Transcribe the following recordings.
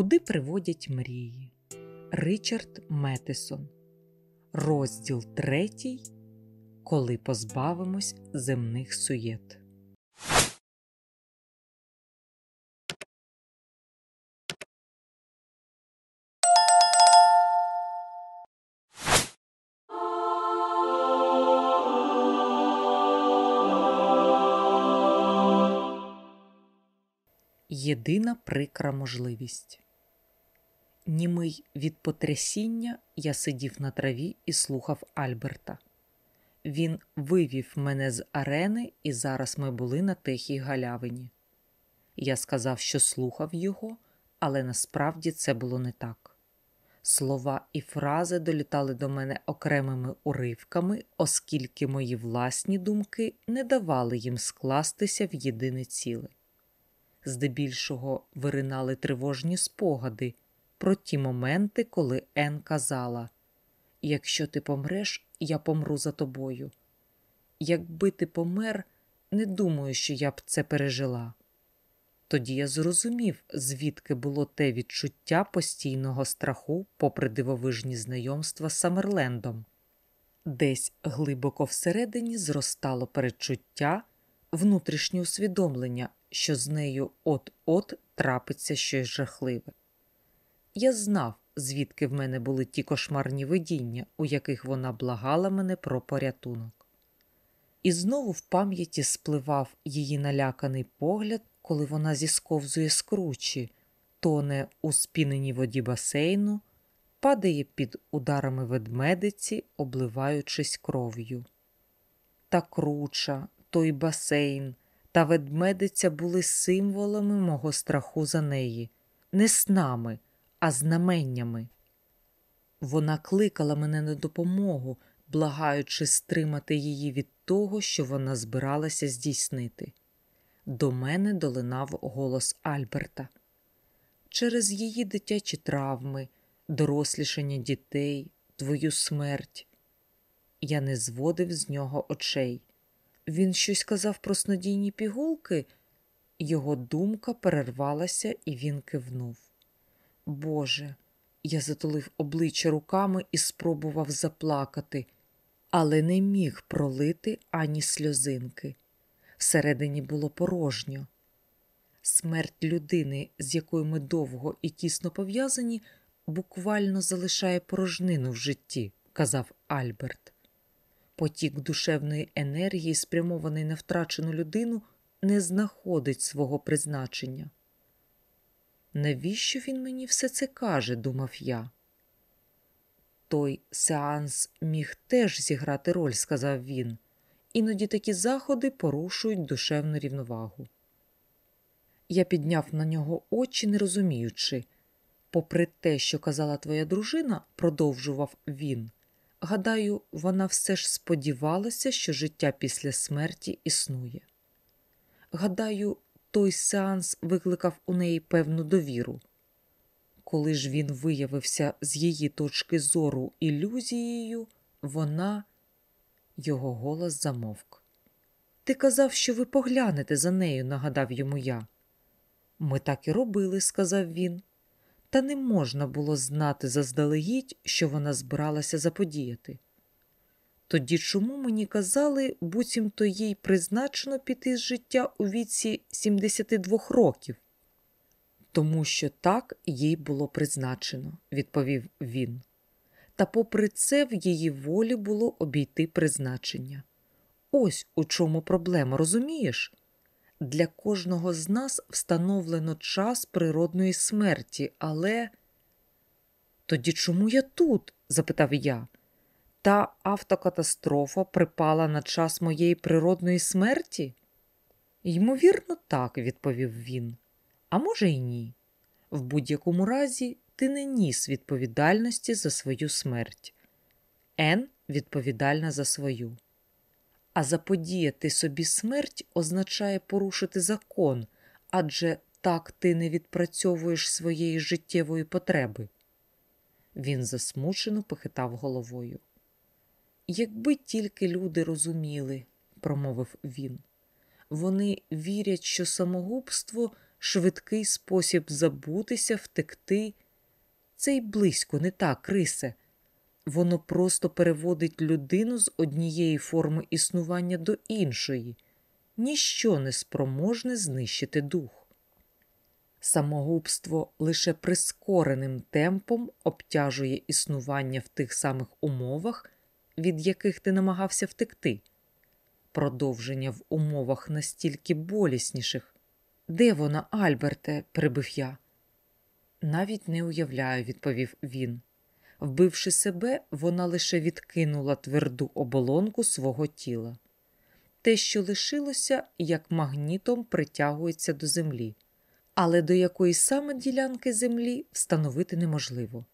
Куди приводять мрії? Ричард Метисон. Розділ третій. Коли позбавимось земних суєт. Єдина прикра можливість. Німий від потрясіння я сидів на траві і слухав Альберта. Він вивів мене з арени, і зараз ми були на тихій галявині. Я сказав, що слухав його, але насправді це було не так. Слова і фрази долітали до мене окремими уривками, оскільки мої власні думки не давали їм скластися в єдине ціле. Здебільшого виринали тривожні спогади про ті моменти, коли Ен казала: Якщо ти помреш, я помру за тобою. Якби ти помер, не думаю, що я б це пережила. Тоді я зрозумів, звідки було те відчуття постійного страху, попри дивовижні знайомства з Самерлендом. Десь глибоко всередині зростало передчуття, внутрішнє усвідомлення, що з нею от-от трапиться щось жахливе. Я знав, звідки в мене були ті кошмарні видіння, у яких вона благала мене про порятунок. І знову в пам'яті спливав її наляканий погляд, коли вона зісковзує з кручі, тоне у спіненій воді басейну, падає під ударами ведмедиці, обливаючись кров'ю. Та круча, той басейн, та ведмедиця були символами мого страху за неї, не снами, а знаменнями. Вона кликала мене на допомогу, благаючи стримати її від того, що вона збиралася здійснити. До мене долинав голос Альберта. Через її дитячі травми, дорослішання дітей, твою смерть. Я не зводив з нього очей. Він щось казав про снодійні пігулки. Його думка перервалася, і він кивнув. Боже, я затулив обличчя руками і спробував заплакати, але не міг пролити ані сльозинки. Всередині було порожньо. Смерть людини, з якою ми довго і тісно пов'язані, буквально залишає порожнину в житті, казав Альберт. Потік душевної енергії, спрямований на втрачену людину, не знаходить свого призначення. Навіщо він мені все це каже? думав я. Той сеанс міг теж зіграти роль, сказав він. Іноді такі заходи порушують душевну рівновагу. Я підняв на нього очі, не розуміючи. Попри те, що казала твоя дружина, продовжував він. Гадаю, вона все ж сподівалася, що життя після смерті існує. Гадаю, той сеанс викликав у неї певну довіру. Коли ж він виявився з її точки зору ілюзією, вона його голос замовк. Ти казав, що ви поглянете за нею, нагадав йому я. Ми так і робили, сказав він, та не можна було знати заздалегідь, що вона збиралася заподіяти. Тоді чому мені казали, буцімто їй призначено піти з життя у віці 72 років? Тому що так їй було призначено, відповів він. Та попри це в її волі було обійти призначення. Ось у чому проблема, розумієш? Для кожного з нас встановлено час природної смерті, але. Тоді чому я тут? запитав я. Та автокатастрофа припала на час моєї природної смерті? Ймовірно, так, відповів він. А може, й ні. В будь-якому разі ти не ніс відповідальності за свою смерть. Ен відповідальна за свою. А заподіяти собі смерть означає порушити закон, адже так ти не відпрацьовуєш своєї життєвої потреби. Він засмучено похитав головою. Якби тільки люди розуміли, промовив він, вони вірять, що самогубство швидкий спосіб забутися, втекти. Це й близько не так, Крисе. Воно просто переводить людину з однієї форми існування до іншої, ніщо не спроможне знищити дух. Самогубство лише прискореним темпом обтяжує існування в тих самих умовах, від яких ти намагався втекти. Продовження в умовах настільки болісніших. Де вона, Альберте? прибив я. Навіть не уявляю, відповів він. Вбивши себе, вона лише відкинула тверду оболонку свого тіла. Те, що лишилося, як магнітом притягується до землі, але до якої саме ділянки землі встановити неможливо.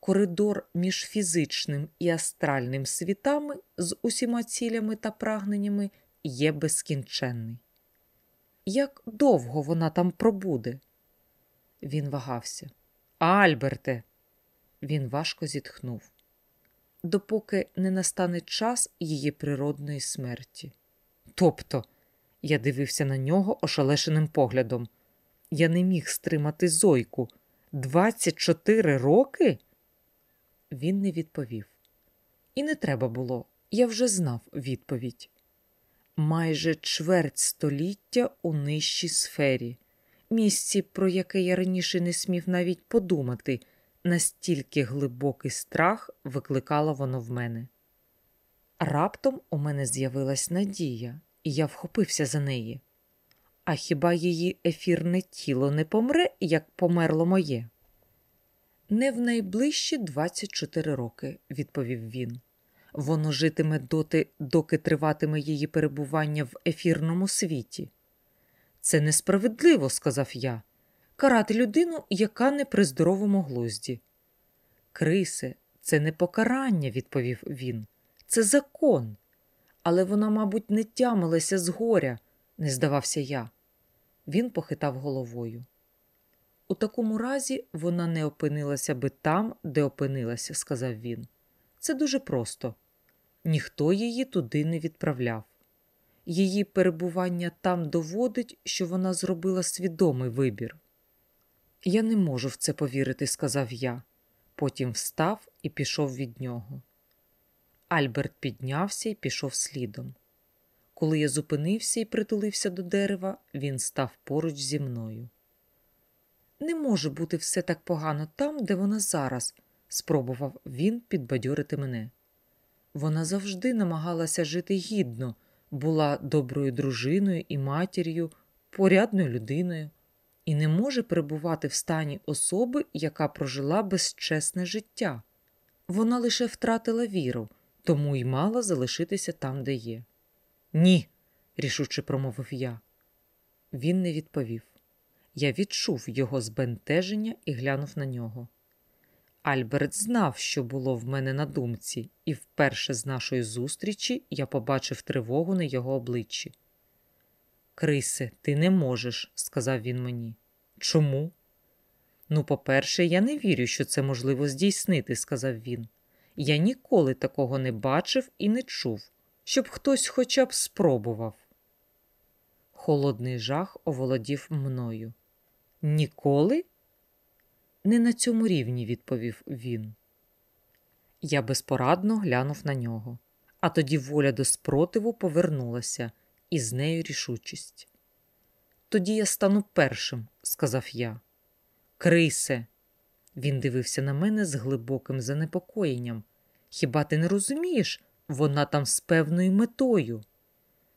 Коридор між фізичним і астральним світами з усіма цілями та прагненнями є безкінченний. Як довго вона там пробуде? Він вагався. Альберте, він важко зітхнув. Допоки не настане час її природної смерті. Тобто, я дивився на нього ошалешеним поглядом. Я не міг стримати зойку. Двадцять чотири роки? Він не відповів. І не треба було, я вже знав відповідь. Майже чверть століття у нижчій сфері, місці, про яке я раніше не смів навіть подумати, настільки глибокий страх викликало воно в мене. Раптом у мене з'явилась надія, і я вхопився за неї. А хіба її ефірне тіло не помре, як померло моє? Не в найближчі 24 роки, відповів він. Воно житиме доти, доки триватиме її перебування в ефірному світі. Це несправедливо, сказав я, карати людину, яка не при здоровому глузді. Крисе, це не покарання, відповів він, це закон. Але вона, мабуть, не тямилася з горя, не здавався я. Він похитав головою. У такому разі вона не опинилася би там, де опинилася, сказав він. Це дуже просто. Ніхто її туди не відправляв. Її перебування там доводить, що вона зробила свідомий вибір. Я не можу в це повірити, сказав я. Потім встав і пішов від нього. Альберт піднявся і пішов слідом. Коли я зупинився і притулився до дерева, він став поруч зі мною. Не може бути все так погано там, де вона зараз, спробував він підбадьорити мене. Вона завжди намагалася жити гідно, була доброю дружиною і матір'ю, порядною людиною, і не може перебувати в стані особи, яка прожила безчесне життя. Вона лише втратила віру, тому й мала залишитися там, де є. Ні, рішуче промовив я. Він не відповів. Я відчув його збентеження і глянув на нього. Альберт знав, що було в мене на думці, і вперше з нашої зустрічі я побачив тривогу на його обличчі. Крисе, ти не можеш, сказав він мені. Чому? Ну, по-перше, я не вірю, що це можливо здійснити, сказав він. Я ніколи такого не бачив і не чув, щоб хтось хоча б спробував. Холодний жах оволодів мною. Ніколи? Не на цьому рівні, відповів він. Я безпорадно глянув на нього, а тоді воля до спротиву повернулася, і з нею рішучість. Тоді я стану першим, сказав я. Крисе, він дивився на мене з глибоким занепокоєнням. Хіба ти не розумієш? Вона там з певною метою.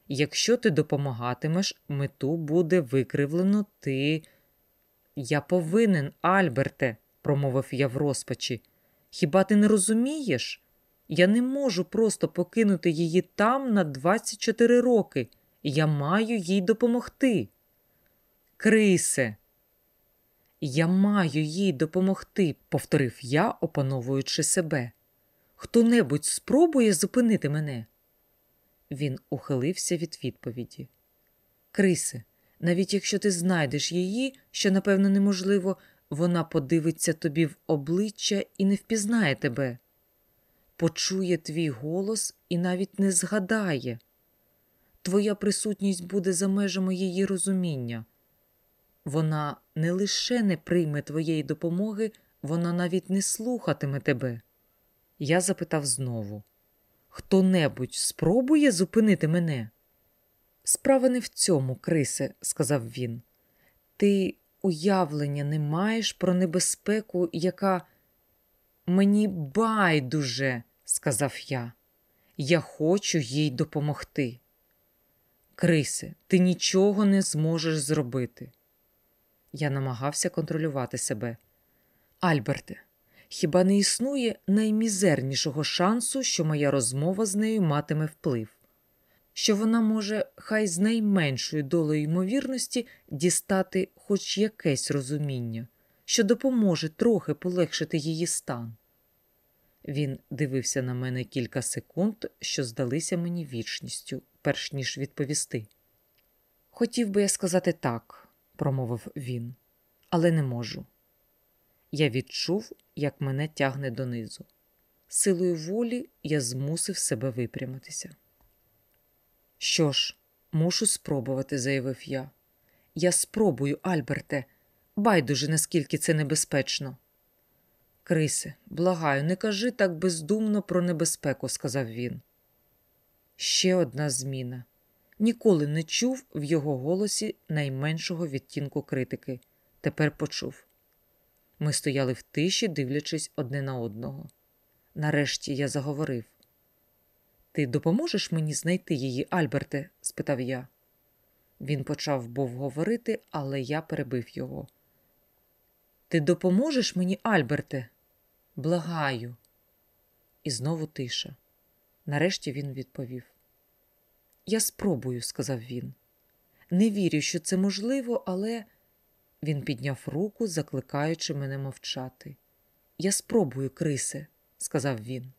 Якщо ти допомагатимеш, мету буде викривлено ти. Я повинен, Альберте, промовив я в розпачі. Хіба ти не розумієш? Я не можу просто покинути її там на 24 роки. Я маю їй допомогти. Крисе, я маю їй допомогти, повторив я, опановуючи себе. Хто небудь спробує зупинити мене. Він ухилився від відповіді. Крисе, навіть якщо ти знайдеш її, що напевно неможливо, вона подивиться тобі в обличчя і не впізнає тебе, почує твій голос і навіть не згадає. Твоя присутність буде за межами її розуміння. Вона не лише не прийме твоєї допомоги, вона навіть не слухатиме тебе. Я запитав знову хто небудь спробує зупинити мене? Справа не в цьому, Крисе, сказав він. Ти уявлення не маєш про небезпеку, яка мені байдуже, сказав я. Я хочу їй допомогти. Крисе, ти нічого не зможеш зробити. Я намагався контролювати себе. Альберте, хіба не існує наймізернішого шансу, що моя розмова з нею матиме вплив, що вона може хай з найменшою долею ймовірності дістати хоч якесь розуміння, що допоможе трохи полегшити її стан. Він дивився на мене кілька секунд, що здалися мені вічністю, перш ніж відповісти. Хотів би я сказати так, промовив він, але не можу. Я відчув, як мене тягне донизу. Силою волі я змусив себе випрямитися. Що ж, мушу спробувати, заявив я. Я спробую, Альберте, байдуже, наскільки це небезпечно. Крисе, благаю, не кажи так бездумно про небезпеку, сказав він. Ще одна зміна. Ніколи не чув в його голосі найменшого відтінку критики. Тепер почув. Ми стояли в тиші, дивлячись одне на одного. Нарешті я заговорив. Ти допоможеш мені знайти її, Альберте? спитав я. Він почав був говорити, але я перебив його. Ти допоможеш мені, Альберте? Благаю. І знову тиша. Нарешті він відповів. Я спробую, сказав він. Не вірю, що це можливо, але він підняв руку, закликаючи мене мовчати. Я спробую, Крисе, сказав він.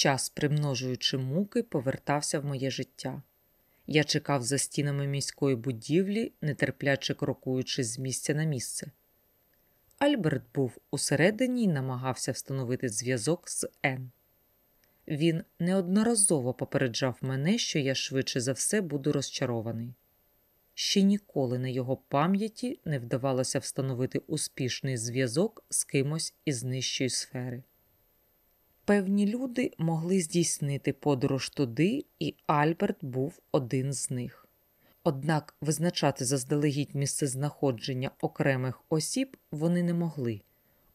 Час, примножуючи муки, повертався в моє життя. Я чекав за стінами міської будівлі, нетерпляче крокуючи з місця на місце. Альберт був усередині і намагався встановити зв'язок з Н. Він неодноразово попереджав мене, що я швидше за все буду розчарований. Ще ніколи на його пам'яті не вдавалося встановити успішний зв'язок з кимось із нижчої сфери. Певні люди могли здійснити подорож туди, і Альберт був один з них. Однак визначати заздалегідь місцезнаходження окремих осіб вони не могли,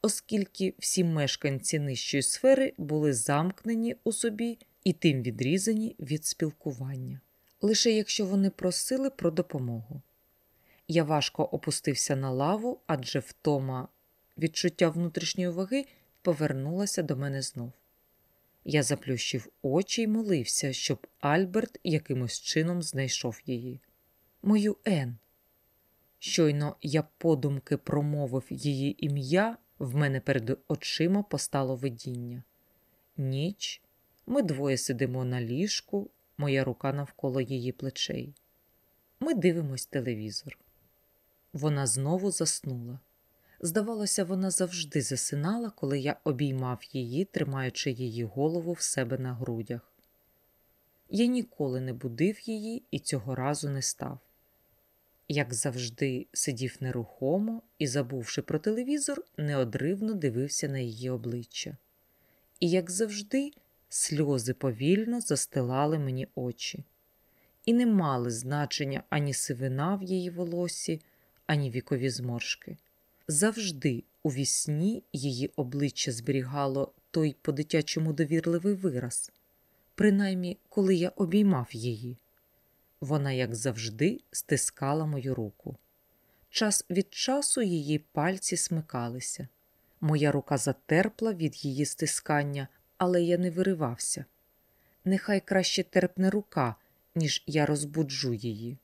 оскільки всі мешканці нижчої сфери були замкнені у собі і тим відрізані від спілкування, лише якщо вони просили про допомогу. Я важко опустився на лаву, адже втома відчуття внутрішньої ваги повернулася до мене знов. Я заплющив очі й молився, щоб Альберт якимось чином знайшов її. Мою Ен. Щойно я подумки промовив її ім'я, в мене перед очима постало видіння. Ніч, ми двоє сидимо на ліжку, моя рука навколо її плечей. Ми дивимось телевізор. Вона знову заснула. Здавалося, вона завжди засинала, коли я обіймав її, тримаючи її голову в себе на грудях. Я ніколи не будив її і цього разу не став. Як завжди, сидів нерухомо і, забувши про телевізор, неодривно дивився на її обличчя. І, як завжди, сльози повільно застилали мені очі, і не мали значення ані сивина в її волосі, ані вікові зморшки. Завжди у вісні її обличчя зберігало той по дитячому довірливий вираз, принаймні, коли я обіймав її. Вона, як завжди, стискала мою руку. Час від часу її пальці смикалися. Моя рука затерпла від її стискання, але я не виривався. Нехай краще терпне рука, ніж я розбуджу її.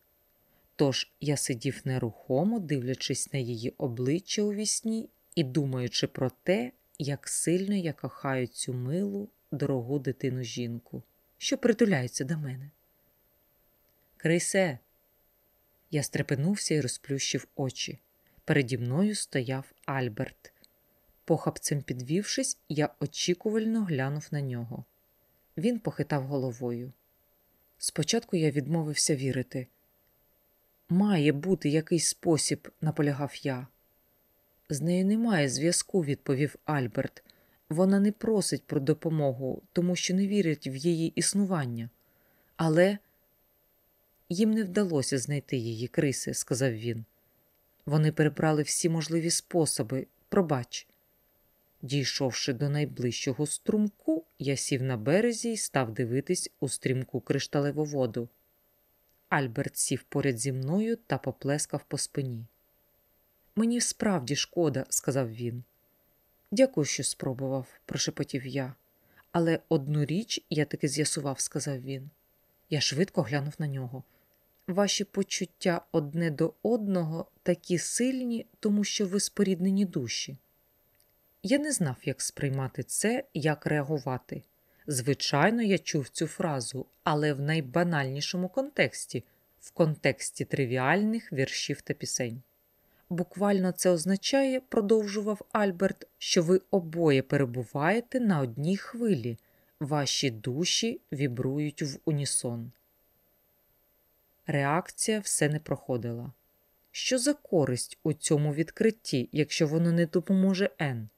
Тож я сидів нерухомо, дивлячись на її обличчя у вісні і думаючи про те, як сильно я кохаю цю милу, дорогу дитину жінку, що притуляється до мене. Крисе. Я стрепенувся і розплющив очі. Переді мною стояв Альберт. Похапцем підвівшись, я очікувально глянув на нього. Він похитав головою. Спочатку я відмовився вірити. Має бути якийсь спосіб, наполягав я. З нею немає зв'язку, відповів Альберт. Вона не просить про допомогу, тому що не вірить в її існування. Але їм не вдалося знайти її криси, сказав він. Вони перебрали всі можливі способи, пробач. Дійшовши до найближчого струмку, я сів на березі і став дивитись у стрімку кришталеву воду. Альберт сів поряд зі мною та поплескав по спині. Мені справді шкода, сказав він. Дякую, що спробував, прошепотів я. Але одну річ я таки з'ясував, сказав він. Я швидко глянув на нього. Ваші почуття одне до одного такі сильні, тому що ви споріднені душі. Я не знав, як сприймати це, як реагувати. Звичайно, я чув цю фразу, але в найбанальнішому контексті, в контексті тривіальних віршів та пісень. Буквально це означає, продовжував Альберт, що ви обоє перебуваєте на одній хвилі, ваші душі вібрують в унісон. Реакція все не проходила. Що за користь у цьому відкритті, якщо воно не допоможе Ен?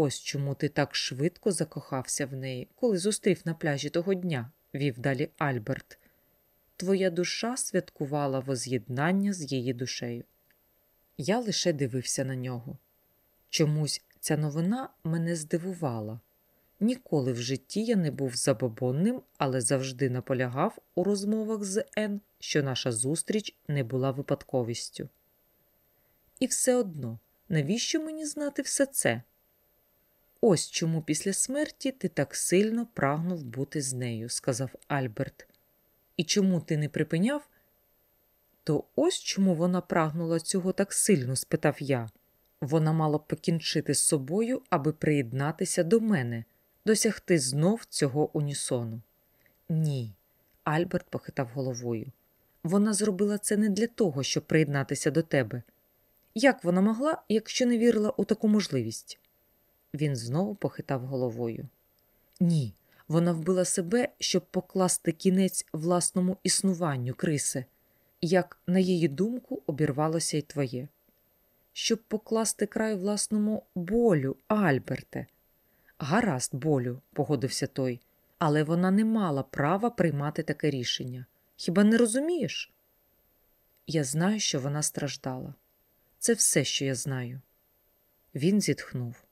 Ось чому ти так швидко закохався в неї, коли зустрів на пляжі того дня, вів далі Альберт. Твоя душа святкувала воз'єднання з її душею. Я лише дивився на нього. Чомусь ця новина мене здивувала. Ніколи в житті я не був забобонним, але завжди наполягав у розмовах з Ен, що наша зустріч не була випадковістю. І все одно, навіщо мені знати все це? Ось чому після смерті ти так сильно прагнув бути з нею, сказав Альберт. І чому ти не припиняв? То ось чому вона прагнула цього так сильно? спитав я. Вона мала б покінчити з собою, аби приєднатися до мене, досягти знов цього унісону. Ні, Альберт похитав головою. Вона зробила це не для того, щоб приєднатися до тебе. Як вона могла, якщо не вірила у таку можливість? Він знову похитав головою. Ні, вона вбила себе, щоб покласти кінець власному існуванню, Крисе, як, на її думку, обірвалося й твоє. Щоб покласти край власному болю, Альберте. Гаразд, болю, погодився той, але вона не мала права приймати таке рішення. Хіба не розумієш? Я знаю, що вона страждала. Це все, що я знаю. Він зітхнув.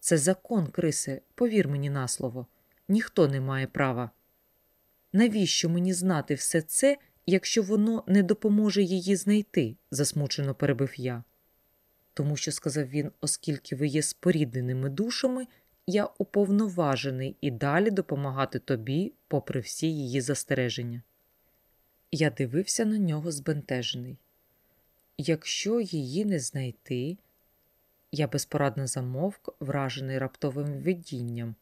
Це закон, Крисе, повір мені на слово. Ніхто не має права. Навіщо мені знати все це, якщо воно не допоможе її знайти? засмучено перебив я. Тому що, сказав він, оскільки ви є спорідненими душами, я уповноважений і далі допомагати тобі, попри всі її застереження. Я дивився на нього збентежений. Якщо її не знайти, я безпорадно замовк, вражений раптовим видінням.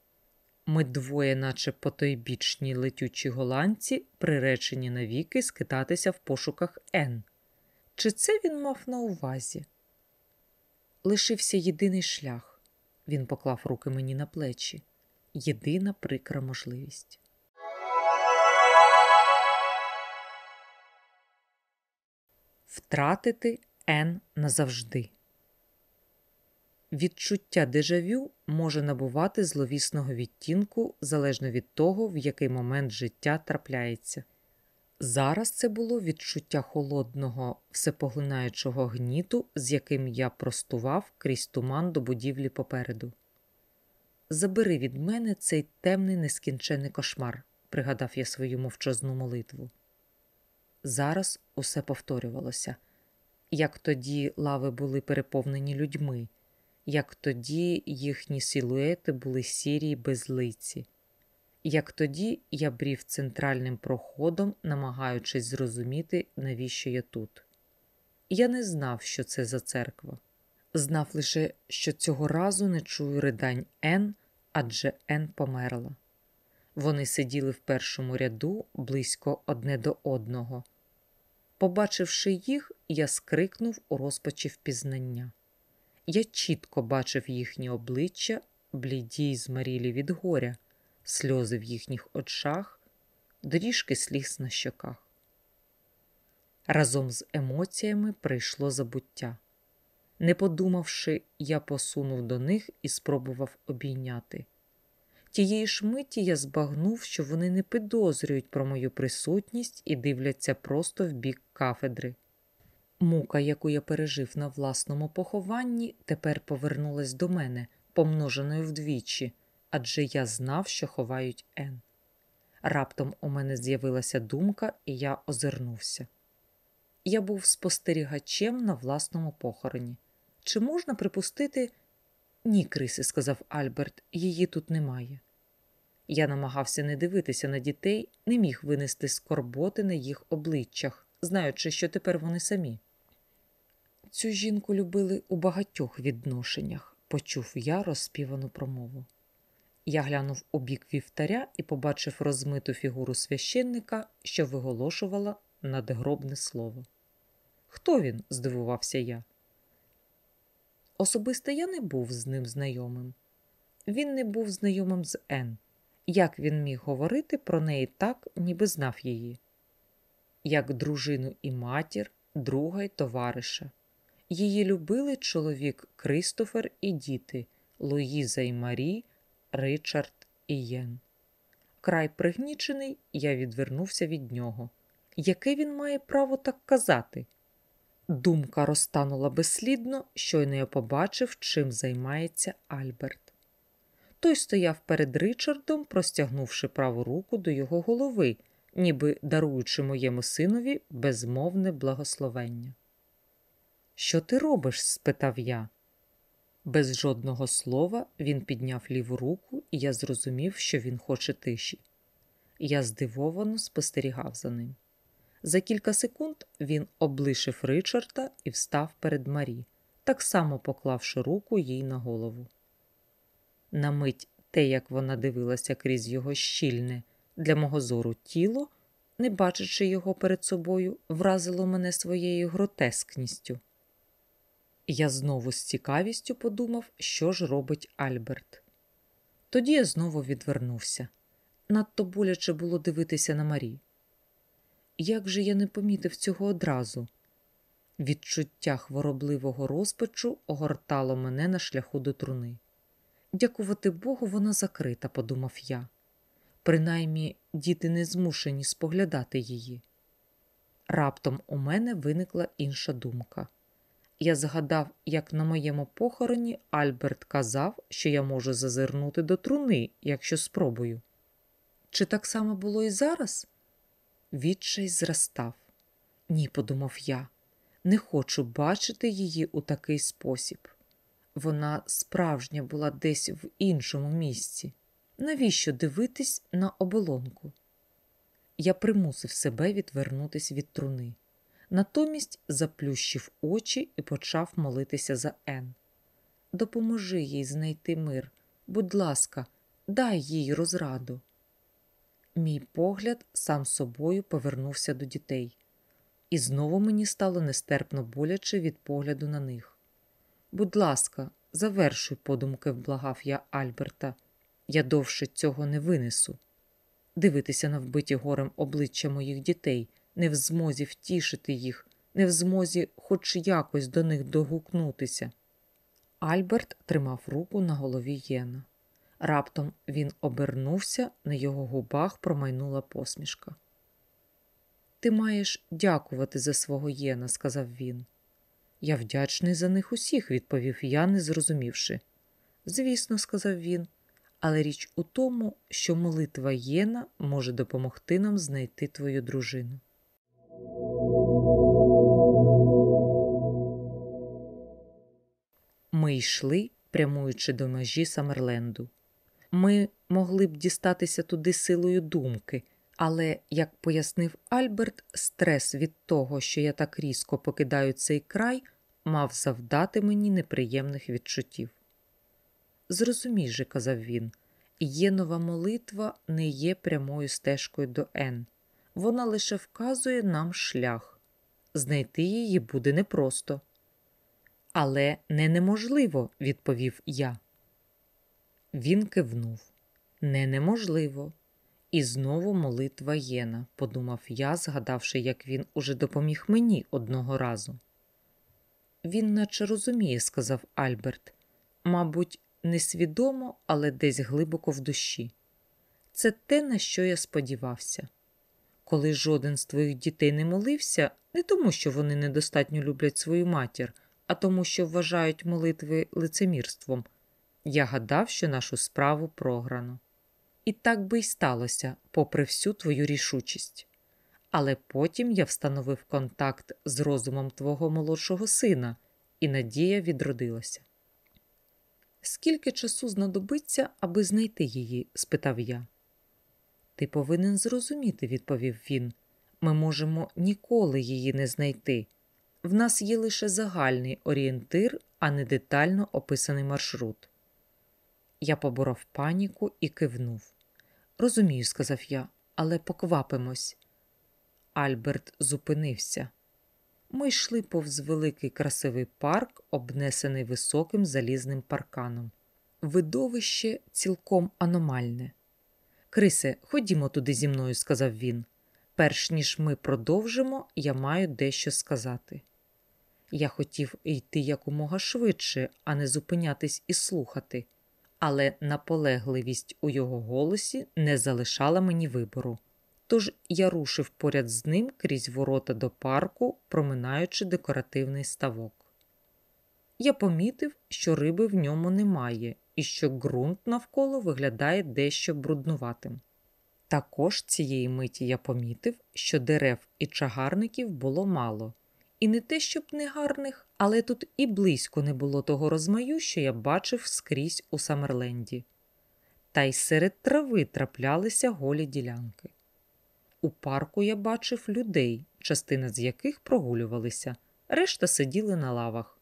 Ми двоє, наче потойбічні летючі голландці, приречені навіки скитатися в пошуках Н. Чи це він мав на увазі? Лишився єдиний шлях. Він поклав руки мені на плечі. Єдина прикра можливість. Втратити Н назавжди. Відчуття дежавю може набувати зловісного відтінку залежно від того, в який момент життя трапляється. Зараз це було відчуття холодного, всепоглинаючого гніту, з яким я простував крізь туман до будівлі попереду. Забери від мене цей темний нескінчений кошмар, пригадав я свою мовчазну молитву. Зараз усе повторювалося, як тоді лави були переповнені людьми як тоді їхні силуети були сірі й безлиці, як тоді я брів центральним проходом, намагаючись зрозуміти, навіщо я тут. Я не знав, що це за церква, знав лише, що цього разу не чую ридань Н, адже Н померла. Вони сиділи в першому ряду близько одне до одного. Побачивши їх, я скрикнув у розпачі впізнання. Я чітко бачив їхні обличчя, бліді й змарілі від горя, сльози в їхніх очах, доріжки сліз на щоках. Разом з емоціями прийшло забуття. Не подумавши, я посунув до них і спробував обійняти. Тієї ж миті я збагнув, що вони не підозрюють про мою присутність і дивляться просто в бік кафедри. Мука, яку я пережив на власному похованні, тепер повернулась до мене, помноженою вдвічі, адже я знав, що ховають Ен. Раптом у мене з'явилася думка, і я озирнувся. Я був спостерігачем на власному похороні. Чи можна припустити? Ні, Криси, сказав Альберт, її тут немає. Я намагався не дивитися на дітей, не міг винести скорботи на їх обличчях, знаючи, що тепер вони самі. Цю жінку любили у багатьох відношеннях, почув я розспівану промову. Я глянув у бік вівтаря і побачив розмиту фігуру священника, що виголошувала надгробне слово. Хто він? здивувався я. Особисто я не був з ним знайомим. Він не був знайомим з Ен. Як він міг говорити про неї так, ніби знав її, як дружину і матір, друга й товариша. Її любили чоловік Кристофер і діти Луїза і Марі, Ричард і Єн. Край пригнічений, я відвернувся від нього. Яке він має право так казати? Думка розтанула безслідно, щойно я побачив, чим займається Альберт. Той стояв перед Ричардом, простягнувши праву руку до його голови, ніби даруючи моєму синові безмовне благословення. Що ти робиш? спитав я. Без жодного слова він підняв ліву руку, і я зрозумів, що він хоче тиші. Я здивовано спостерігав за ним. За кілька секунд він облишив Ричарда і встав перед Марі, так само поклавши руку їй на голову. На мить те, як вона дивилася крізь його щільне для мого зору тіло, не бачачи його перед собою, вразило мене своєю гротескністю. Я знову з цікавістю подумав, що ж робить Альберт. Тоді я знову відвернувся. Надто боляче було дивитися на Марі. Як же я не помітив цього одразу? Відчуття хворобливого розпачу огортало мене на шляху до труни. Дякувати Богу, вона закрита, подумав я. Принаймні діти не змушені споглядати її. Раптом у мене виникла інша думка. Я згадав, як на моєму похороні Альберт казав, що я можу зазирнути до труни, якщо спробую. Чи так само було і зараз? Відчай зростав. Ні, подумав я, не хочу бачити її у такий спосіб. Вона справжня була десь в іншому місці. Навіщо дивитись на оболонку? Я примусив себе відвернутись від труни. Натомість заплющив очі і почав молитися за Ен. Допоможи їй знайти мир. Будь ласка, дай їй розраду. Мій погляд сам собою повернувся до дітей, і знову мені стало нестерпно боляче від погляду на них. Будь ласка, завершуй подумки, вблагав я Альберта. Я довше цього не винесу. Дивитися на вбиті горем обличчя моїх дітей, не в змозі втішити їх, не в змозі хоч якось до них догукнутися. Альберт тримав руку на голові Єна. Раптом він обернувся, на його губах промайнула посмішка. Ти маєш дякувати за свого Єна, сказав він. Я вдячний за них усіх, відповів я, не зрозумівши. Звісно, сказав він, але річ у тому, що молитва Єна може допомогти нам знайти твою дружину. Ми йшли, прямуючи до межі Самерленду. Ми могли б дістатися туди силою думки, але, як пояснив Альберт, стрес від того, що я так різко покидаю цей край, мав завдати мені неприємних відчуттів. Зрозумій же, казав він, єнова молитва не є прямою стежкою до Н. Вона лише вказує нам шлях. Знайти її буде непросто. Але не неможливо, відповів я. Він кивнув. Не неможливо. І знову молитва Єна, подумав я, згадавши, як він уже допоміг мені одного разу. Він наче розуміє, сказав Альберт, мабуть, несвідомо, але десь глибоко в душі. Це те, на що я сподівався. Коли жоден з твоїх дітей не молився, не тому, що вони недостатньо люблять свою матір, а тому, що вважають молитви лицемірством, я гадав, що нашу справу програно. І так би й сталося, попри всю твою рішучість. Але потім я встановив контакт з розумом твого молодшого сина, і надія відродилася. Скільки часу знадобиться, аби знайти її? спитав я. Ти повинен зрозуміти, відповів він. Ми можемо ніколи її не знайти. В нас є лише загальний орієнтир, а не детально описаний маршрут. Я поборов паніку і кивнув. Розумію, сказав я, але поквапимось. Альберт зупинився. Ми йшли повз великий красивий парк, обнесений високим залізним парканом. Видовище цілком аномальне. Крисе, ходімо туди зі мною, сказав він. Перш ніж ми продовжимо, я маю дещо сказати. Я хотів йти якомога швидше, а не зупинятись і слухати, але наполегливість у його голосі не залишала мені вибору. Тож я рушив поряд з ним крізь ворота до парку, проминаючи декоративний ставок. Я помітив, що риби в ньому немає і що ґрунт навколо виглядає дещо бруднуватим. Також цієї миті я помітив, що дерев і чагарників було мало, і не те, щоб негарних, але тут і близько не було того розмаю, що я бачив скрізь у Самерленді. Та й серед трави траплялися голі ділянки. У парку я бачив людей, частина з яких прогулювалися, решта сиділи на лавах.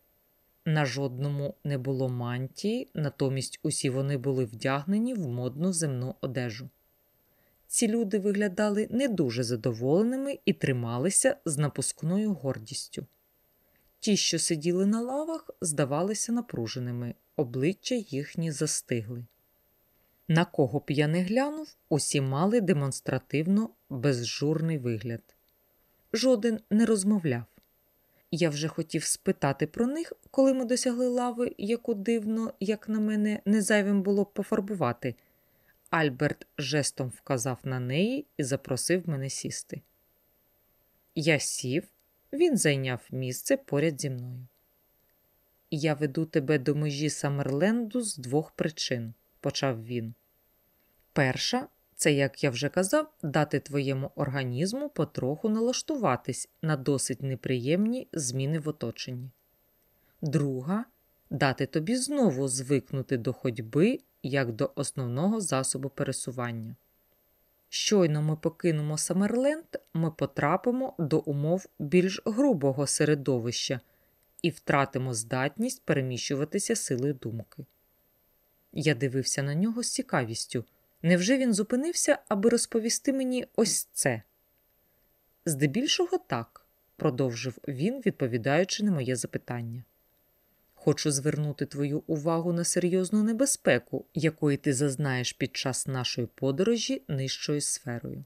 На жодному не було мантії, натомість усі вони були вдягнені в модну земну одежу. Ці люди виглядали не дуже задоволеними і трималися з напускною гордістю. Ті, що сиділи на лавах, здавалися напруженими, обличчя їхні застигли. На кого б я не глянув, усі мали демонстративно безжурний вигляд. Жоден не розмовляв. Я вже хотів спитати про них, коли ми досягли лави, яку дивно, як на мене, не зайвим було б пофарбувати. Альберт жестом вказав на неї і запросив мене сісти. Я сів, він зайняв місце поряд зі мною. Я веду тебе до межі Самерленду з двох причин, почав він. Перша це, як я вже казав, дати твоєму організму потроху налаштуватись на досить неприємні зміни в оточенні. Друга дати тобі знову звикнути до ходьби як до основного засобу пересування. Щойно ми покинемо Самерленд, ми потрапимо до умов більш грубого середовища і втратимо здатність переміщуватися силою думки. Я дивився на нього з цікавістю. Невже він зупинився, аби розповісти мені ось це? Здебільшого так, продовжив він, відповідаючи на моє запитання. Хочу звернути твою увагу на серйозну небезпеку, якої ти зазнаєш під час нашої подорожі нижчою сферою.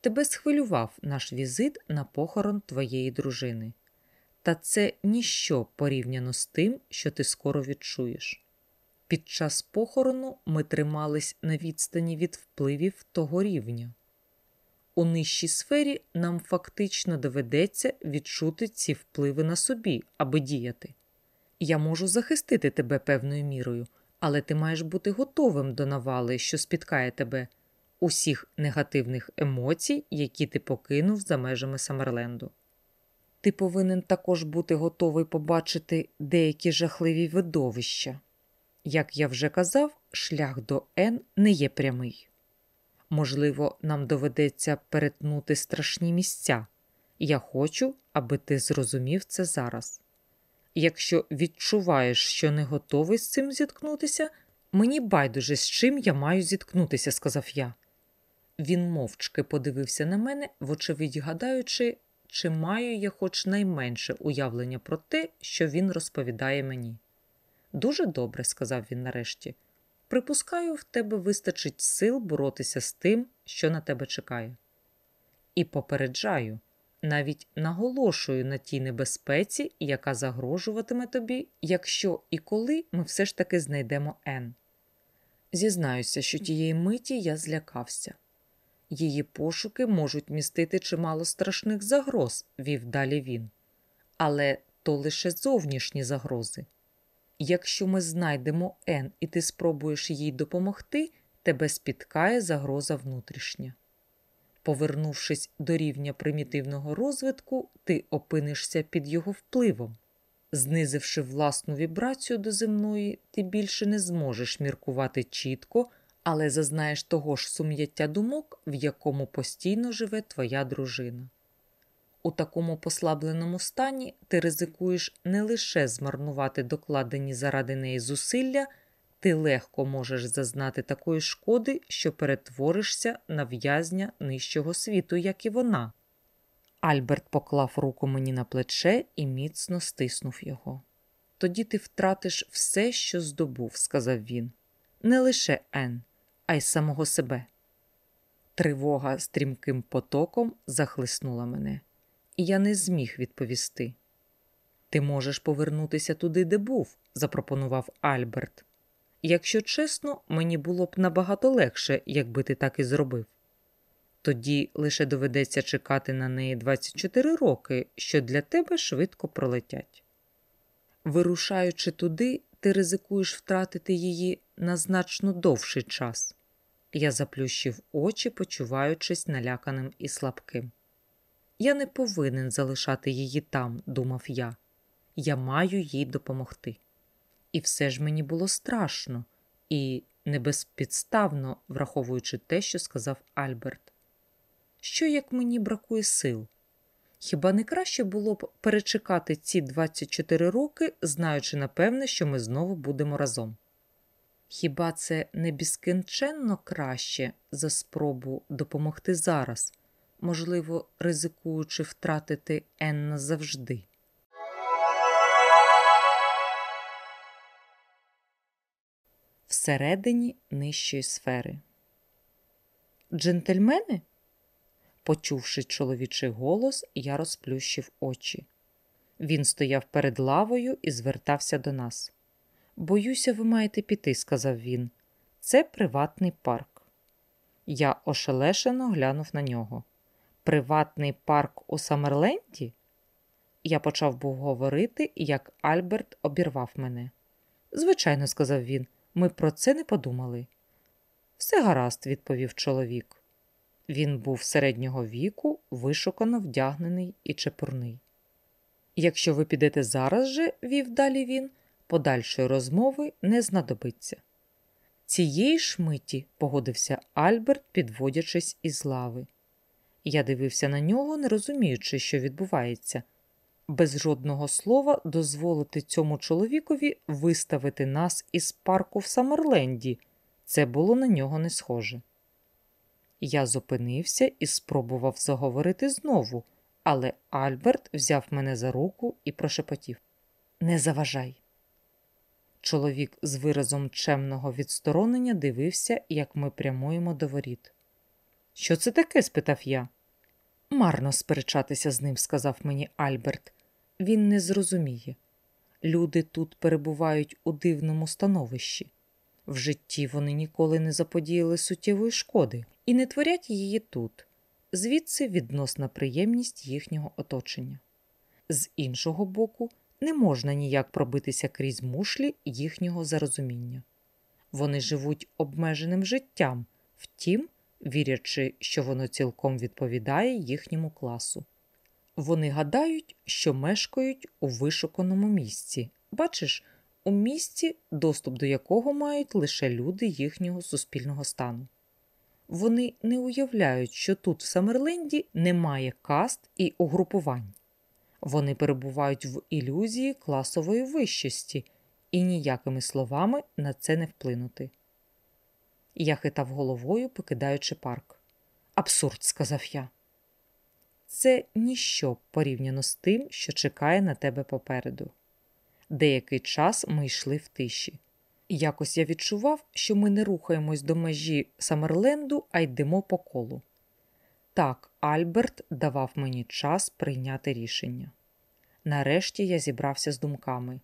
Тебе схвилював наш візит на похорон твоєї дружини, та це ніщо порівняно з тим, що ти скоро відчуєш. Під час похорону ми тримались на відстані від впливів того рівня. У нижчій сфері нам фактично доведеться відчути ці впливи на собі, аби діяти. Я можу захистити тебе певною мірою, але ти маєш бути готовим до навали, що спіткає тебе, усіх негативних емоцій, які ти покинув за межами Самерленду. Ти повинен також бути готовий побачити деякі жахливі видовища. Як я вже казав, шлях до Н не є прямий. Можливо, нам доведеться перетнути страшні місця. Я хочу, аби ти зрозумів це зараз. Якщо відчуваєш, що не готовий з цим зіткнутися, мені байдуже, з чим я маю зіткнутися, сказав я. Він мовчки подивився на мене, вочевидь гадаючи, чи маю я хоч найменше уявлення про те, що він розповідає мені. Дуже добре, сказав він нарешті. припускаю, в тебе вистачить сил боротися з тим, що на тебе чекає. І попереджаю, навіть наголошую на тій небезпеці, яка загрожуватиме тобі, якщо і коли ми все ж таки знайдемо Ен. Зізнаюся, що тієї миті я злякався. Її пошуки можуть містити чимало страшних загроз, вів далі він. Але то лише зовнішні загрози. Якщо ми знайдемо Ен і ти спробуєш їй допомогти, тебе спіткає загроза внутрішня. Повернувшись до рівня примітивного розвитку, ти опинишся під його впливом. Знизивши власну вібрацію до земної, ти більше не зможеш міркувати чітко, але зазнаєш того ж сум'яття думок, в якому постійно живе твоя дружина. У такому послабленому стані ти ризикуєш не лише змарнувати докладені заради неї зусилля, ти легко можеш зазнати такої шкоди, що перетворишся на в'язня нижчого світу, як і вона. Альберт поклав руку мені на плече і міцно стиснув його. Тоді ти втратиш все, що здобув, сказав він, не лише Ен, а й самого себе. Тривога стрімким потоком захлиснула мене, і я не зміг відповісти. Ти можеш повернутися туди, де був, запропонував Альберт. Якщо чесно, мені було б набагато легше, якби ти так і зробив. Тоді лише доведеться чекати на неї 24 роки, що для тебе швидко пролетять. Вирушаючи туди, ти ризикуєш втратити її на значно довший час. Я заплющив очі, почуваючись наляканим і слабким. Я не повинен залишати її там, думав я. Я маю їй допомогти. І все ж мені було страшно і небезпідставно, враховуючи те, що сказав Альберт. Що як мені бракує сил? Хіба не краще було б перечекати ці 24 роки, знаючи напевне, що ми знову будемо разом? Хіба це не безкінченно краще за спробу допомогти зараз, можливо, ризикуючи втратити Енна завжди? Всередині нижчої сфери. Джентльмени? Почувши чоловічий голос, я розплющив очі. Він стояв перед лавою і звертався до нас. Боюся, ви маєте піти, сказав він. Це приватний парк. Я ошелешено глянув на нього. Приватний парк у Самерленді? Я почав був говорити, як Альберт обірвав мене. Звичайно, сказав він, ми про це не подумали. Все гаразд, відповів чоловік. Він був середнього віку, вишукано вдягнений і чепурний. Якщо ви підете зараз же, вів далі він, подальшої розмови не знадобиться. Цієї ж миті погодився Альберт, підводячись із лави. Я дивився на нього, не розуміючи, що відбувається, без жодного слова дозволити цьому чоловікові виставити нас із парку в Самерленді. Це було на нього не схоже. Я зупинився і спробував заговорити знову, але Альберт взяв мене за руку і прошепотів Не заважай. Чоловік з виразом чемного відсторонення дивився, як ми прямуємо до воріт. Що це таке? спитав я. Марно сперечатися з ним, сказав мені Альберт. Він не зрозуміє. Люди тут перебувають у дивному становищі. В житті вони ніколи не заподіяли суттєвої шкоди і не творять її тут, звідси відносна приємність їхнього оточення. З іншого боку, не можна ніяк пробитися крізь мушлі їхнього зарозуміння. Вони живуть обмеженим життям, втім, вірячи, що воно цілком відповідає їхньому класу. Вони гадають, що мешкають у вишуканому місці. Бачиш, у місці, доступ до якого мають лише люди їхнього суспільного стану. Вони не уявляють, що тут, в Самерленді, немає каст і угрупувань. Вони перебувають в ілюзії класової вищості і ніякими словами на це не вплинути. Я хитав головою, покидаючи парк. Абсурд, сказав я. Це ніщо порівняно з тим, що чекає на тебе попереду. Деякий час ми йшли в тиші. Якось я відчував, що ми не рухаємось до межі Самерленду, а йдемо по колу. Так, Альберт давав мені час прийняти рішення. Нарешті я зібрався з думками.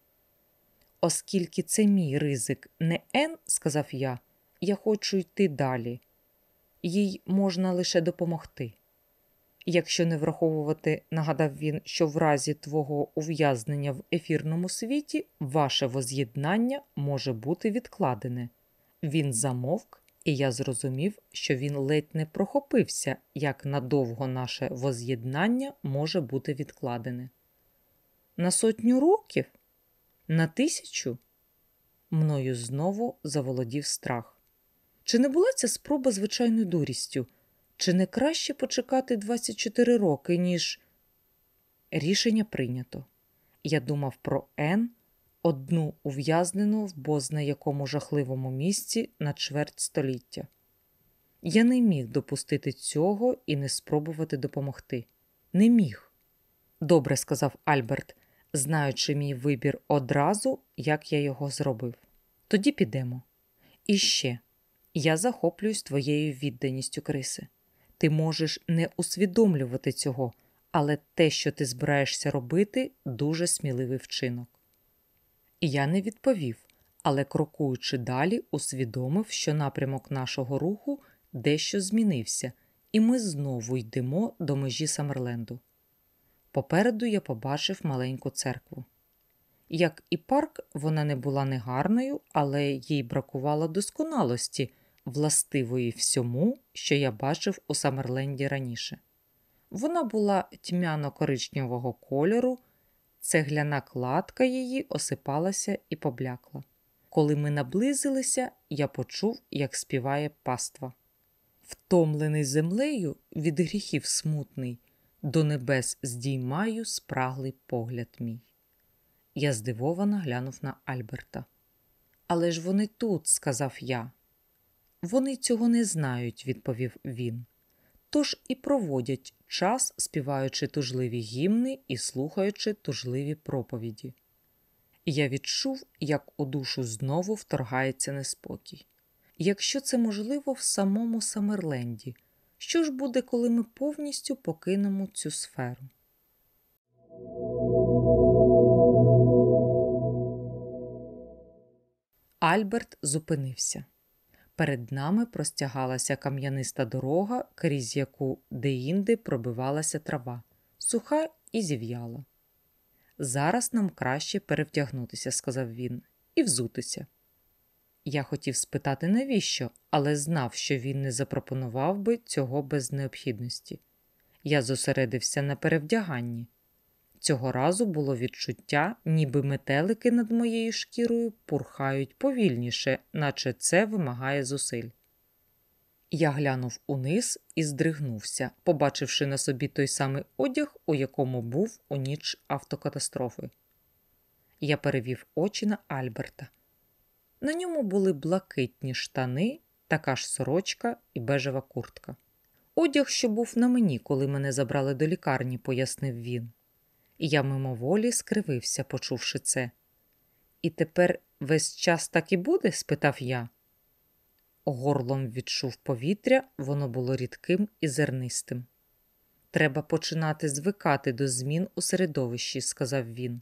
Оскільки це мій ризик не Н, сказав я, я хочу йти далі. Їй можна лише допомогти. Якщо не враховувати, нагадав він, що в разі твого ув'язнення в ефірному світі ваше воз'єднання може бути відкладене. Він замовк, і я зрозумів, що він ледь не прохопився, як надовго наше воз'єднання може бути відкладене. На сотню років? На тисячу? Мною знову заволодів страх. Чи не була ця спроба звичайною дурістю? Чи не краще почекати 24 роки, ніж. Рішення прийнято. Я думав про Н, одну ув'язнену в бозна якому жахливому місці на чверть століття. Я не міг допустити цього і не спробувати допомогти. Не міг. Добре, сказав Альберт, знаючи мій вибір одразу, як я його зробив. Тоді підемо. І ще я захоплююсь твоєю відданістю, Криси. Ти можеш не усвідомлювати цього, але те, що ти збираєшся робити, дуже сміливий вчинок. Я не відповів, але, крокуючи далі, усвідомив, що напрямок нашого руху дещо змінився, і ми знову йдемо до межі Самерленду. Попереду я побачив маленьку церкву. Як і парк, вона не була негарною, але їй бракувало досконалості властивої всьому, що я бачив у Самерленді раніше. Вона була тьмяно-коричневого кольору, цегляна кладка її осипалася і поблякла. Коли ми наблизилися, я почув, як співає паства. Втомлений землею від гріхів смутний, до небес здіймаю спраглий погляд мій. Я здивовано глянув на Альберта. Але ж вони тут, сказав я. Вони цього не знають, відповів він. Тож і проводять час, співаючи тужливі гімни і слухаючи тужливі проповіді. Я відчув, як у душу знову вторгається неспокій. Якщо це можливо в самому Самерленді, що ж буде, коли ми повністю покинемо цю сферу? Альберт зупинився. Перед нами простягалася кам'яниста дорога, крізь яку деінде пробивалася трава, суха і зів'яла. Зараз нам краще перевдягнутися, сказав він, і взутися. Я хотів спитати, навіщо, але знав, що він не запропонував би цього без необхідності. Я зосередився на перевдяганні. Цього разу було відчуття, ніби метелики над моєю шкірою пурхають повільніше, наче це вимагає зусиль. Я глянув униз і здригнувся, побачивши на собі той самий одяг, у якому був у ніч автокатастрофи. Я перевів очі на Альберта. На ньому були блакитні штани, така ж сорочка і бежева куртка. Одяг, що був на мені, коли мене забрали до лікарні, пояснив він я мимоволі скривився, почувши це. І тепер весь час так і буде? спитав я. Горлом відчув повітря, воно було рідким і зернистим. Треба починати звикати до змін у середовищі, сказав він.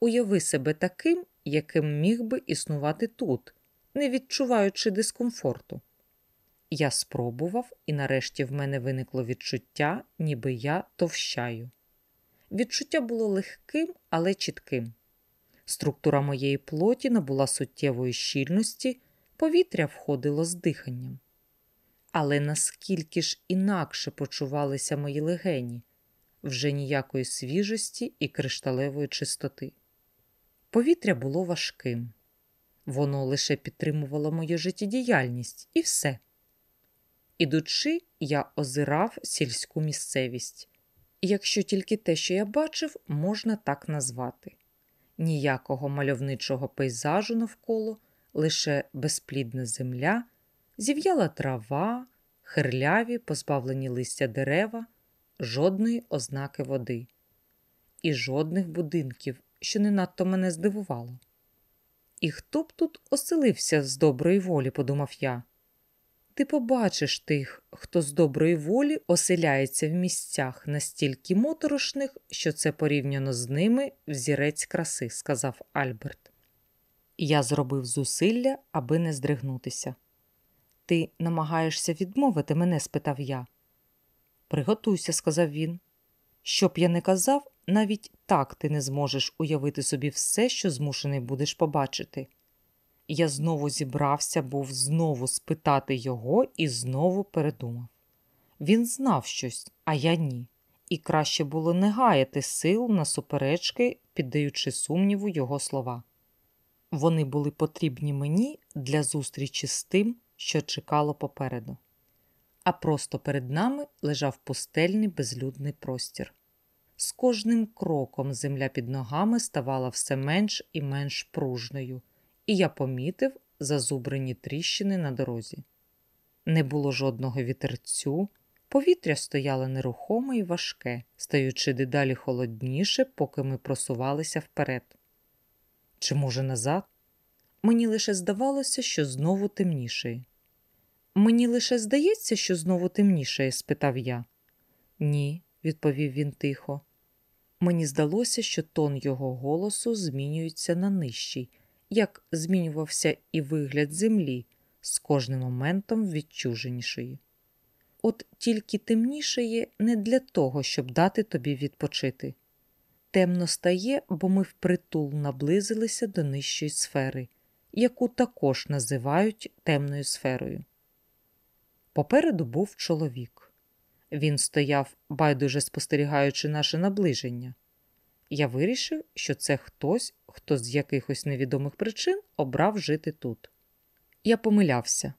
Уяви себе таким, яким міг би існувати тут, не відчуваючи дискомфорту. Я спробував, і нарешті в мене виникло відчуття, ніби я товщаю. Відчуття було легким, але чітким. Структура моєї плоті набула суттєвої щільності, повітря входило з диханням. Але наскільки ж інакше почувалися мої легені, вже ніякої свіжості і кришталевої чистоти. Повітря було важким, воно лише підтримувало мою життєдіяльність і все. Ідучи, я озирав сільську місцевість якщо тільки те, що я бачив, можна так назвати. Ніякого мальовничого пейзажу навколо, лише безплідна земля, зів'яла трава, хирляві, позбавлені листя дерева, жодної ознаки води і жодних будинків, що не надто мене здивувало. І хто б тут оселився з доброї волі, подумав я. Ти побачиш тих, хто з доброї волі оселяється в місцях настільки моторошних, що це порівняно з ними взірець краси, сказав Альберт. Я зробив зусилля, аби не здригнутися. Ти намагаєшся відмовити мене? спитав я. Приготуйся, сказав він. Щоб я не казав, навіть так ти не зможеш уявити собі все, що змушений будеш побачити. Я знову зібрався, був знову спитати його і знову передумав. Він знав щось, а я ні, і краще було не гаяти сил на суперечки, піддаючи сумніву його слова. Вони були потрібні мені для зустрічі з тим, що чекало попереду. А просто перед нами лежав пустельний безлюдний простір. З кожним кроком земля під ногами ставала все менш і менш пружною, і я помітив зазубрені тріщини на дорозі. Не було жодного вітерцю, повітря стояло нерухоме і важке, стаючи дедалі холодніше, поки ми просувалися вперед. Чи, може, назад? Мені лише здавалося, що знову темнішає. Мені лише здається, що знову темнішає? спитав я. Ні, відповів він тихо. Мені здалося, що тон його голосу змінюється на нижчий, як змінювався і вигляд землі з кожним моментом відчуженішої. От тільки темнішає не для того, щоб дати тобі відпочити. Темно стає, бо ми впритул наблизилися до нижчої сфери, яку також називають темною сферою. Попереду був чоловік. Він стояв, байдуже спостерігаючи наше наближення. Я вирішив, що це хтось, хто з якихось невідомих причин обрав жити тут. Я помилявся.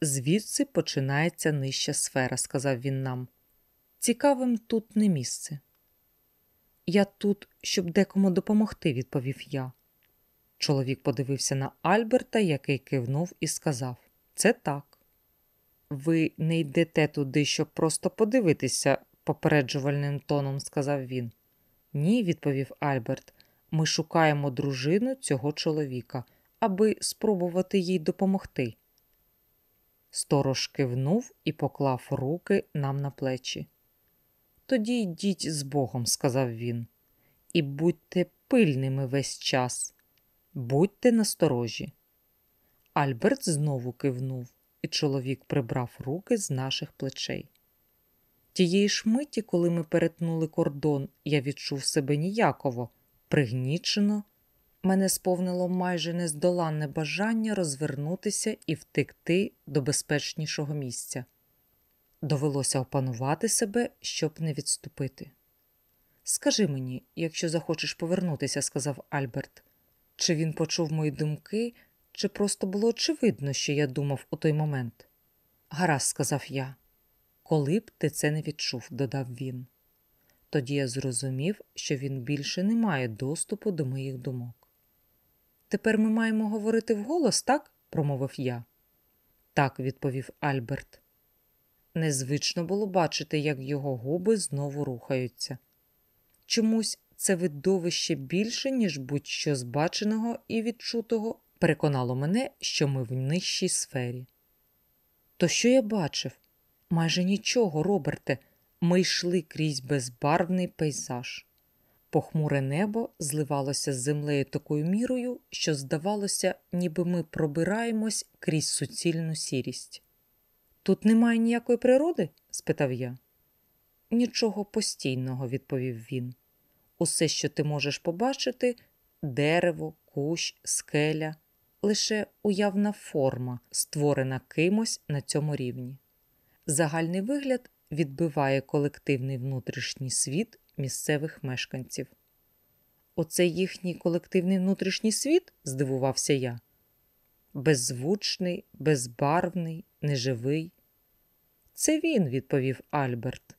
Звідси починається нижча сфера, сказав він нам. Цікавим тут не місце. Я тут, щоб декому допомогти, відповів я. Чоловік подивився на Альберта, який кивнув і сказав: Це так. Ви не йдете туди, щоб просто подивитися, попереджувальним тоном сказав він. Ні, відповів Альберт. Ми шукаємо дружину цього чоловіка, аби спробувати їй допомогти. Сторож кивнув і поклав руки нам на плечі. Тоді йдіть з Богом, сказав він, і будьте пильними весь час, будьте насторожі. Альберт знову кивнув і чоловік прибрав руки з наших плечей. Тієї ж миті, коли ми перетнули кордон, я відчув себе ніяково, пригнічено, мене сповнило майже нездоланне бажання розвернутися і втекти до безпечнішого місця. Довелося опанувати себе, щоб не відступити. Скажи мені, якщо захочеш повернутися, сказав Альберт, чи він почув мої думки, чи просто було очевидно, що я думав у той момент? Гаразд, сказав я. Коли б ти це не відчув, додав він. Тоді я зрозумів, що він більше не має доступу до моїх думок. Тепер ми маємо говорити вголос, так? промовив я. Так, відповів Альберт. Незвично було бачити, як його губи знову рухаються. Чомусь це видовище більше, ніж будь-що збаченого і відчутого переконало мене, що ми в нижчій сфері. То що я бачив? Майже нічого, Роберте, ми йшли крізь безбарвний пейзаж. Похмуре небо зливалося з землею такою мірою, що здавалося, ніби ми пробираємось крізь суцільну сірість. Тут немає ніякої природи? спитав я. Нічого постійного, відповів він. Усе, що ти можеш побачити дерево, кущ, скеля, лише уявна форма, створена кимось на цьому рівні. Загальний вигляд відбиває колективний внутрішній світ місцевих мешканців. Оце їхній колективний внутрішній світ? здивувався я. Беззвучний, безбарвний, неживий. Це він, відповів Альберт.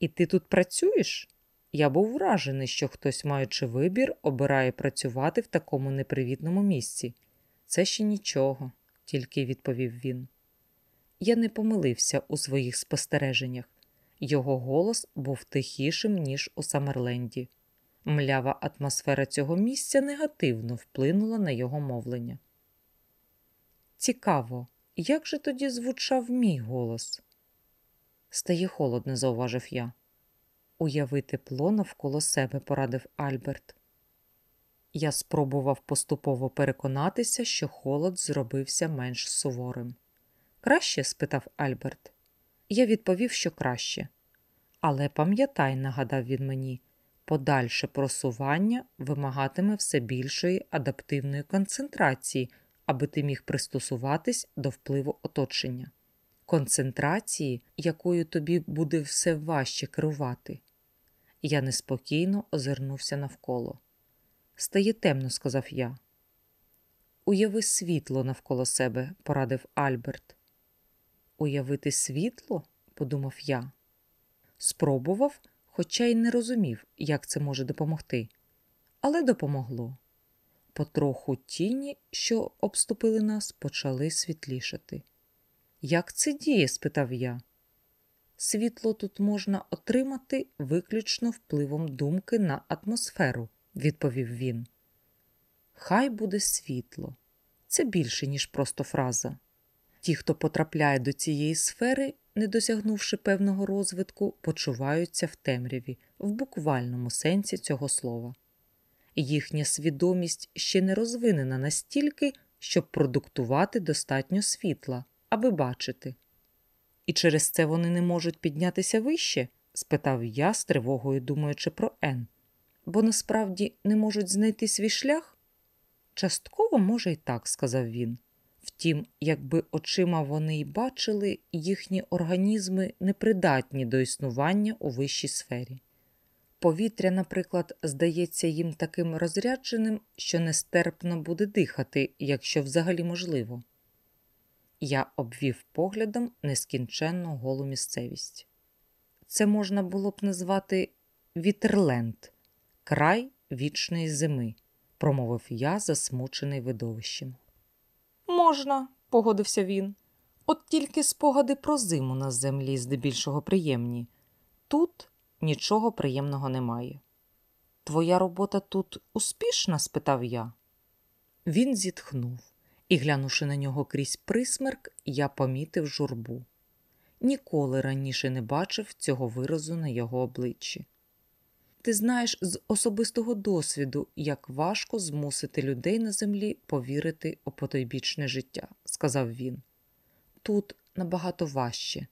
І ти тут працюєш? Я був вражений, що хтось, маючи вибір, обирає працювати в такому непривітному місці. Це ще нічого, тільки відповів він. Я не помилився у своїх спостереженнях. Його голос був тихішим, ніж у Самерленді. Млява атмосфера цього місця негативно вплинула на його мовлення. Цікаво, як же тоді звучав мій голос? Стає холодно, зауважив я. Уяви тепло навколо себе, порадив Альберт. Я спробував поступово переконатися, що холод зробився менш суворим. Краще? спитав Альберт. Я відповів, що краще. Але пам'ятай, нагадав він мені, подальше просування вимагатиме все більшої адаптивної концентрації, аби ти міг пристосуватись до впливу оточення, концентрації, якою тобі буде все важче керувати. Я неспокійно озирнувся навколо. Стає темно, сказав я. Уяви світло навколо себе, порадив Альберт. Уявити світло? подумав я. Спробував, хоча й не розумів, як це може допомогти, але допомогло. Потроху тіні, що обступили нас, почали світлішати. Як це діє? спитав я. Світло тут можна отримати виключно впливом думки на атмосферу, відповів він. Хай буде світло. Це більше, ніж просто фраза. Ті, хто потрапляє до цієї сфери, не досягнувши певного розвитку, почуваються в темряві, в буквальному сенсі цього слова. Їхня свідомість ще не розвинена настільки, щоб продуктувати достатньо світла, аби бачити. І через це вони не можуть піднятися вище? спитав я з тривогою, думаючи про Н. Бо насправді не можуть знайти свій шлях? Частково, може, й так, сказав він. Втім, якби очима вони й бачили, їхні організми непридатні до існування у вищій сфері. Повітря, наприклад, здається їм таким розрядженим, що нестерпно буде дихати, якщо взагалі можливо. Я обвів поглядом нескінченно голу місцевість. Це можна було б назвати Вітерленд, край вічної зими, промовив я, засмучений видовищем. Можна, погодився він. От тільки спогади про зиму на землі здебільшого приємні. Тут нічого приємного немає. Твоя робота тут успішна? спитав я. Він зітхнув, і, глянувши на нього крізь присмерк, я помітив журбу. Ніколи раніше не бачив цього виразу на його обличчі. Ти знаєш з особистого досвіду, як важко змусити людей на землі повірити у потойбічне життя, сказав він. Тут набагато важче.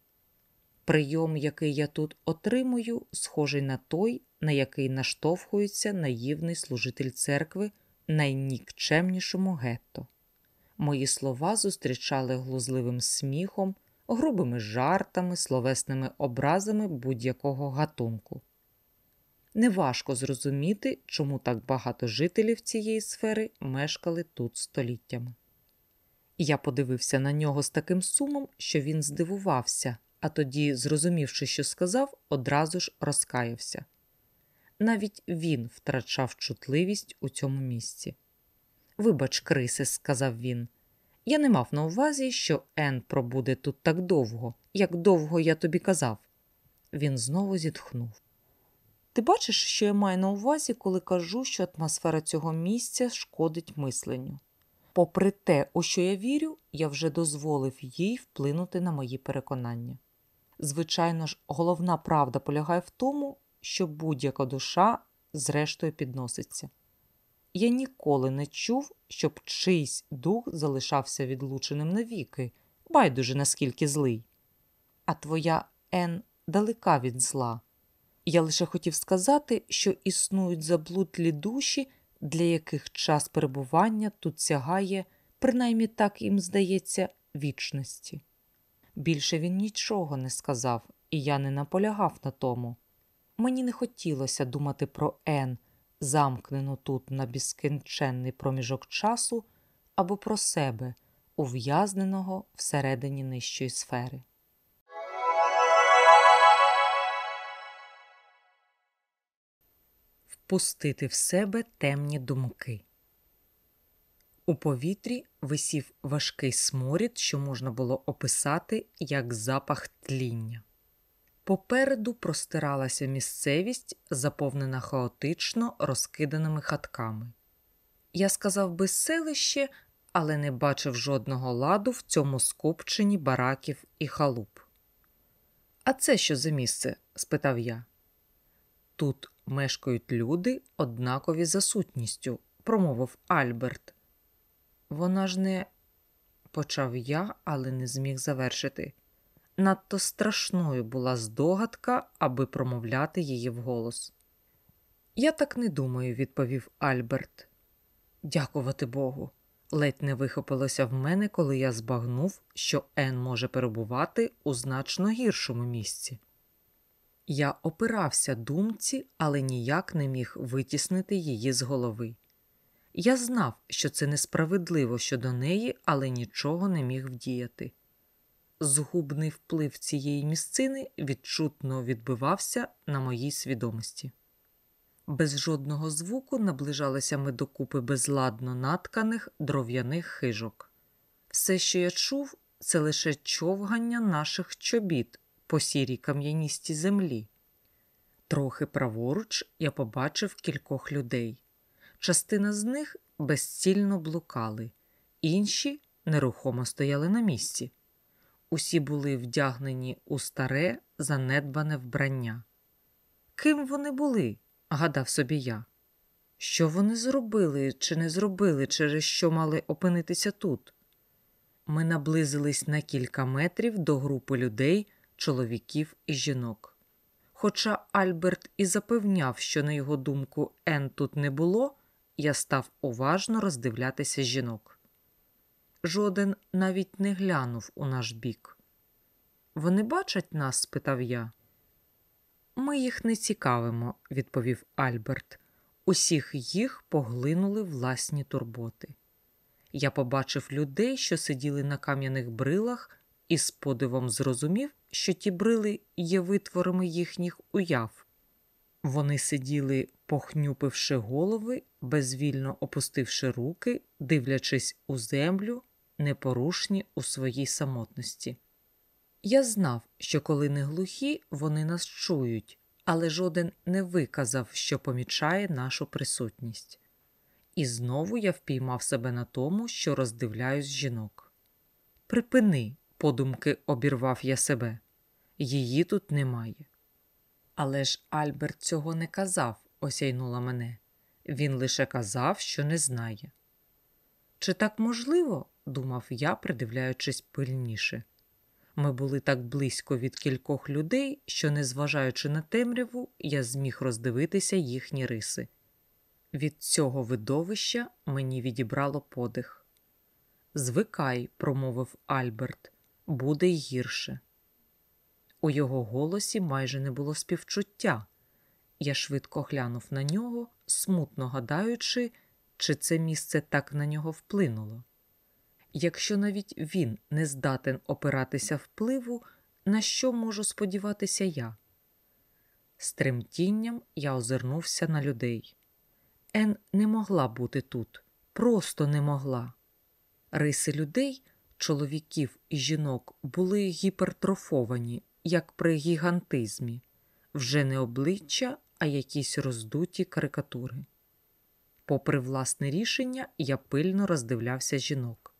Прийом, який я тут отримую, схожий на той, на який наштовхується наївний служитель церкви найнікчемнішому гетто. Мої слова зустрічали глузливим сміхом, грубими жартами, словесними образами будь-якого гатунку. Неважко зрозуміти, чому так багато жителів цієї сфери мешкали тут століттями. Я подивився на нього з таким сумом, що він здивувався, а тоді, зрозумівши, що сказав, одразу ж розкаявся. Навіть він втрачав чутливість у цьому місці. Вибач, Крисе, сказав він, я не мав на увазі, що Ен пробуде тут так довго, як довго я тобі казав. Він знову зітхнув. Ти бачиш, що я маю на увазі, коли кажу, що атмосфера цього місця шкодить мисленню. Попри те, у що я вірю, я вже дозволив їй вплинути на мої переконання. Звичайно ж, головна правда полягає в тому, що будь-яка душа зрештою підноситься. Я ніколи не чув, щоб чийсь дух залишався відлученим навіки, байдуже наскільки злий. А твоя Ен далека від зла. Я лише хотів сказати, що існують заблудлі душі, для яких час перебування тут сягає, принаймні так їм здається, вічності. Більше він нічого не сказав, і я не наполягав на тому. Мені не хотілося думати про Ен, замкнену тут на безкінченний проміжок часу, або про себе, ув'язненого всередині нижчої сфери. Впустити в себе темні думки. У повітрі висів важкий сморід, що можна було описати як запах тління. Попереду простиралася місцевість, заповнена хаотично розкиданими хатками. Я сказав би селище, але не бачив жодного ладу в цьому скупченні бараків і халуп. А це що за місце? спитав я. Тут мешкають люди, однакові за сутністю, промовив Альберт. Вона ж не почав я, але не зміг завершити. Надто страшною була здогадка, аби промовляти її вголос. Я так не думаю, відповів Альберт. Дякувати Богу. Ледь не вихопилося в мене, коли я збагнув, що Ен може перебувати у значно гіршому місці. Я опирався думці, але ніяк не міг витіснити її з голови. Я знав, що це несправедливо щодо неї, але нічого не міг вдіяти. Згубний вплив цієї місцини відчутно відбивався на моїй свідомості. Без жодного звуку наближалися ми до купи безладно натканих дров'яних хижок. Все, що я чув, це лише човгання наших чобіт по сірій кам'яністій землі. Трохи праворуч я побачив кількох людей. Частина з них безцільно блукали, інші нерухомо стояли на місці. Усі були вдягнені у старе, занедбане вбрання. Ким вони були? гадав собі я. Що вони зробили чи не зробили, через що мали опинитися тут? Ми наблизились на кілька метрів до групи людей, чоловіків і жінок. Хоча Альберт і запевняв, що, на його думку, Ен тут не було, я став уважно роздивлятися жінок. Жоден навіть не глянув у наш бік. Вони бачать нас? спитав я. Ми їх не цікавимо, відповів Альберт. Усіх їх поглинули власні турботи. Я побачив людей, що сиділи на кам'яних брилах, і з подивом зрозумів, що ті брили є витворами їхніх уяв. Вони сиділи, похнюпивши голови, безвільно опустивши руки, дивлячись у землю, непорушні у своїй самотності. Я знав, що коли не глухі, вони нас чують, але жоден не виказав, що помічає нашу присутність. І знову я впіймав себе на тому, що роздивляюсь жінок. Припини, подумки обірвав я себе, її тут немає. Але ж Альберт цього не казав, осяйнула мене. Він лише казав, що не знає. Чи так можливо? думав я, придивляючись пильніше. Ми були так близько від кількох людей, що, незважаючи на темряву, я зміг роздивитися їхні риси. Від цього видовища мені відібрало подих. Звикай, промовив Альберт, буде й гірше. У його голосі майже не було співчуття. Я швидко глянув на нього, смутно гадаючи, чи це місце так на нього вплинуло. Якщо навіть він не здатен опиратися впливу, на що можу сподіватися я? З тремтінням я озирнувся на людей. Ен не могла бути тут, просто не могла. Риси людей, чоловіків і жінок були гіпертрофовані, як при гігантизмі, вже не обличчя, а якісь роздуті карикатури. Попри власне рішення, я пильно роздивлявся жінок.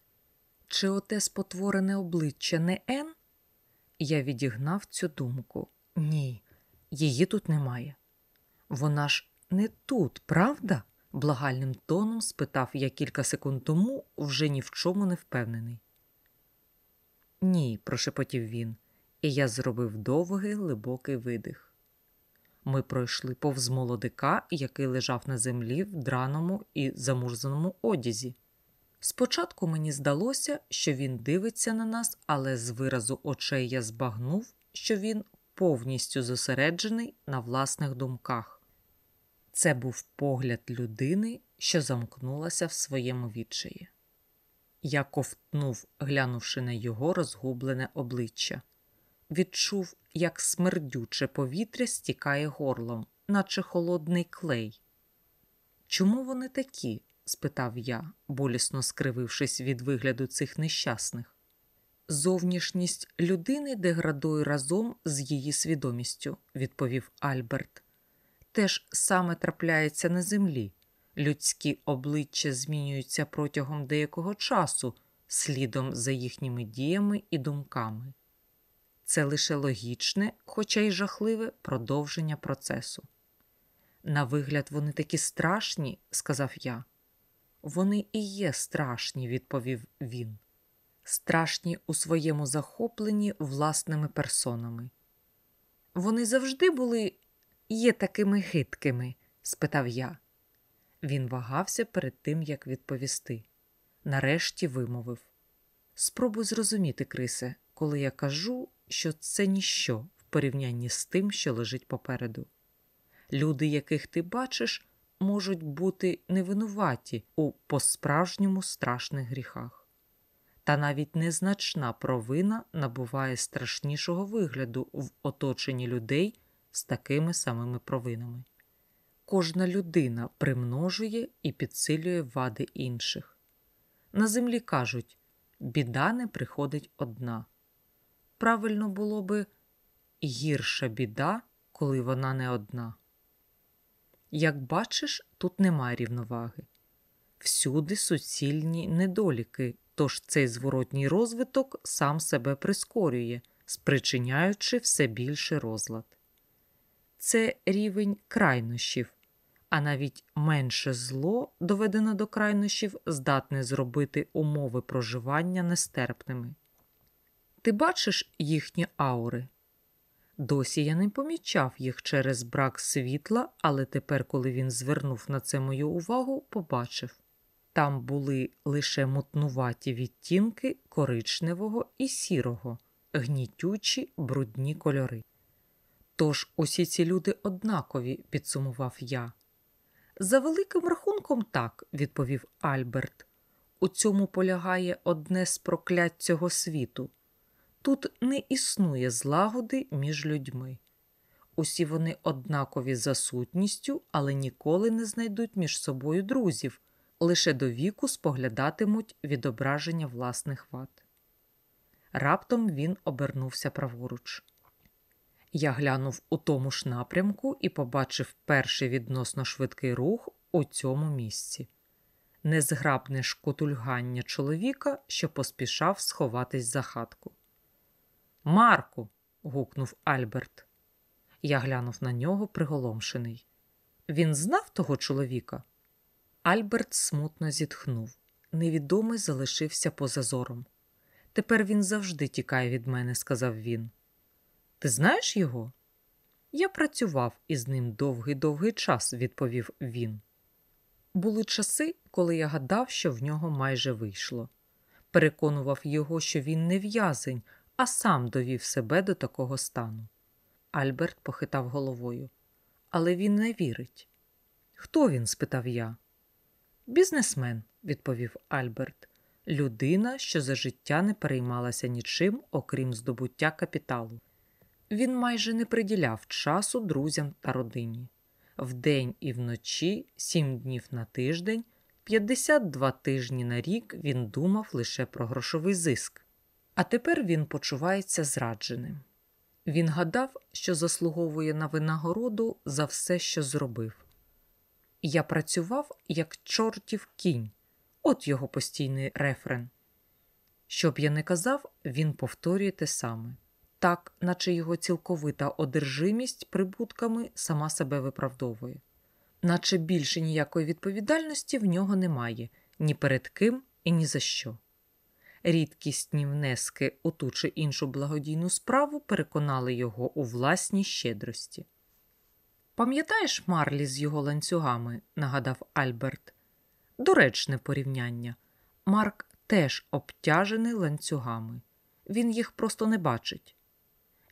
Чи оте спотворене обличчя не Ен? Я відігнав цю думку. Ні, її тут немає. Вона ж не тут, правда? благальним тоном спитав я кілька секунд тому, вже ні в чому не впевнений. Ні, прошепотів він, і я зробив довгий глибокий видих. Ми пройшли повз молодика, який лежав на землі в драному і замурзаному одязі. Спочатку мені здалося, що він дивиться на нас, але з виразу очей я збагнув, що він повністю зосереджений на власних думках. Це був погляд людини, що замкнулася в своєму відчаї. Я ковтнув, глянувши на його розгублене обличчя, відчув, як смердюче повітря стікає горлом, наче холодний клей. Чому вони такі? спитав я, болісно скривившись від вигляду цих нещасних. Зовнішність людини деградує разом з її свідомістю, відповів Альберт. Теж саме трапляється на землі. Людські обличчя змінюються протягом деякого часу, слідом за їхніми діями і думками. Це лише логічне, хоча й жахливе продовження процесу. На вигляд, вони такі страшні, сказав я. Вони і є страшні, відповів він. Страшні у своєму захопленні власними персонами. Вони завжди були є такими хиткими? спитав я. Він вагався перед тим, як відповісти. Нарешті вимовив: Спробуй зрозуміти, Крисе, коли я кажу, що це ніщо в порівнянні з тим, що лежить попереду. Люди, яких ти бачиш, можуть бути невинуваті у по-справжньому страшних гріхах. Та навіть незначна провина набуває страшнішого вигляду в оточенні людей з такими самими провинами. Кожна людина примножує і підсилює вади інших. На землі кажуть біда не приходить одна. Правильно було би гірша біда, коли вона не одна. Як бачиш, тут немає рівноваги. Всюди суцільні недоліки, тож цей зворотній розвиток сам себе прискорює, спричиняючи все більше розлад. Це рівень крайнощів, а навіть менше зло, доведено до крайнощів, здатне зробити умови проживання нестерпними. Ти бачиш їхні аури? Досі я не помічав їх через брак світла, але тепер, коли він звернув на це мою увагу, побачив там були лише мутнуваті відтінки коричневого і сірого, гнітючі брудні кольори. Тож усі ці люди однакові, підсумував я. За великим рахунком, так, відповів Альберт. У цьому полягає одне з проклять цього світу. Тут не існує злагоди між людьми. Усі вони однакові за сутністю, але ніколи не знайдуть між собою друзів, лише до віку споглядатимуть відображення власних вад. Раптом він обернувся праворуч. Я глянув у тому ж напрямку і побачив перший відносно швидкий рух у цьому місці незграбне шкотульгання чоловіка, що поспішав сховатись за хатку. Марку. гукнув Альберт. Я глянув на нього приголомшений. Він знав того чоловіка? Альберт смутно зітхнув. Невідомий залишився поза зором. Тепер він завжди тікає від мене, сказав він. Ти знаєш його? Я працював із ним довгий-довгий час, відповів він. Були часи, коли я гадав, що в нього майже вийшло. Переконував його, що він не в'язень, а сам довів себе до такого стану. Альберт похитав головою. Але він не вірить. Хто він? спитав я. Бізнесмен, відповів Альберт, людина, що за життя не переймалася нічим, окрім здобуття капіталу. Він майже не приділяв часу друзям та родині. Вдень і вночі, сім днів на тиждень, 52 тижні на рік він думав лише про грошовий зиск. А тепер він почувається зрадженим. Він гадав, що заслуговує на винагороду за все, що зробив. Я працював як чортів кінь, от його постійний рефрен. Щоб я не казав, він повторює те саме так, наче його цілковита одержимість прибутками сама себе виправдовує, наче більше ніякої відповідальності в нього немає ні перед ким і ні за що. Рідкісні внески у ту чи іншу благодійну справу переконали його у власній щедрості. Пам'ятаєш Марлі з його ланцюгами? нагадав Альберт. Доречне порівняння. Марк теж обтяжений ланцюгами. Він їх просто не бачить.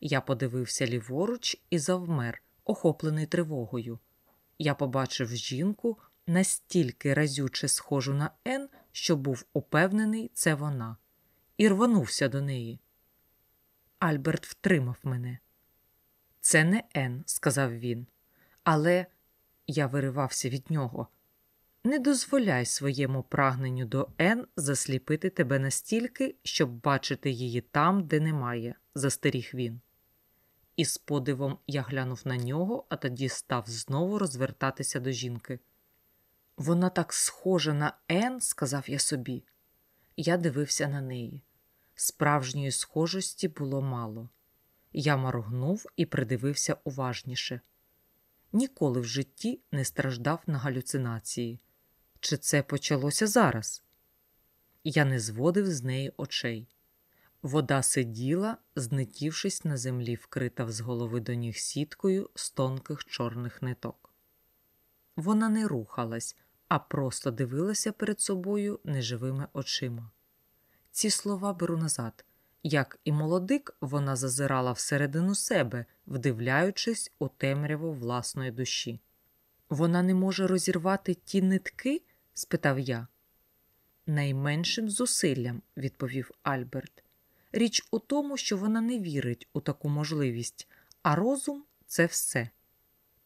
Я подивився ліворуч і завмер, охоплений тривогою. Я побачив жінку настільки разюче схожу на Ен, що був упевнений, це вона, і рванувся до неї. Альберт втримав мене. Це не Ен, сказав він, але я виривався від нього. Не дозволяй своєму прагненню до Н засліпити тебе настільки, щоб бачити її там, де немає, застеріг він. І з подивом я глянув на нього, а тоді став знову розвертатися до жінки. Вона так схожа на Н, сказав я собі. Я дивився на неї. Справжньої схожості було мало. Я моргнув і придивився уважніше. Ніколи в житті не страждав на галюцинації. Чи це почалося зараз? Я не зводив з неї очей. Вода сиділа, знитівшись на землі, вкрита з голови до ніг сіткою з тонких чорних ниток. Вона не рухалась, а просто дивилася перед собою неживими очима. Ці слова беру назад. Як і молодик, вона зазирала всередину себе, вдивляючись у темряву власної душі. Вона не може розірвати ті нитки? спитав я. Найменшим зусиллям, відповів Альберт. Річ у тому, що вона не вірить у таку можливість, а розум це все.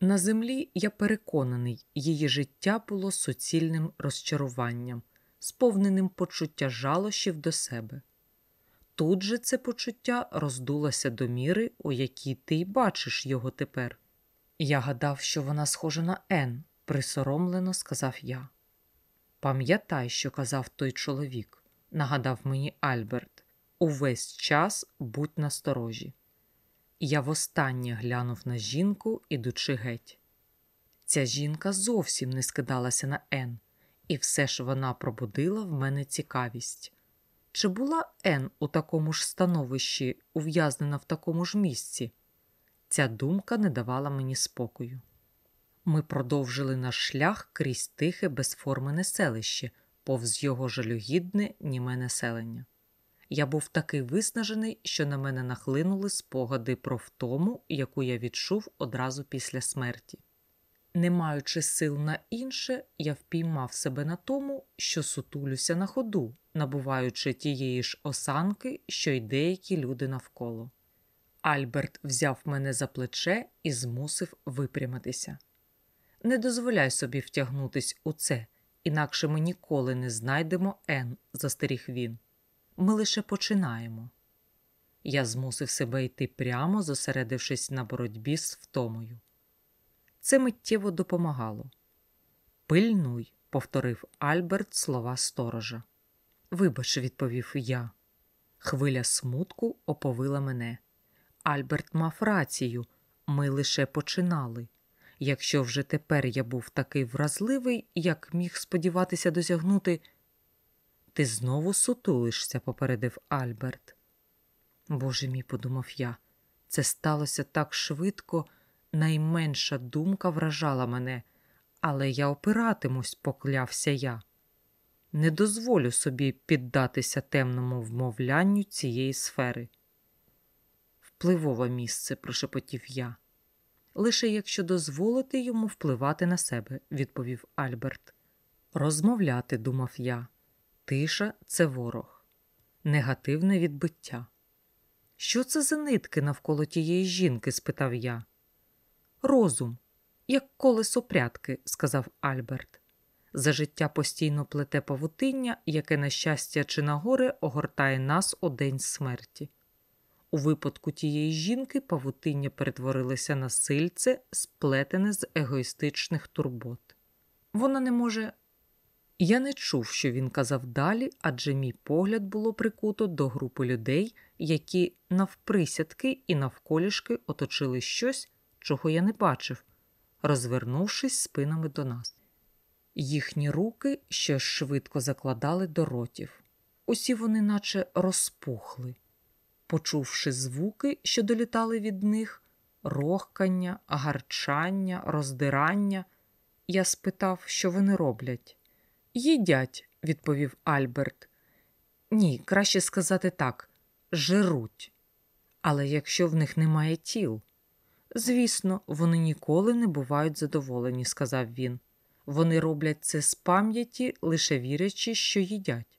На землі я переконаний, її життя було суцільним розчаруванням, сповненим почуття жалощів до себе. Тут же це почуття роздулося до міри, у якій ти й бачиш його тепер. Я гадав, що вона схожа на Ен, присоромлено сказав я. Пам'ятай, що казав той чоловік, нагадав мені Альберт, увесь час будь насторожі. Я востаннє глянув на жінку, ідучи геть. Ця жінка зовсім не скидалася на Ен, і все ж вона пробудила в мене цікавість. Чи була Ен у такому ж становищі, ув'язнена в такому ж місці? Ця думка не давала мені спокою. Ми продовжили наш шлях крізь тихе, безформене селище, повз його жалюгідне німе населення. Я був такий виснажений, що на мене нахлинули спогади про втому, яку я відчув одразу після смерті. Не маючи сил на інше, я впіймав себе на тому, що сутулюся на ходу, набуваючи тієї ж осанки, що й деякі люди навколо. Альберт взяв мене за плече і змусив випрямитися. Не дозволяй собі втягнутись у це, інакше ми ніколи не знайдемо Ен, застеріг він. Ми лише починаємо. Я змусив себе йти прямо, зосередившись на боротьбі з втомою. Це миттєво допомагало. Пильнуй, повторив Альберт слова сторожа. Вибач, відповів я. Хвиля смутку оповила мене. Альберт мав рацію, ми лише починали. Якщо вже тепер я був такий вразливий, як міг сподіватися досягнути. Ти знову сутулишся, попередив Альберт. Боже мій, подумав я, це сталося так швидко, найменша думка вражала мене, але я опиратимусь, поклявся я. Не дозволю собі піддатися темному вмовлянню цієї сфери. Впливове місце, прошепотів я. Лише якщо дозволити йому впливати на себе, відповів Альберт. Розмовляти, думав я. Тиша це ворог, негативне відбиття. Що це за нитки навколо тієї жінки? спитав я. Розум, як колесо прятки, сказав Альберт. За життя постійно плете павутиння, яке, на щастя чи на горе, огортає нас у день смерті. У випадку тієї жінки павутиння перетворилося на сильце, сплетене з егоїстичних турбот. Вона не може. Я не чув, що він казав далі, адже мій погляд було прикуто до групи людей, які навприсядки і навколішки оточили щось, чого я не бачив, розвернувшись спинами до нас. Їхні руки ще швидко закладали до ротів. Усі вони наче розпухли. Почувши звуки, що долітали від них, рохкання, гарчання, роздирання, я спитав, що вони роблять. Їдять, відповів Альберт. Ні, краще сказати так жируть. Але якщо в них немає тіл, звісно, вони ніколи не бувають задоволені, сказав він. Вони роблять це з пам'яті, лише вірячи, що їдять.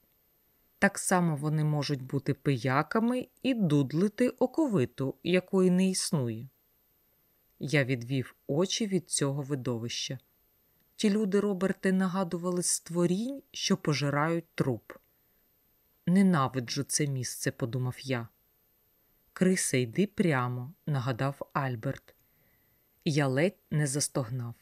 Так само вони можуть бути пияками і дудлити оковиту, якої не існує. Я відвів очі від цього видовища. Ті люди, Роберте, нагадували створінь, що пожирають труп. Ненавиджу це місце, подумав я. Крисе, йди прямо, нагадав Альберт. Я ледь не застогнав.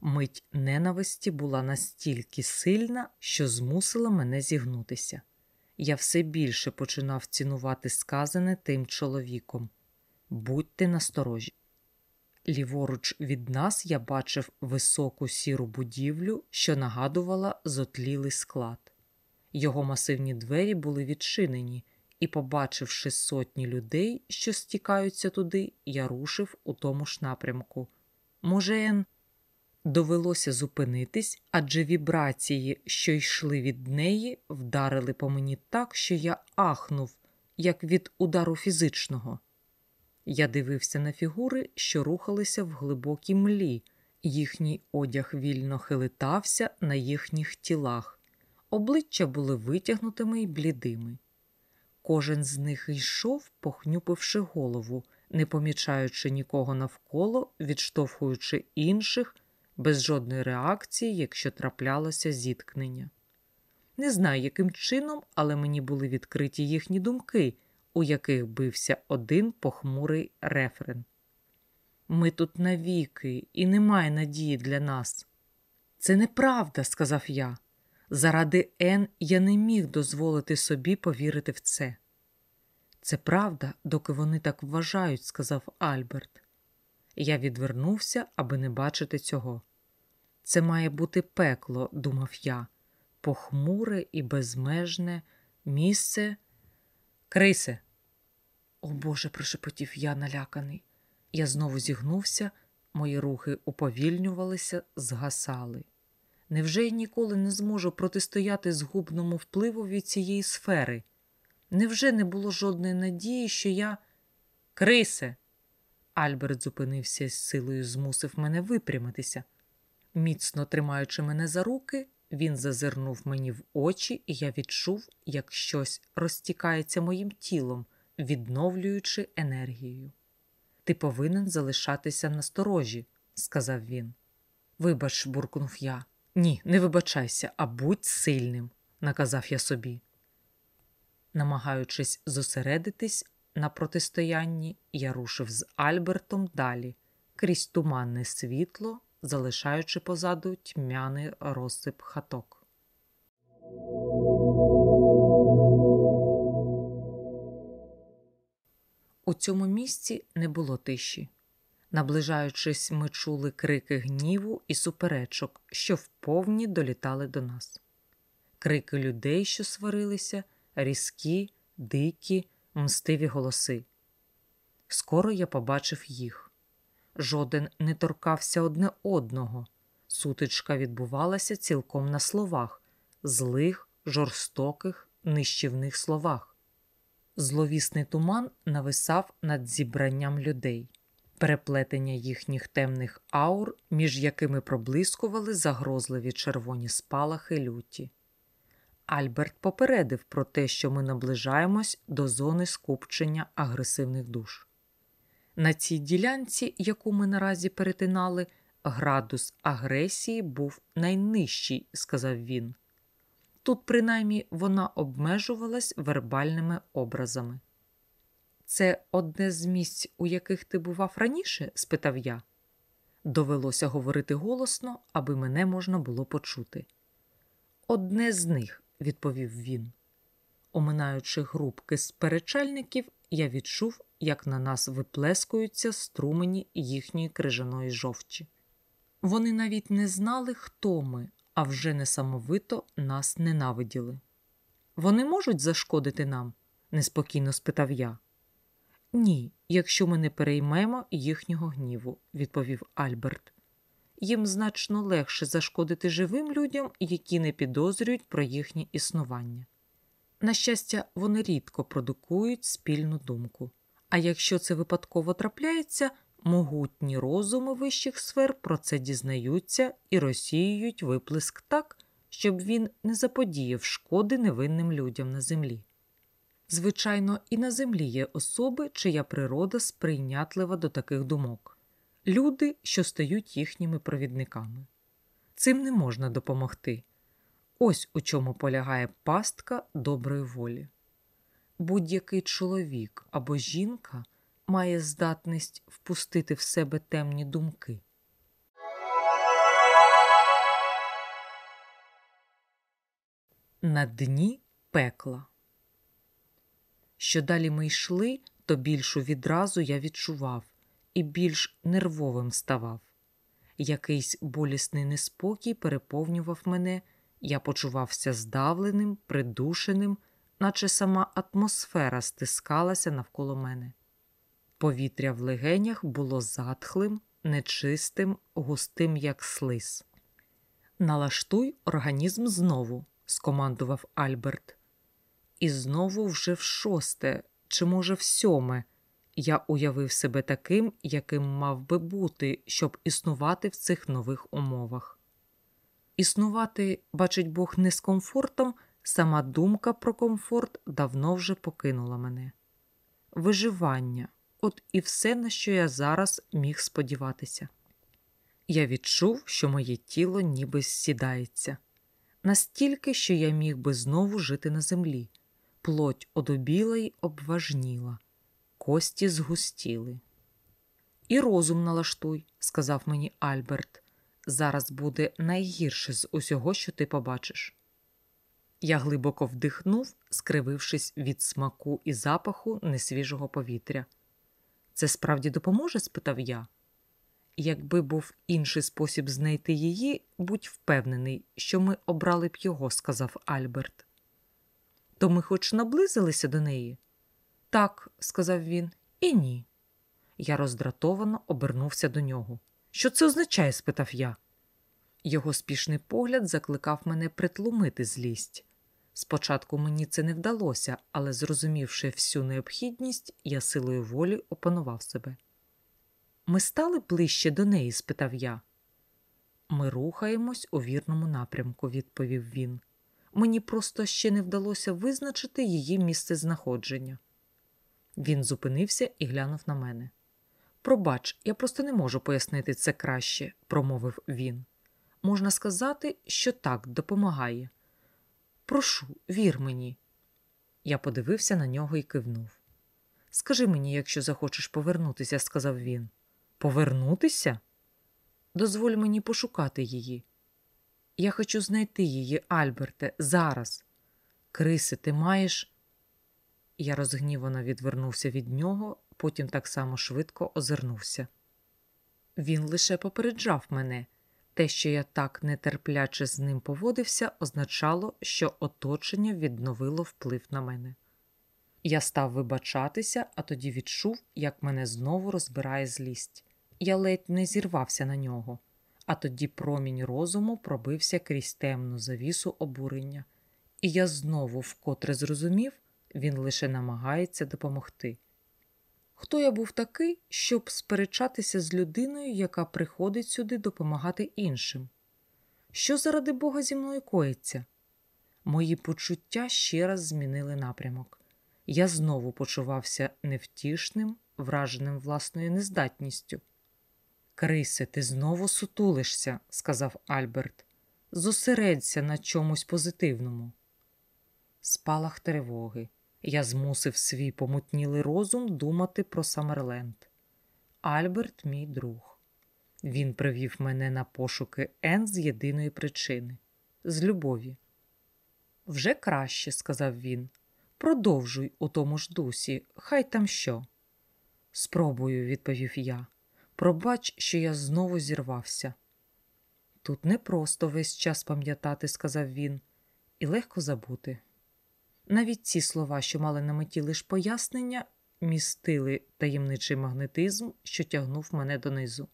Мить ненависті була настільки сильна, що змусила мене зігнутися. Я все більше починав цінувати сказане тим чоловіком. Будьте насторожі. Ліворуч від нас я бачив високу сіру будівлю, що нагадувала зотлілий склад. Його масивні двері були відчинені, і, побачивши сотні людей, що стікаються туди, я рушив у тому ж напрямку. Може, Ен... довелося зупинитись, адже вібрації, що йшли від неї, вдарили по мені так, що я ахнув, як від удару фізичного. Я дивився на фігури, що рухалися в глибокій млі, їхній одяг вільно хилитався на їхніх тілах, обличчя були витягнутими й блідими. Кожен з них йшов, похнюпивши голову, не помічаючи нікого навколо, відштовхуючи інших, без жодної реакції, якщо траплялося зіткнення. Не знаю, яким чином, але мені були відкриті їхні думки у яких бився один похмурий рефрен. Ми тут навіки, і немає надії для нас. Це неправда, сказав я. Заради Ен я не міг дозволити собі повірити в це. Це правда, доки вони так вважають, сказав Альберт. Я відвернувся, аби не бачити цього. Це має бути пекло, думав я, похмуре і безмежне місце. Крисе, о Боже, прошепотів я наляканий. Я знову зігнувся, мої рухи уповільнювалися, згасали. Невже я ніколи не зможу протистояти згубному впливові цієї сфери? Невже не було жодної надії, що я. Крисе. Альберт зупинився з силою змусив мене випрямитися. Міцно тримаючи мене за руки, він зазирнув мені в очі, і я відчув, як щось розтікається моїм тілом відновлюючи енергію. Ти повинен залишатися насторожі, сказав він. Вибач, буркнув я. Ні, не вибачайся, а будь сильним, наказав я собі. Намагаючись зосередитись на протистоянні, я рушив з Альбертом далі, крізь туманне світло, залишаючи позаду тьмяний розсип хаток. У цьому місці не було тиші. Наближаючись, ми чули крики гніву і суперечок, що вповні долітали до нас. Крики людей, що сварилися, різкі, дикі, мстиві голоси. Скоро я побачив їх. Жоден не торкався одне одного. Сутичка відбувалася цілком на словах, злих, жорстоких, нищівних словах. Зловісний туман нависав над зібранням людей, переплетення їхніх темних аур, між якими проблискували загрозливі червоні спалахи люті. Альберт попередив про те, що ми наближаємось до зони скупчення агресивних душ. На цій ділянці, яку ми наразі перетинали, градус агресії був найнижчий, сказав він. Тут, принаймні, вона обмежувалась вербальними образами. Це одне з місць, у яких ти бував раніше? спитав я. Довелося говорити голосно, аби мене можна було почути. Одне з них, відповів він. Оминаючи групки сперечальників, я відчув, як на нас виплескуються струмені їхньої крижаної жовчі. Вони навіть не знали, хто ми, а вже несамовито нас ненавиділи. Вони можуть зашкодити нам? неспокійно спитав я. Ні, якщо ми не переймемо їхнього гніву, відповів Альберт. Їм значно легше зашкодити живим людям, які не підозрюють про їхнє існування. На щастя, вони рідко продукують спільну думку. А якщо це випадково трапляється, Могутні розуми вищих сфер про це дізнаються і розсіюють виплеск так, щоб він не заподіяв шкоди невинним людям на землі. Звичайно, і на землі є особи, чия природа сприйнятлива до таких думок люди, що стають їхніми провідниками. цим не можна допомогти. Ось у чому полягає пастка доброї волі. Будь-який чоловік або жінка має здатність впустити в себе темні думки. На дні пекла. Що далі ми йшли, то більшу відразу я відчував і більш нервовим ставав. Якийсь болісний неспокій переповнював мене, я почувався здавленим, придушеним, наче сама атмосфера стискалася навколо мене. Повітря в легенях було затхлим, нечистим, густим, як слиз. Налаштуй організм знову, скомандував Альберт. І знову вже в шосте, чи, може, в сьоме, я уявив себе таким, яким мав би бути, щоб існувати в цих нових умовах. Існувати, бачить Бог, не з комфортом, сама думка про комфорт давно вже покинула мене. Виживання от і все, на що я зараз міг сподіватися. Я відчув, що моє тіло ніби зсідається, настільки, що я міг би знову жити на землі. Плоть одобіла й обважніла, кості згустіли. І розум налаштуй, сказав мені Альберт. Зараз буде найгірше з усього, що ти побачиш. Я глибоко вдихнув, скривившись від смаку і запаху несвіжого повітря. Це справді допоможе? спитав я. Якби був інший спосіб знайти її, будь впевнений, що ми обрали б його, сказав Альберт. То ми хоч наблизилися до неї? Так, сказав він, і ні. Я роздратовано обернувся до нього. Що це означає? спитав я. Його спішний погляд закликав мене притлумити злість. Спочатку мені це не вдалося, але, зрозумівши всю необхідність, я силою волі опанував себе. Ми стали ближче до неї? спитав я. Ми рухаємось у вірному напрямку, відповів він. Мені просто ще не вдалося визначити її місце знаходження. Він зупинився і глянув на мене. Пробач, я просто не можу пояснити це краще, промовив він. Можна сказати, що так допомагає. Прошу, вір мені. Я подивився на нього і кивнув. Скажи мені, якщо захочеш повернутися, сказав він. Повернутися? Дозволь мені пошукати її. Я хочу знайти її, Альберте, зараз. Криси, ти маєш. Я розгнівано відвернувся від нього, потім так само швидко озирнувся. Він лише попереджав мене. Те, що я так нетерпляче з ним поводився, означало, що оточення відновило вплив на мене. Я став вибачатися, а тоді відчув, як мене знову розбирає злість. Я ледь не зірвався на нього, а тоді промінь розуму пробився крізь темну завісу обурення, і я знову вкотре зрозумів, він лише намагається допомогти. Хто я був такий, щоб сперечатися з людиною, яка приходить сюди допомагати іншим? Що заради Бога зі мною коїться? Мої почуття ще раз змінили напрямок. Я знову почувався невтішним, враженим власною нездатністю. Крисе, ти знову сутулишся, сказав Альберт. Зосередься на чомусь позитивному. Спалах тривоги. Я змусив свій помутнілий розум думати про Самерленд. Альберт, мій друг. Він привів мене на пошуки Ен з єдиної причини з любові. Вже краще, сказав він. Продовжуй у тому ж дусі, хай там що. Спробую, відповів я. Пробач, що я знову зірвався. Тут не просто весь час пам'ятати, сказав він, і легко забути. Навіть ці слова, що мали на меті лише пояснення, містили таємничий магнетизм, що тягнув мене донизу.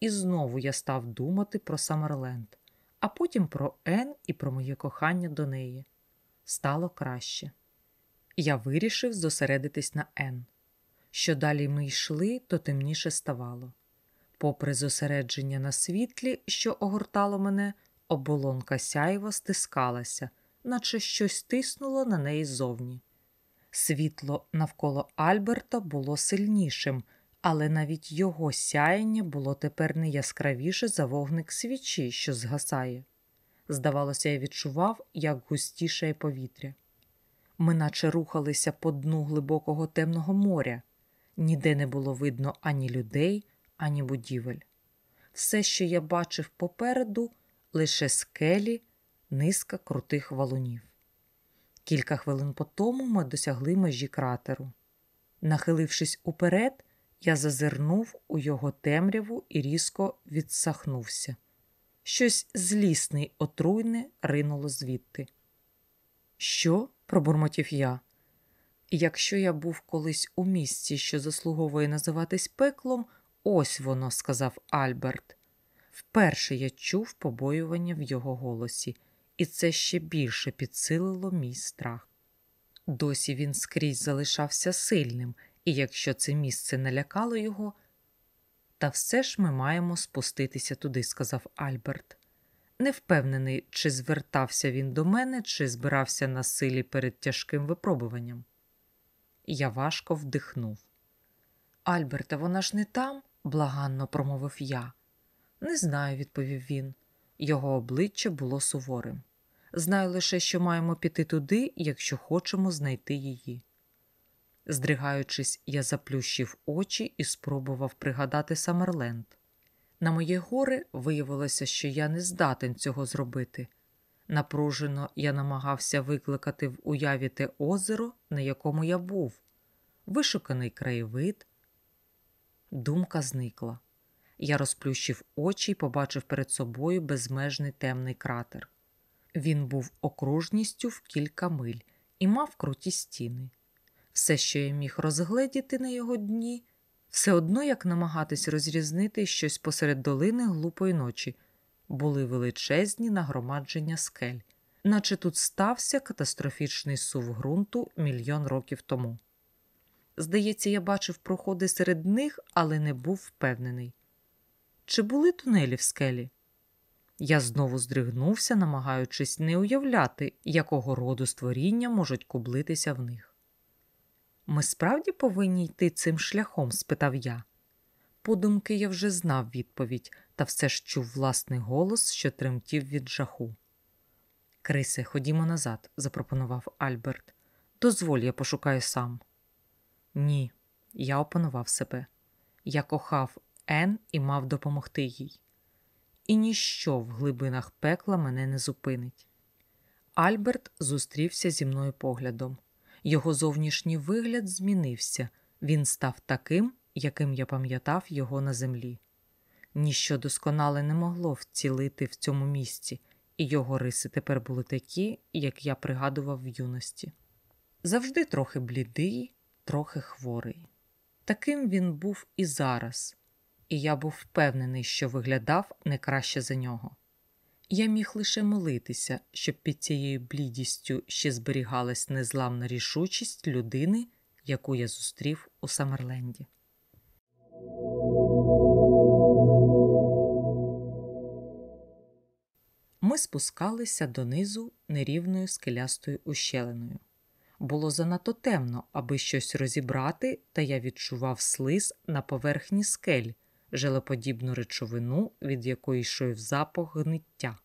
І знову я став думати про Самерленд, а потім про Ен і про моє кохання до неї. Стало краще. Я вирішив зосередитись на Ен. Що далі ми йшли, то темніше ставало. Попри зосередження на світлі, що огортало мене, оболонка сяєва стискалася наче щось тиснуло на неї ззовні. Світло навколо Альберта було сильнішим, але навіть його сяєння було тепер не яскравіше за вогник свічі, що згасає. Здавалося, я відчував, як густішає повітря. Ми наче рухалися по дну глибокого темного моря, ніде не було видно ані людей, ані будівель. Все, що я бачив попереду, лише скелі, низка крутих валунів. Кілька хвилин по тому ми досягли межі кратеру. Нахилившись уперед, я зазирнув у його темряву і різко відсахнувся. Щось злісне й отруйне ринуло звідти. Що? пробурмотів я. Якщо я був колись у місці, що заслуговує називатись пеклом, ось воно, сказав Альберт. Вперше я чув побоювання в його голосі, і це ще більше підсилило мій страх. Досі він скрізь залишався сильним, і якщо це місце налякало його, та все ж ми маємо спуститися туди, сказав Альберт. Не впевнений, чи звертався він до мене, чи збирався на силі перед тяжким випробуванням. Я важко вдихнув. Альберте, вона ж не там, благанно промовив я. Не знаю, відповів він. Його обличчя було суворим. Знаю лише, що маємо піти туди, якщо хочемо знайти її. Здригаючись, я заплющив очі і спробував пригадати Самерленд. На моє горе виявилося, що я не здатен цього зробити. Напружено я намагався викликати в уяві те озеро, на якому я був, вишуканий краєвид. Думка зникла. Я розплющив очі і побачив перед собою безмежний темний кратер. Він був окружністю в кілька миль і мав круті стіни. Все, що я міг розгледіти на його дні, все одно як намагатись розрізнити щось посеред долини глупої ночі, були величезні нагромадження скель, наче тут стався катастрофічний сув ґрунту мільйон років тому. Здається, я бачив проходи серед них, але не був впевнений. Чи були тунелі в скелі? Я знову здригнувся, намагаючись не уявляти, якого роду створіння можуть кублитися в них. Ми справді повинні йти цим шляхом? спитав я. Подумки я вже знав відповідь, та все ж чув власний голос, що тремтів від жаху. Крисе, ходімо назад, запропонував Альберт. Дозволь, я пошукаю сам. Ні, я опанував себе. Я кохав Ен і мав допомогти їй. І ніщо в глибинах пекла мене не зупинить. Альберт зустрівся зі мною поглядом. Його зовнішній вигляд змінився, він став таким, яким я пам'ятав його на землі. Ніщо досконале не могло вцілити в цьому місці, і його риси тепер були такі, як я пригадував в юності. Завжди трохи блідий, трохи хворий. Таким він був і зараз, і я був впевнений, що виглядав не краще за нього. Я міг лише молитися, щоб під цією блідістю ще зберігалась незламна рішучість людини, яку я зустрів у Самерленді. Ми спускалися донизу нерівною скелястою ущелиною. Було занадто темно, аби щось розібрати, та я відчував слиз на поверхні скель, желеподібну речовину, від якої йшов запах гниття.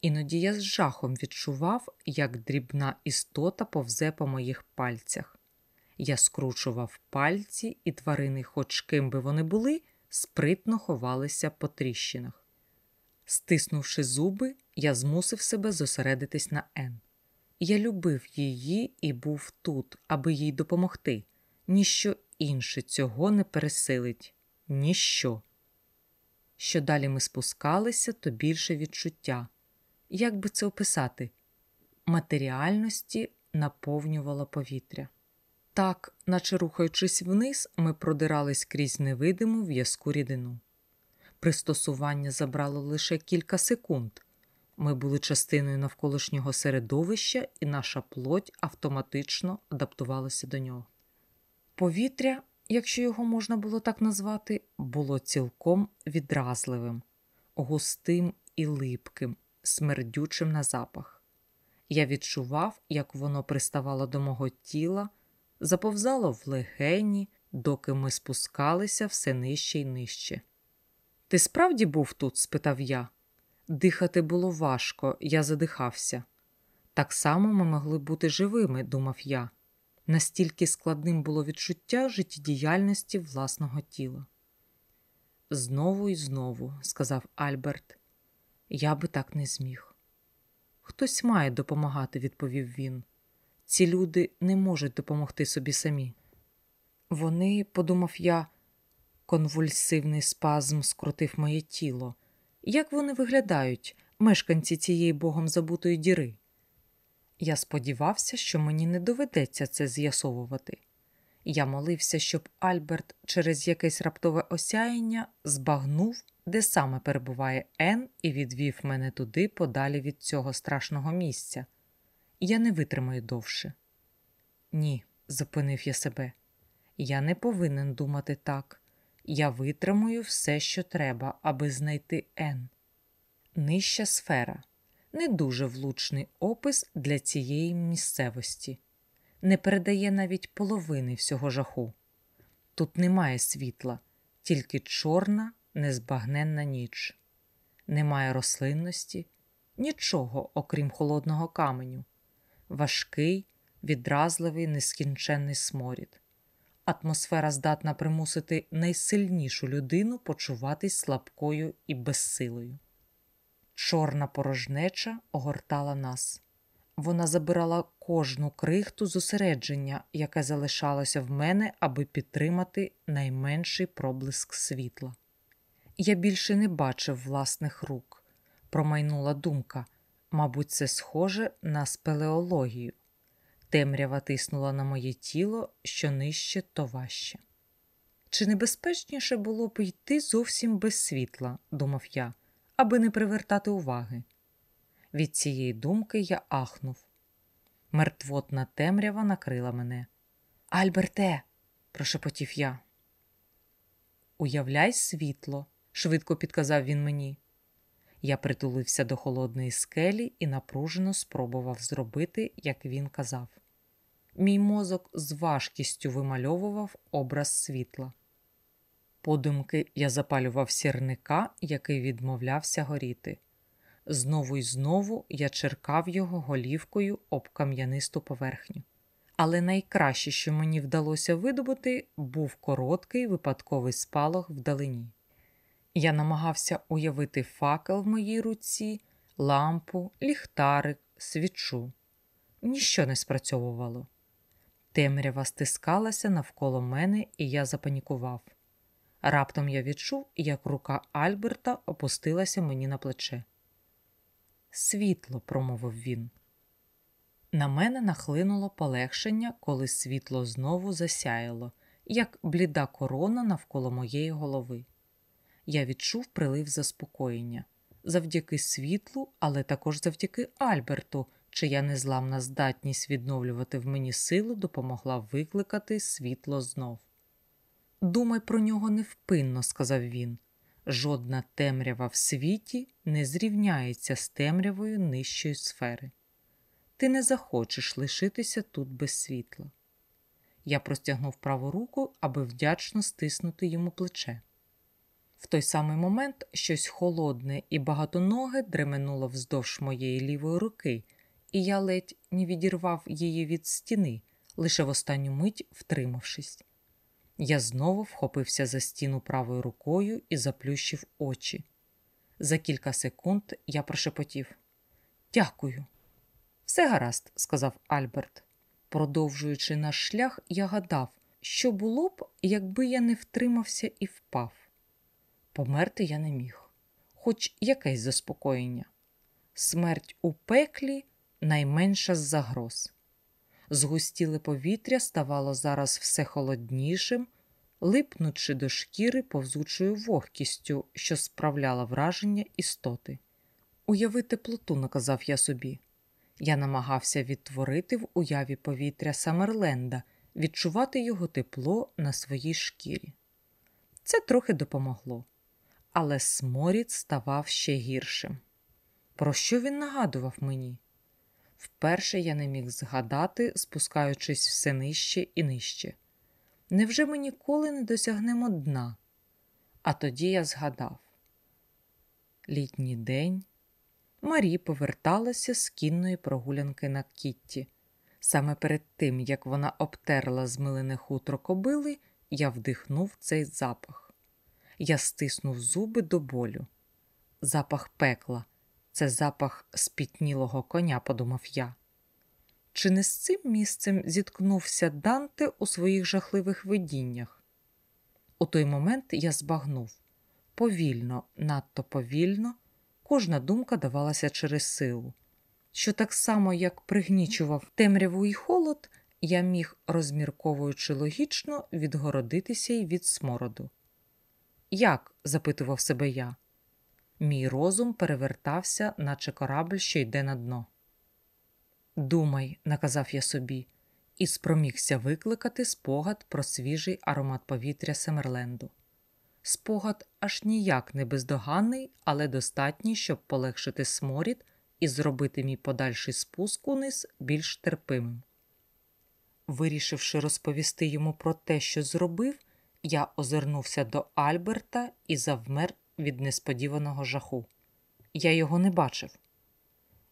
Іноді я з жахом відчував, як дрібна істота повзе по моїх пальцях. Я скручував пальці, і тварини, хоч ким би вони були, спритно ховалися по тріщинах. Стиснувши зуби, я змусив себе зосередитись на Ен. Я любив її і був тут, аби їй допомогти. Ніщо інше цього не пересилить. Ніщо. Що далі ми спускалися, то більше відчуття як би це описати, матеріальності наповнювало повітря. Так, наче рухаючись вниз, ми продирались крізь невидиму в'язку рідину. Пристосування забрало лише кілька секунд. Ми були частиною навколишнього середовища, і наша плоть автоматично адаптувалася до нього. Повітря, якщо його можна було так назвати, було цілком відразливим, густим і липким, смердючим на запах. Я відчував, як воно приставало до мого тіла, заповзало в легені, доки ми спускалися все нижче й нижче. Ти справді був тут? спитав я. Дихати було важко, я задихався. Так само ми могли бути живими, думав я. Настільки складним було відчуття життєдіяльності власного тіла. Знову і знову, сказав Альберт, я би так не зміг. Хтось має допомагати, відповів він. Ці люди не можуть допомогти собі самі. Вони, подумав я, конвульсивний спазм скрутив моє тіло. Як вони виглядають, мешканці цієї богом забутої діри? Я сподівався, що мені не доведеться це з'ясовувати. Я молився, щоб Альберт через якесь раптове осяяння збагнув, де саме перебуває Ен, і відвів мене туди подалі від цього страшного місця. Я не витримаю довше. Ні, зупинив я себе. Я не повинен думати так. Я витримую все, що треба, аби знайти Н. Нижча сфера не дуже влучний опис для цієї місцевості, не передає навіть половини всього жаху. Тут немає світла, тільки чорна, незбагненна ніч, немає рослинності, нічого, окрім холодного каменю, важкий, відразливий, нескінченний сморід. Атмосфера здатна примусити найсильнішу людину почуватись слабкою і безсилою. Чорна порожнеча огортала нас. Вона забирала кожну крихту зосередження, яке залишалося в мене, аби підтримати найменший проблиск світла. Я більше не бачив власних рук. Промайнула думка мабуть, це схоже на спелеологію. Темрява тиснула на моє тіло що нижче, то важче. Чи небезпечніше було б йти зовсім без світла, думав я, аби не привертати уваги. Від цієї думки я ахнув. Мертвотна темрява накрила мене. Альберте, прошепотів я. Уявляй світло, швидко підказав він мені. Я притулився до холодної скелі і напружено спробував зробити, як він казав. Мій мозок з важкістю вимальовував образ світла. Подумки я запалював сірника, який відмовлявся горіти. Знову й знову я черкав його голівкою об кам'янисту поверхню. Але найкраще, що мені вдалося видобути, був короткий випадковий спалах вдалині. Я намагався уявити факел в моїй руці, лампу, ліхтарик, свічу. Ніщо не спрацьовувало. Темрява стискалася навколо мене, і я запанікував. Раптом я відчув, як рука Альберта опустилася мені на плече. Світло, промовив він. На мене нахлинуло полегшення, коли світло знову засяяло, як бліда корона навколо моєї голови. Я відчув прилив заспокоєння завдяки світлу, але також завдяки Альберту, чия незламна здатність відновлювати в мені силу допомогла викликати світло знов. Думай про нього невпинно, сказав він. Жодна темрява в світі не зрівняється з темрявою нижчої сфери. Ти не захочеш лишитися тут без світла. Я простягнув праву руку, аби вдячно стиснути йому плече. В той самий момент щось холодне і багатоноге дременуло вздовж моєї лівої руки, і я ледь не відірвав її від стіни, лише в останню мить втримавшись. Я знову вхопився за стіну правою рукою і заплющив очі. За кілька секунд я прошепотів Дякую. Все гаразд, сказав Альберт. Продовжуючи наш шлях, я гадав, що було б, якби я не втримався і впав. Померти я не міг, хоч якесь заспокоєння. Смерть у пеклі найменша з загроз. Згустіле повітря ставало зараз все холоднішим, липнучи до шкіри повзучою вогкістю, що справляла враження істоти. Уяви теплоту, наказав я собі. Я намагався відтворити в уяві повітря Самерленда, відчувати його тепло на своїй шкірі. Це трохи допомогло, але сморід ставав ще гіршим. Про що він нагадував мені? Вперше я не міг згадати, спускаючись все нижче і нижче. Невже ми ніколи не досягнемо дна? А тоді я згадав літній день Марі поверталася з кінної прогулянки на Кітті. Саме перед тим, як вона обтерла змилене хутро кобили, я вдихнув цей запах. Я стиснув зуби до болю. Запах пекла це запах спітнілого коня, подумав я. Чи не з цим місцем зіткнувся Данте у своїх жахливих видіннях? У той момент я збагнув повільно, надто повільно, кожна думка давалася через силу, що так само, як пригнічував темряву і холод, я міг, розмірковуючи логічно, відгородитися й від смороду. Як? запитував себе я. Мій розум перевертався, наче корабль, що йде на дно. Думай, наказав я собі, і спромігся викликати спогад про свіжий аромат повітря Семерленду. Спогад аж ніяк не бездоганний, але достатній, щоб полегшити сморід і зробити мій подальший спуск униз більш терпимим. Вирішивши розповісти йому про те, що зробив, я озирнувся до Альберта і завмер від несподіваного жаху. Я його не бачив.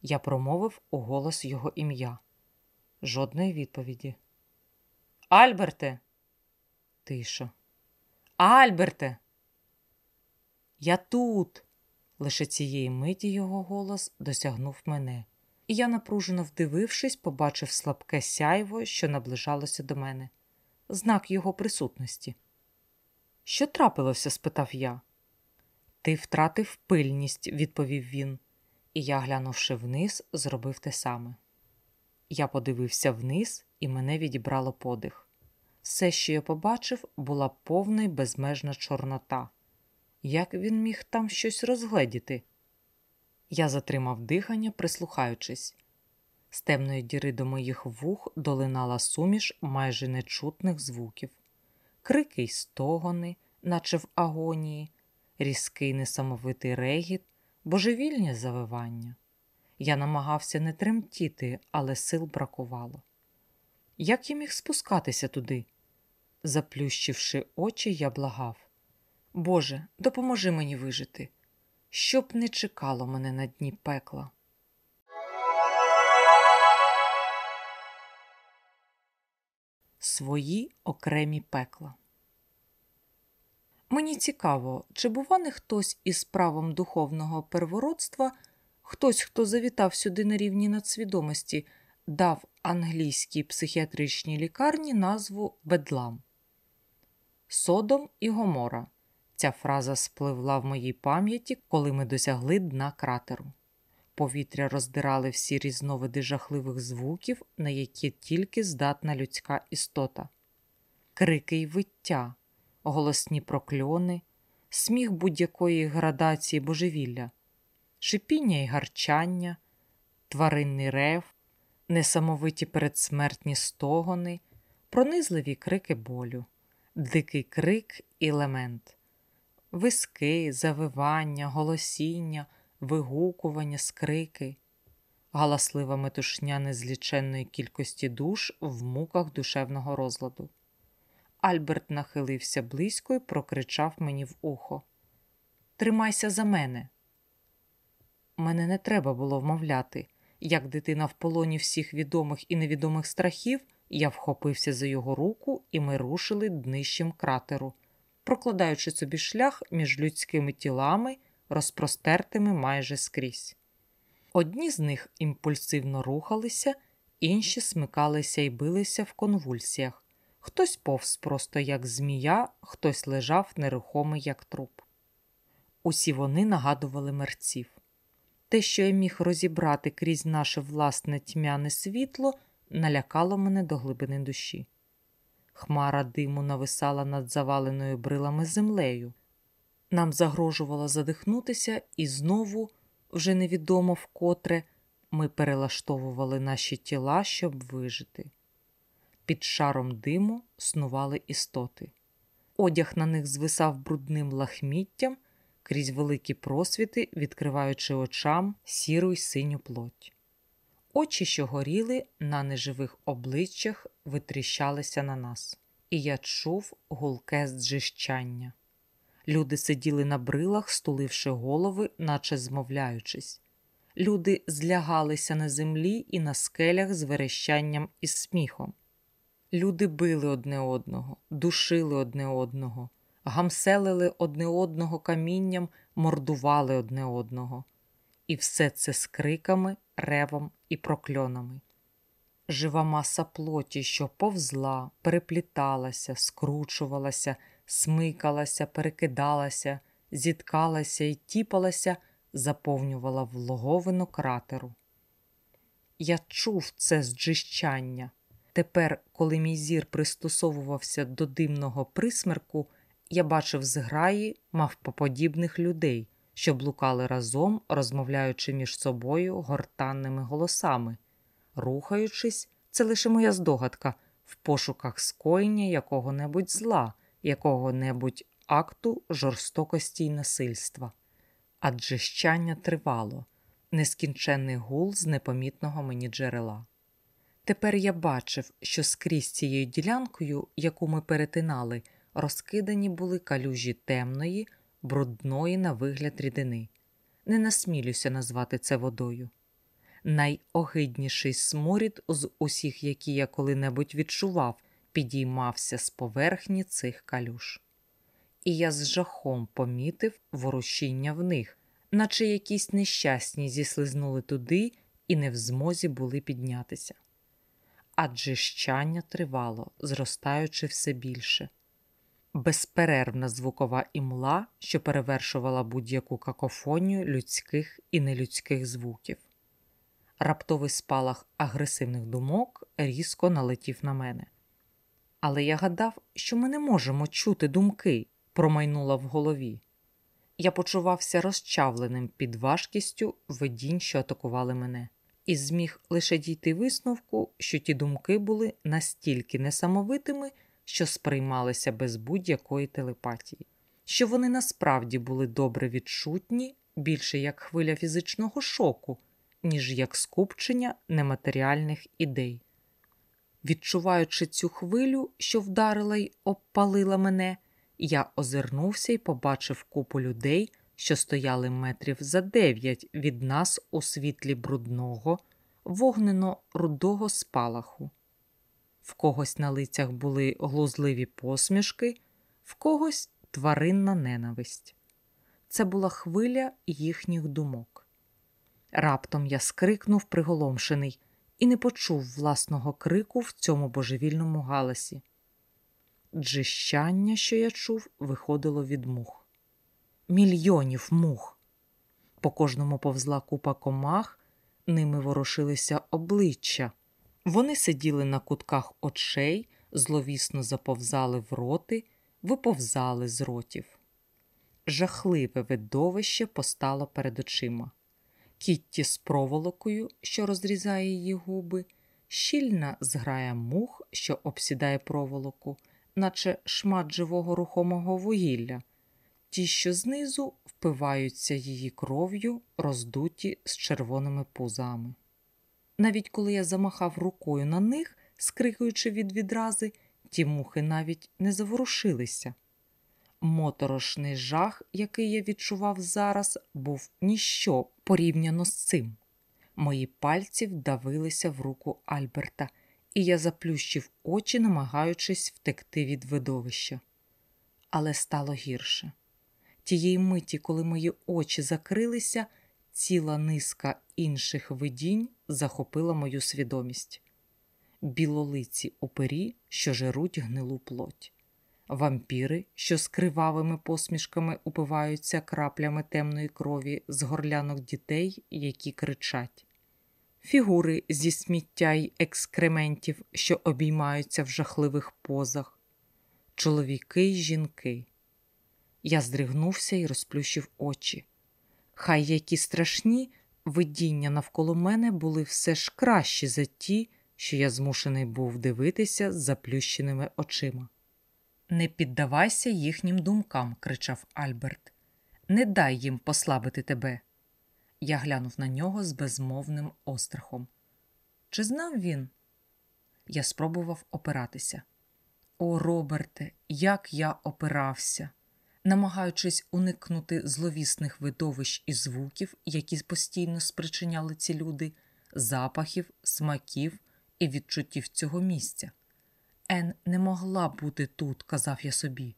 Я промовив у голос його ім'я. Жодної відповіді. Альберте. Тиша. Альберте. Я тут. Лише цієї миті його голос досягнув мене, і я, напружено вдивившись, побачив слабке сяйво, що наближалося до мене, знак його присутності. Що трапилося? спитав я. Ти втратив пильність, відповів він, і я, глянувши вниз, зробив те саме. Я подивився вниз, і мене відібрало подих. Все, що я побачив, була повна й безмежна чорнота. Як він міг там щось розгледіти? Я затримав дихання, прислухаючись. З темної діри до моїх вух долинала суміш майже нечутних звуків, крики й стогони, наче в агонії, різкий несамовитий регіт, божевільні завивання. Я намагався не тремтіти, але сил бракувало. Як я міг спускатися туди? Заплющивши очі, я благав. Боже, допоможи мені вижити, щоб не чекало мене на дні пекла. Свої окремі пекла. Мені цікаво, чи бува не хтось із правом духовного первородства, хтось, хто завітав сюди на рівні надсвідомості, дав англійській психіатричній лікарні назву Бедлам. Содом і Гомора. Ця фраза спливла в моїй пам'яті, коли ми досягли дна кратеру. Повітря роздирали всі різновиди жахливих звуків, на які тільки здатна людська істота, крики й виття, голосні прокльони, сміх будь-якої градації божевілля, шипіння й гарчання, тваринний рев, несамовиті передсмертні стогони, пронизливі крики болю, дикий крик і лемент виски, завивання, голосіння, вигукування, скрики, галаслива метушня незліченної кількості душ в муках душевного розладу. Альберт нахилився близько і прокричав мені в ухо: Тримайся за мене. Мене не треба було вмовляти. Як дитина в полоні всіх відомих і невідомих страхів, я вхопився за його руку, і ми рушили днищем кратеру, прокладаючи собі шлях між людськими тілами, розпростертими майже скрізь. Одні з них імпульсивно рухалися, інші смикалися і билися в конвульсіях. Хтось повз просто як змія, хтось лежав нерухомий, як труп. Усі вони нагадували мерців. Те, що я міг розібрати крізь наше власне тьмяне світло, налякало мене до глибини душі. Хмара диму нависала над заваленою брилами землею. Нам загрожувало задихнутися, і знову, вже невідомо вкотре, ми перелаштовували наші тіла, щоб вижити. Під шаром диму снували істоти. Одяг на них звисав брудним лахміттям крізь великі просвіти, відкриваючи очам сіру й синю плоть. Очі, що горіли на неживих обличчях, витріщалися на нас. і я чув гулке зджищання. Люди сиділи на брилах, стуливши голови, наче змовляючись. Люди злягалися на землі і на скелях з верещанням і сміхом. Люди били одне одного, душили одне одного, гамселили одне одного камінням, мордували одне одного. І все це з криками, ревом і прокльонами. Жива маса плоті, що повзла, перепліталася, скручувалася, смикалася, перекидалася, зіткалася і тіпалася, заповнювала влоговину кратеру. Я чув це зджищання. Тепер, коли мій зір пристосовувався до димного присмерку, я бачив зграї мавпоподібних людей, що блукали разом, розмовляючи між собою гортанними голосами, рухаючись, це лише моя здогадка, в пошуках скоєння якого-небудь зла, якого-небудь акту жорстокості й насильства. Адже щання тривало, нескінченний гул з непомітного мені джерела. Тепер я бачив, що скрізь цією ділянкою, яку ми перетинали, розкидані були калюжі темної, брудної на вигляд рідини. Не насмілюся назвати це водою. Найогидніший сморід з усіх, які я коли-небудь відчував, підіймався з поверхні цих калюж. І я з жахом помітив ворушіння в них, наче якісь нещасні зіслизнули туди і не в змозі були піднятися. Адже щання тривало, зростаючи все більше. Безперервна звукова імла, що перевершувала будь-яку какофонію людських і нелюдських звуків. Раптовий спалах агресивних думок різко налетів на мене. Але я гадав, що ми не можемо чути думки, промайнула в голові. Я почувався розчавленим під важкістю видінь, що атакували мене, і зміг лише дійти висновку, що ті думки були настільки несамовитими, що сприймалися без будь-якої телепатії, що вони насправді були добре відчутні, більше як хвиля фізичного шоку, ніж як скупчення нематеріальних ідей. Відчуваючи цю хвилю, що вдарила й обпалила мене, я озирнувся і побачив купу людей, що стояли метрів за дев'ять від нас у світлі брудного, вогнено-рудого спалаху. В когось на лицях були глузливі посмішки, в когось тваринна ненависть. Це була хвиля їхніх думок. Раптом я скрикнув приголомшений і не почув власного крику в цьому божевільному галасі. Джищання, що я чув, виходило від мух. Мільйонів мух. По кожному повзла купа комах, ними ворушилися обличчя. Вони сиділи на кутках очей, зловісно заповзали в роти, виповзали з ротів. Жахливе видовище постало перед очима. Кітті з проволокою, що розрізає її губи, щільна зграя мух, що обсідає проволоку, наче шмат живого рухомого вугілля, ті, що знизу впиваються її кров'ю, роздуті з червоними пузами. Навіть коли я замахав рукою на них, скрикуючи від відрази, ті мухи навіть не заворушилися. Моторошний жах, який я відчував зараз, був ніщо порівняно з цим. Мої пальці вдавилися в руку Альберта, і я заплющив очі, намагаючись втекти від видовища. Але стало гірше. Тієї миті, коли мої очі закрилися, ціла низка інших видінь захопила мою свідомість. Білолиці опері, що жеруть гнилу плоть, вампіри, що з кривавими посмішками упиваються краплями темної крові з горлянок дітей, які кричать, фігури зі сміття й екскрементів, що обіймаються в жахливих позах, чоловіки й жінки. Я здригнувся і розплющив очі. Хай які страшні видіння навколо мене були все ж кращі за ті, що я змушений був дивитися з заплющеними очима. Не піддавайся їхнім думкам, кричав Альберт. Не дай їм послабити тебе. Я глянув на нього з безмовним острахом. Чи знав він? Я спробував опиратися. О, Роберте, як я опирався, намагаючись уникнути зловісних видовищ і звуків, які постійно спричиняли ці люди, запахів, смаків і відчуттів цього місця. Ен не могла бути тут, казав я собі.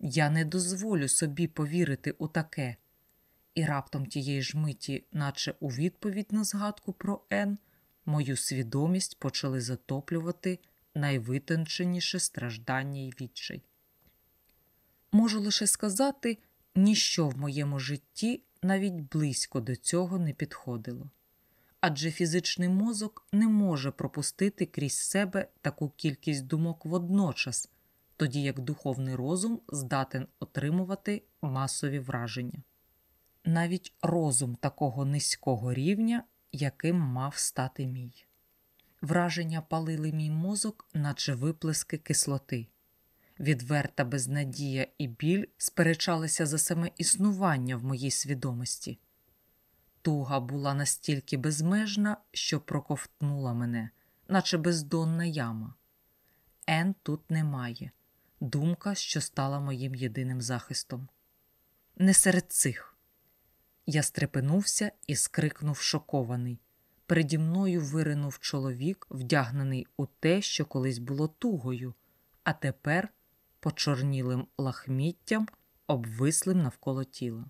Я не дозволю собі повірити у таке. І раптом тієї ж миті, наче у відповідь на згадку про Ен, мою свідомість почали затоплювати найвитонченіше страждання й відчай. Можу лише сказати, ніщо в моєму житті навіть близько до цього не підходило. Адже фізичний мозок не може пропустити крізь себе таку кількість думок водночас, тоді як духовний розум здатен отримувати масові враження. Навіть розум такого низького рівня, яким мав стати мій. Враження палили мій мозок, наче виплески кислоти. Відверта безнадія і біль сперечалися за саме існування в моїй свідомості. Туга була настільки безмежна, що проковтнула мене, наче бездонна яма. Ен тут немає, думка, що стала моїм єдиним захистом. Не серед цих. Я стрепенувся і скрикнув шокований. Переді мною виринув чоловік, вдягнений у те, що колись було тугою, а тепер почорнілим лахміттям, обвислим навколо тіла.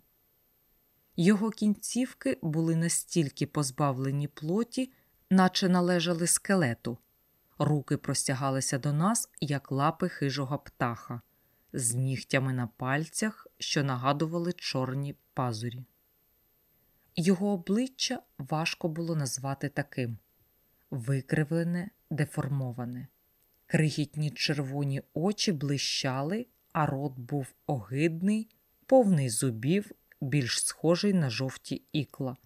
Його кінцівки були настільки позбавлені плоті, наче належали скелету. Руки простягалися до нас, як лапи хижого птаха, з нігтями на пальцях, що нагадували чорні пазурі. Його обличчя важко було назвати таким викривлене, деформоване. Крихітні червоні очі блищали, а рот був огидний, повний зубів, більш схожий на жовті ікла.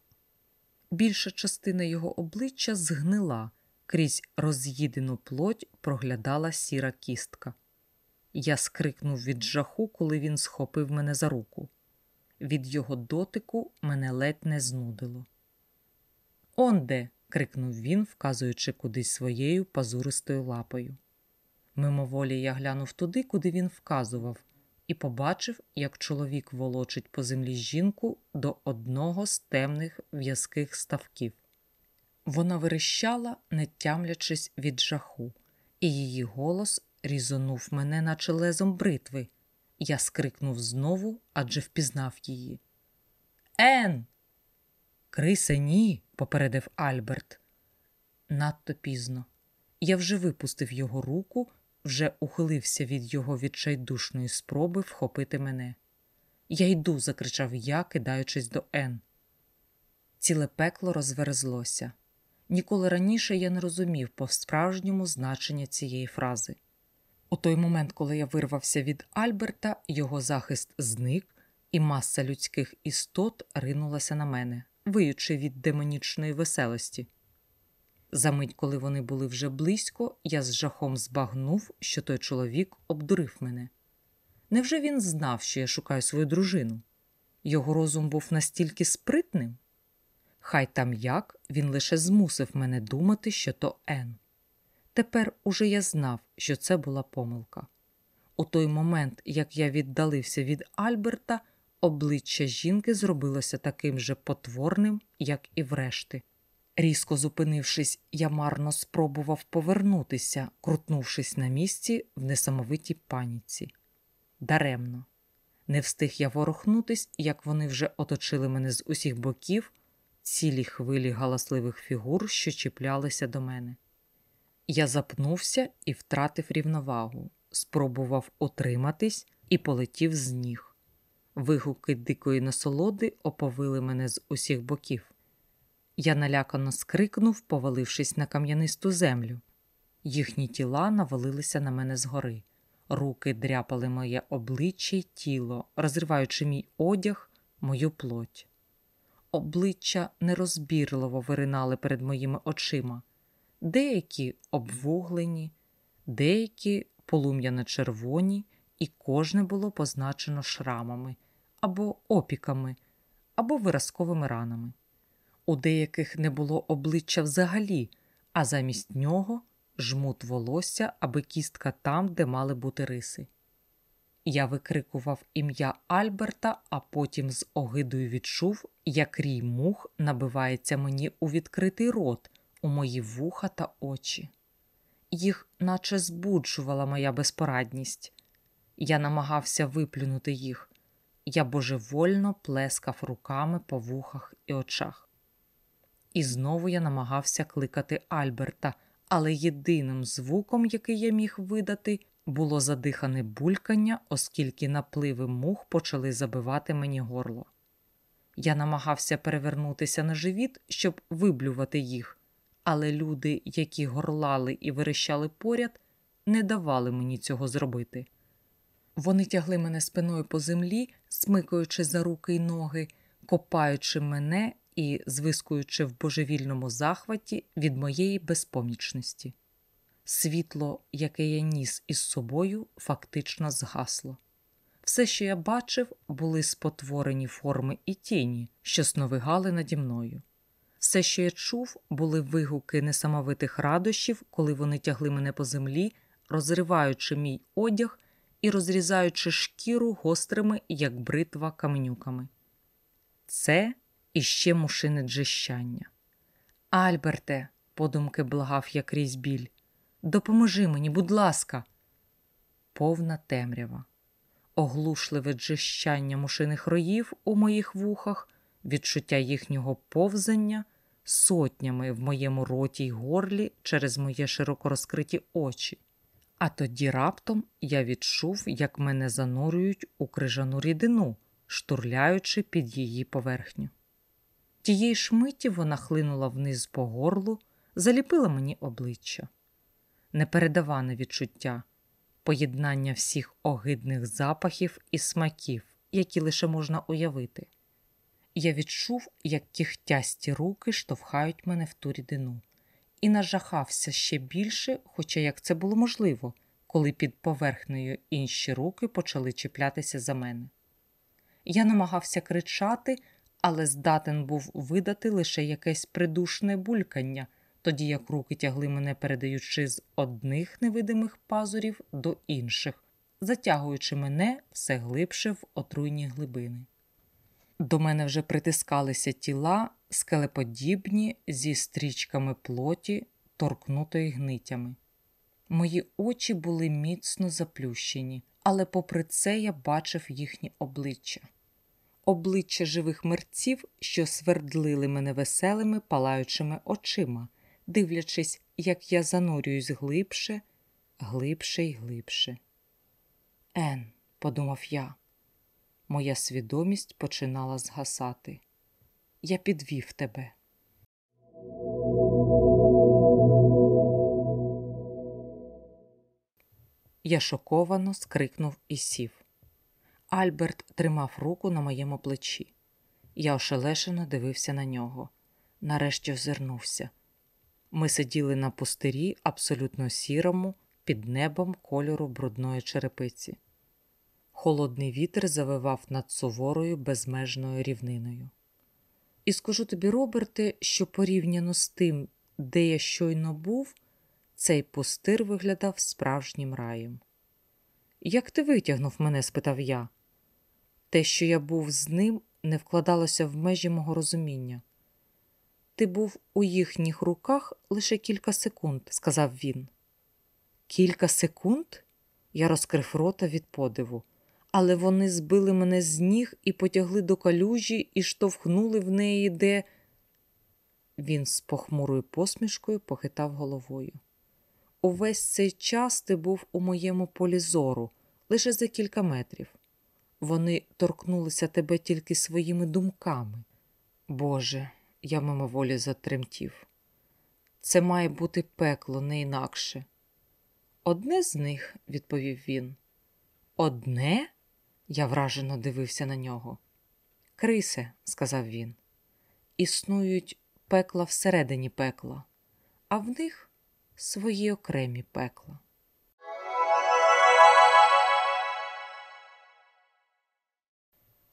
Більша частина його обличчя згнила, крізь роз'їдену плоть проглядала сіра кістка. Я скрикнув від жаху, коли він схопив мене за руку. Від його дотику мене ледь не знудило. Онде. крикнув він, вказуючи кудись своєю пазуристою лапою. Мимоволі я глянув туди, куди він вказував, і побачив, як чоловік волочить по землі жінку до одного з темних в'язких ставків. Вона верещала, не тямлячись від жаху, і її голос різонув мене, наче лезом бритви. Я скрикнув знову, адже впізнав її. Ен. Крисе, ні, попередив Альберт. Надто пізно. Я вже випустив його руку, вже ухилився від його відчайдушної спроби вхопити мене. Я йду, закричав я, кидаючись до Ен. Ціле пекло розверзлося. Ніколи раніше я не розумів по справжньому значення цієї фрази. У той момент, коли я вирвався від Альберта, його захист зник, і маса людських істот ринулася на мене, виючи від демонічної веселості. Замить, коли вони були вже близько, я з жахом збагнув, що той чоловік обдурив мене. Невже він знав, що я шукаю свою дружину? Його розум був настільки спритним? Хай там як він лише змусив мене думати, що то Ен. Тепер уже я знав, що це була помилка. У той момент, як я віддалився від Альберта, обличчя жінки зробилося таким же потворним, як і врешті. Різко зупинившись, я марно спробував повернутися, крутнувшись на місці в несамовитій паніці. Даремно. Не встиг я ворухнутись, як вони вже оточили мене з усіх боків, цілі хвилі галасливих фігур, що чіплялися до мене. Я запнувся і втратив рівновагу, спробував утриматись і полетів з ніг. Вигуки дикої насолоди оповили мене з усіх боків. Я налякано скрикнув, повалившись на кам'янисту землю. Їхні тіла навалилися на мене згори. Руки дряпали моє обличчя й тіло, розриваючи мій одяг, мою плоть. Обличчя нерозбірливо виринали перед моїми очима деякі обвуглені, деякі полум'яно червоні, і кожне було позначено шрамами або опіками, або виразковими ранами. У деяких не було обличчя взагалі, а замість нього жмут волосся, аби кістка там, де мали бути риси. Я викрикував ім'я Альберта, а потім з огидою відчув, як рій мух набивається мені у відкритий рот, у мої вуха та очі. Їх наче збуджувала моя безпорадність. Я намагався виплюнути їх. Я божевольно плескав руками по вухах і очах. І знову я намагався кликати Альберта, але єдиним звуком, який я міг видати, було задихане булькання, оскільки напливи мух почали забивати мені горло. Я намагався перевернутися на живіт, щоб виблювати їх, але люди, які горлали і верещали поряд, не давали мені цього зробити. Вони тягли мене спиною по землі, смикаючи за руки й ноги, копаючи мене і звискуючи в божевільному захваті від моєї безпомічності. Світло, яке я ніс із собою, фактично згасло. Все, що я бачив, були спотворені форми і тіні, що сновигали наді мною. Все, що я чув, були вигуки несамовитих радощів, коли вони тягли мене по землі, розриваючи мій одяг і розрізаючи шкіру гострими, як бритва каменюками. Це іще мушине джищання. Альберте, подумки благав я крізь біль, допоможи мені, будь ласка. Повна темрява, оглушливе джищання мушиних роїв у моїх вухах, відчуття їхнього повзання сотнями в моєму роті й горлі через моє широко розкриті очі. А тоді раптом я відчув, як мене занурюють у крижану рідину, штурляючи під її поверхню. Тієї ж миті вона хлинула вниз по горлу, заліпила мені обличчя. Непередаване відчуття, поєднання всіх огидних запахів і смаків, які лише можна уявити. Я відчув, як кіхтясті руки штовхають мене в ту рідину, і нажахався ще більше, хоча як це було можливо, коли під поверхнею інші руки почали чіплятися за мене. Я намагався кричати, але здатен був видати лише якесь придушне булькання, тоді як руки тягли мене, передаючи з одних невидимих пазурів до інших, затягуючи мене все глибше в отруйні глибини. До мене вже притискалися тіла, скелеподібні зі стрічками плоті, торкнутої гнитями. Мої очі були міцно заплющені, але попри це я бачив їхні обличчя. Обличчя живих мерців, що свердлили мене веселими, палаючими очима, дивлячись, як я занурююсь глибше, глибше й глибше. Ен, подумав я, моя свідомість починала згасати. Я підвів тебе. Я шоковано скрикнув і сів. Альберт тримав руку на моєму плечі. Я ошелешено дивився на нього. Нарешті озирнувся. Ми сиділи на пустирі, абсолютно сірому, під небом кольору брудної черепиці. Холодний вітер завивав над суворою безмежною рівниною. І скажу тобі, Роберте, що порівняно з тим, де я щойно був, цей пустир виглядав справжнім раєм. Як ти витягнув мене? спитав я. Те, що я був з ним, не вкладалося в межі мого розуміння. Ти був у їхніх руках лише кілька секунд, сказав він. Кілька секунд? Я розкрив рота від подиву, але вони збили мене з ніг і потягли до калюжі і штовхнули в неї, де. Він з похмурою посмішкою похитав головою. Увесь цей час ти був у моєму полі зору, лише за кілька метрів. Вони торкнулися тебе тільки своїми думками. Боже, я мимоволі затремтів. Це має бути пекло не інакше. Одне з них, відповів він. Одне? Я вражено дивився на нього. Крисе, сказав він, існують пекла всередині пекла, а в них свої окремі пекла.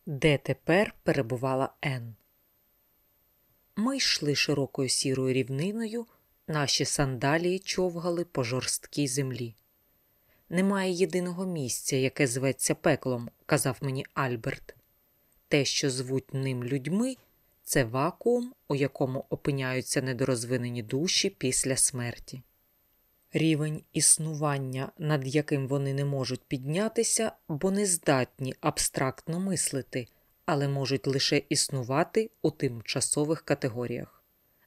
Де тепер перебувала Ен? Ми йшли широкою сірою рівниною, наші сандалії човгали по жорсткій землі. Немає єдиного місця, яке зветься пеклом, казав мені Альберт. Те, що звуть ним людьми, це вакуум, у якому опиняються недорозвинені душі після смерті. Рівень існування, над яким вони не можуть піднятися, бо не здатні абстрактно мислити, але можуть лише існувати у тимчасових категоріях.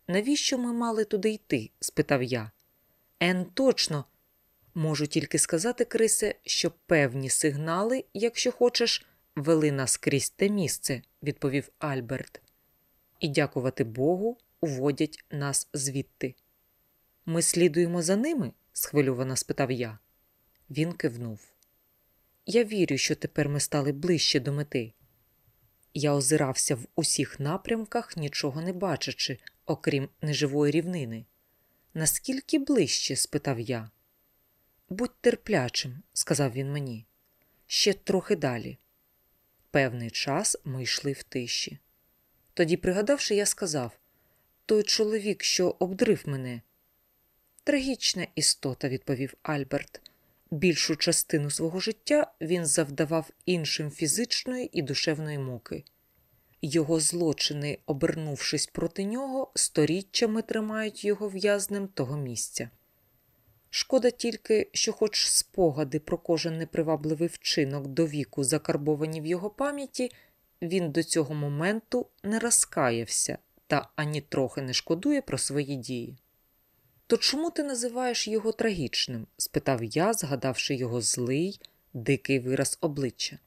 Навіщо ми мали туди йти? спитав я. Ен, точно. Можу тільки сказати, Крисе, що певні сигнали, якщо хочеш, вели нас крізь те місце, відповів Альберт. І, дякувати Богу, уводять нас звідти. Ми слідуємо за ними? Схвильовано спитав я. Він кивнув. Я вірю, що тепер ми стали ближче до мети. Я озирався в усіх напрямках, нічого не бачачи, окрім неживої рівнини. Наскільки ближче? спитав я. Будь терплячим, сказав він мені. Ще трохи далі. Певний час ми йшли в тиші. Тоді, пригадавши, я сказав той чоловік, що обдрив мене. Трагічна істота, відповів Альберт. Більшу частину свого життя він завдавав іншим фізичної і душевної муки. Його злочини, обернувшись проти нього, сторіччями тримають його в'язнем того місця. Шкода тільки, що, хоч спогади про кожен непривабливий вчинок до віку закарбовані в його пам'яті, він до цього моменту не розкаявся та ані трохи не шкодує про свої дії. То чому ти називаєш його трагічним? спитав я, згадавши його злий, дикий вираз обличчя.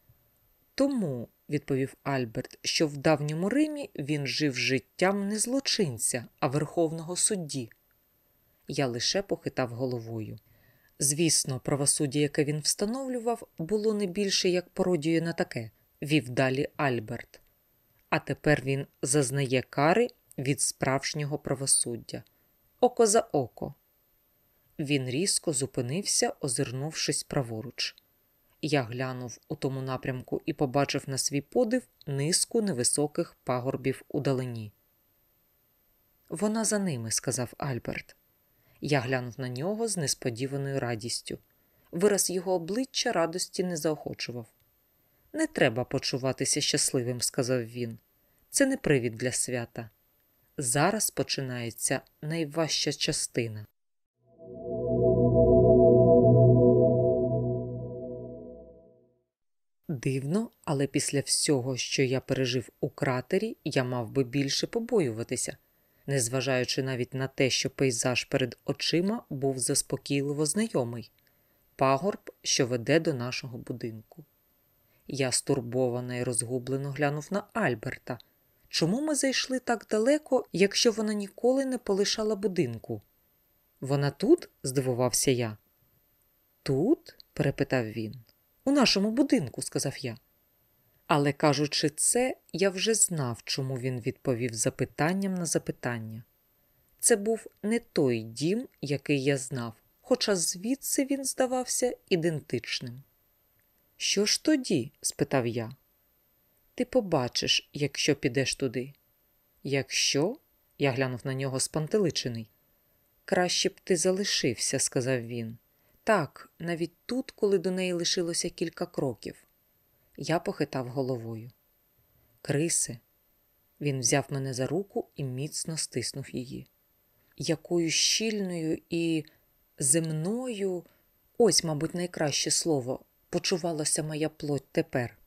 Тому, відповів Альберт, що в давньому Римі він жив життям не злочинця, а верховного судді. Я лише похитав головою. Звісно, правосуддя, яке він встановлював, було не більше як пародією на таке, вів далі Альберт. А тепер він зазнає кари від справжнього правосуддя око за око. Він різко зупинився, озирнувшись праворуч. Я глянув у тому напрямку і побачив на свій подив низку невисоких пагорбів удалині. Вона за ними, сказав Альберт. Я глянув на нього з несподіваною радістю. Вираз його обличчя радості не заохочував. Не треба почуватися щасливим, сказав він. Це не привід для свята. Зараз починається найважча частина. Дивно, але після всього, що я пережив у кратері, я мав би більше побоюватися, незважаючи навіть на те, що пейзаж перед очима був заспокійливо знайомий пагорб, що веде до нашого будинку. Я стурбовано і розгублено глянув на Альберта. Чому ми зайшли так далеко, якщо вона ніколи не полишала будинку? Вона тут? здивувався я. Тут? перепитав він. У нашому будинку, сказав я. Але кажучи це, я вже знав, чому він відповів запитанням на запитання. Це був не той дім, який я знав, хоча звідси він здавався ідентичним. Що ж тоді? спитав я. Ти побачиш, якщо підеш туди. Якщо, я глянув на нього спантеличений. Краще б ти залишився, сказав він. Так, навіть тут, коли до неї лишилося кілька кроків. Я похитав головою. Крисе, він взяв мене за руку і міцно стиснув її. Якою щільною і земною, ось, мабуть, найкраще слово, почувалася моя плоть тепер.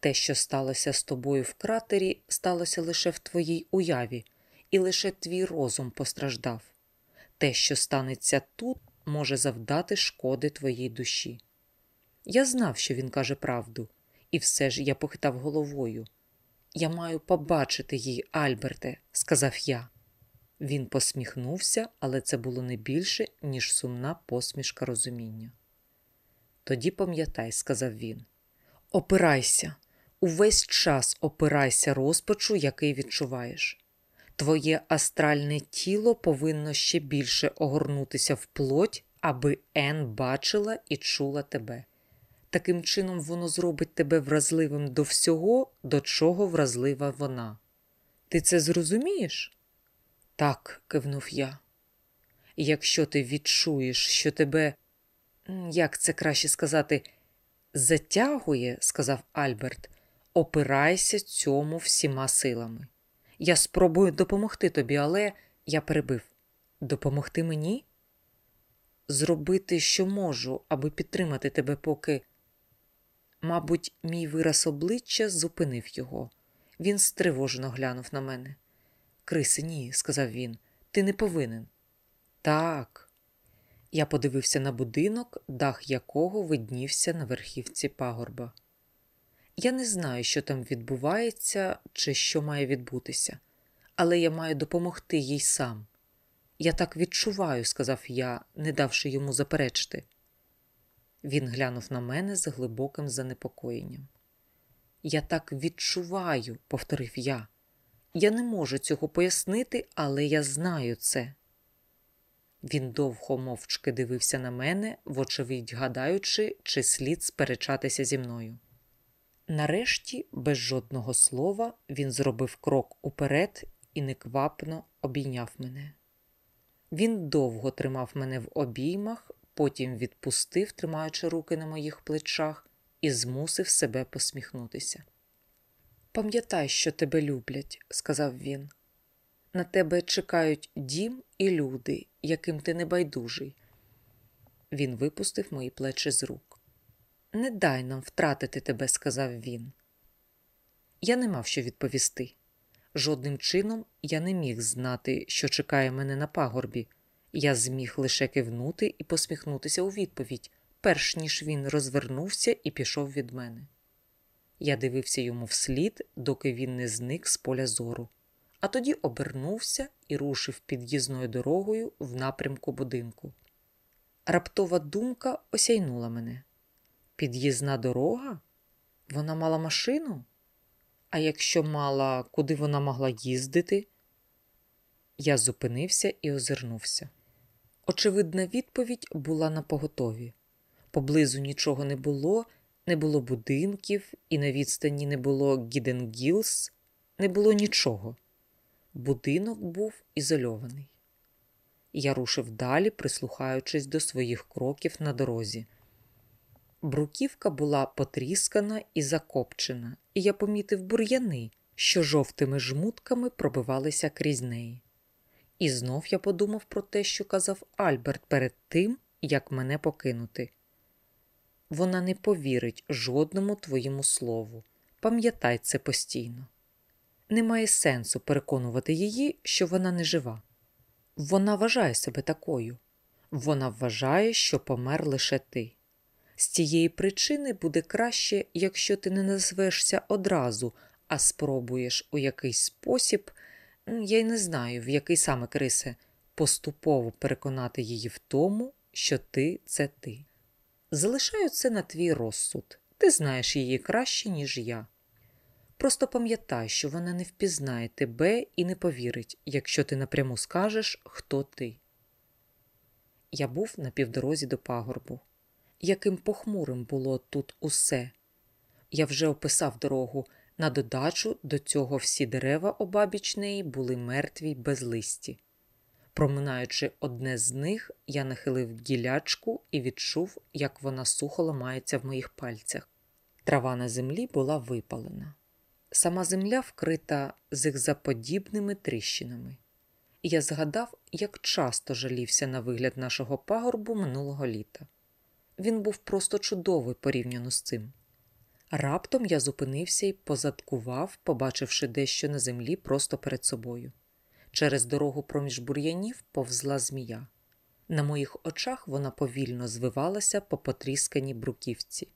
Те, що сталося з тобою в кратері, сталося лише в твоїй уяві, і лише твій розум постраждав. Те, що станеться тут, може завдати шкоди твоїй душі. Я знав, що він каже правду, і все ж я похитав головою. Я маю побачити її, Альберте, сказав я. Він посміхнувся, але це було не більше, ніж сумна посмішка розуміння. Тоді пам'ятай, сказав він, опирайся, увесь час опирайся розпачу, який відчуваєш. Твоє астральне тіло повинно ще більше огорнутися в плоть, аби Ен бачила і чула тебе. Таким чином, воно зробить тебе вразливим до всього, до чого вразлива вона. Ти це зрозумієш? Так, кивнув я. Якщо ти відчуєш, що тебе, як це краще сказати, затягує, сказав Альберт, опирайся цьому всіма силами. Я спробую допомогти тобі, але я перебив. Допомогти мені? Зробити, що можу, аби підтримати тебе, поки. Мабуть, мій вираз обличчя зупинив його. Він стривожено глянув на мене. Криси, ні, сказав він, ти не повинен. Так. Я подивився на будинок, дах якого виднівся на верхівці пагорба. Я не знаю, що там відбувається чи що має відбутися, але я маю допомогти їй сам. Я так відчуваю, сказав я, не давши йому заперечити. Він глянув на мене з глибоким занепокоєнням. Я так відчуваю, повторив я. Я не можу цього пояснити, але я знаю це. Він довго мовчки дивився на мене, вочевидь гадаючи, чи слід сперечатися зі мною. Нарешті, без жодного слова, він зробив крок уперед і неквапно обійняв мене. Він довго тримав мене в обіймах, потім відпустив, тримаючи руки на моїх плечах, і змусив себе посміхнутися. Пам'ятай, що тебе люблять, сказав він. На тебе чекають дім і люди, яким ти не байдужий. Він випустив мої плечі з рук. Не дай нам втратити тебе, сказав він. Я не мав що відповісти. Жодним чином я не міг знати, що чекає мене на пагорбі. Я зміг лише кивнути і посміхнутися у відповідь, перш ніж він розвернувся і пішов від мене. Я дивився йому вслід, доки він не зник з поля зору, а тоді обернувся і рушив під'їзною дорогою в напрямку будинку. Раптова думка осяйнула мене. Під'їзна дорога? Вона мала машину? А якщо мала, куди вона могла їздити? Я зупинився і озирнувся. Очевидна відповідь була на поготові. Поблизу нічого не було, не було будинків, і на відстані не було Гіденгілс, не було нічого. Будинок був ізольований. Я рушив далі, прислухаючись до своїх кроків на дорозі. Бруківка була потріскана і закопчена, і я помітив бур'яни, що жовтими жмутками пробивалися крізь неї. І знов я подумав про те, що казав Альберт перед тим, як мене покинути. Вона не повірить жодному твоєму слову. Пам'ятай це постійно. Немає сенсу переконувати її, що вона не жива. Вона вважає себе такою. Вона вважає, що помер лише ти. З цієї причини буде краще, якщо ти не назвешся одразу, а спробуєш у якийсь спосіб, я й не знаю, в який саме крисе, поступово переконати її в тому, що ти це ти. Залишаю це на твій розсуд. Ти знаєш її краще, ніж я. Просто пам'ятай, що вона не впізнає тебе і не повірить, якщо ти напряму скажеш, хто ти. Я був на півдорозі до пагорбу. Яким похмурим було тут усе. Я вже описав дорогу. На додачу до цього всі дерева обабіч неї були мертві й безлисті. Проминаючи одне з них, я нахилив гілячку і відчув, як вона сухо ламається в моїх пальцях. Трава на землі була випалена. Сама земля вкрита зигзаподібними тріщинами. І я згадав, як часто жалівся на вигляд нашого пагорбу минулого літа. Він був просто чудовий порівняно з цим. Раптом я зупинився і позадкував, побачивши дещо на землі просто перед собою. Через дорогу проміж бур'янів повзла змія. На моїх очах вона повільно звивалася по потрісканій бруківці.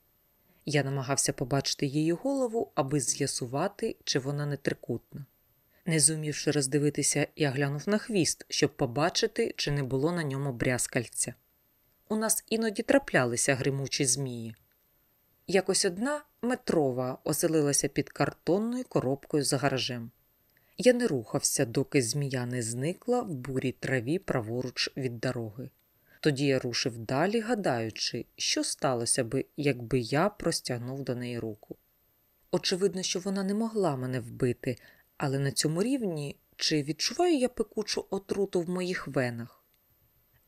Я намагався побачити її голову, аби з'ясувати, чи вона не трикутна. Не зумівши роздивитися, я глянув на хвіст, щоб побачити, чи не було на ньому брязкальця. У нас іноді траплялися гримучі змії. Якось одна метрова оселилася під картонною коробкою за гаражем. Я не рухався, доки змія не зникла в бурій траві праворуч від дороги. Тоді я рушив далі, гадаючи, що сталося би, якби я простягнув до неї руку. Очевидно, що вона не могла мене вбити, але на цьому рівні чи відчуваю я пекучу отруту в моїх венах?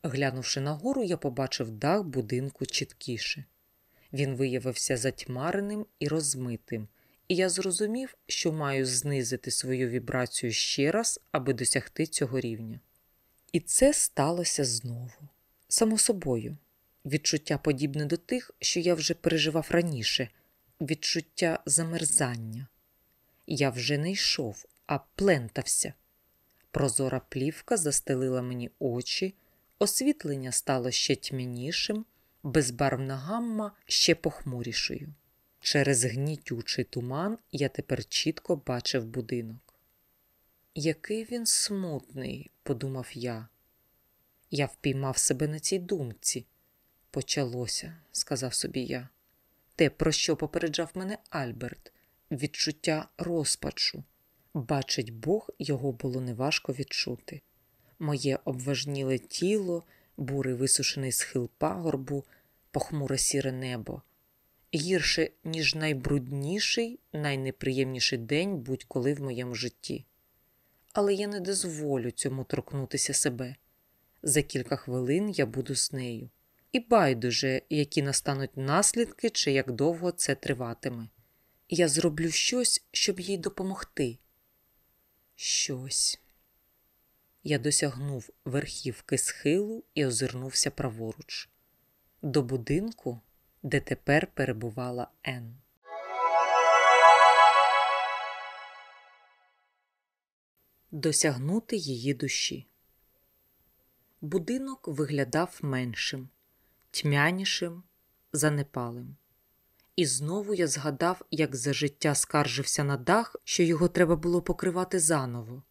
Глянувши нагору, я побачив дах будинку чіткіше. Він виявився затьмареним і розмитим, і я зрозумів, що маю знизити свою вібрацію ще раз, аби досягти цього рівня. І це сталося знову. Само собою, відчуття подібне до тих, що я вже переживав раніше, відчуття замерзання. Я вже не йшов, а плентався. Прозора плівка застелила мені очі, освітлення стало ще тьмянішим, безбарвна гамма ще похмурішою. Через гнітючий туман я тепер чітко бачив будинок. Який він смутний, подумав я. Я впіймав себе на цій думці. Почалося, сказав собі я. Те, про що попереджав мене Альберт, відчуття розпачу. Бачить Бог, його було неважко відчути. Моє обважніле тіло, бурий висушений схил пагорбу, похмуре сіре небо. Гірше, ніж найбрудніший, найнеприємніший день будь-коли в моєму житті. Але я не дозволю цьому торкнутися себе. За кілька хвилин я буду з нею. І байдуже, які настануть наслідки чи як довго це триватиме. Я зроблю щось, щоб їй допомогти. Щось. Я досягнув верхівки схилу і озирнувся праворуч. До будинку, де тепер перебувала Ен. Досягнути її душі. Будинок виглядав меншим, тьмянішим, занепалим. І знову я згадав, як за життя скаржився на дах, що його треба було покривати заново.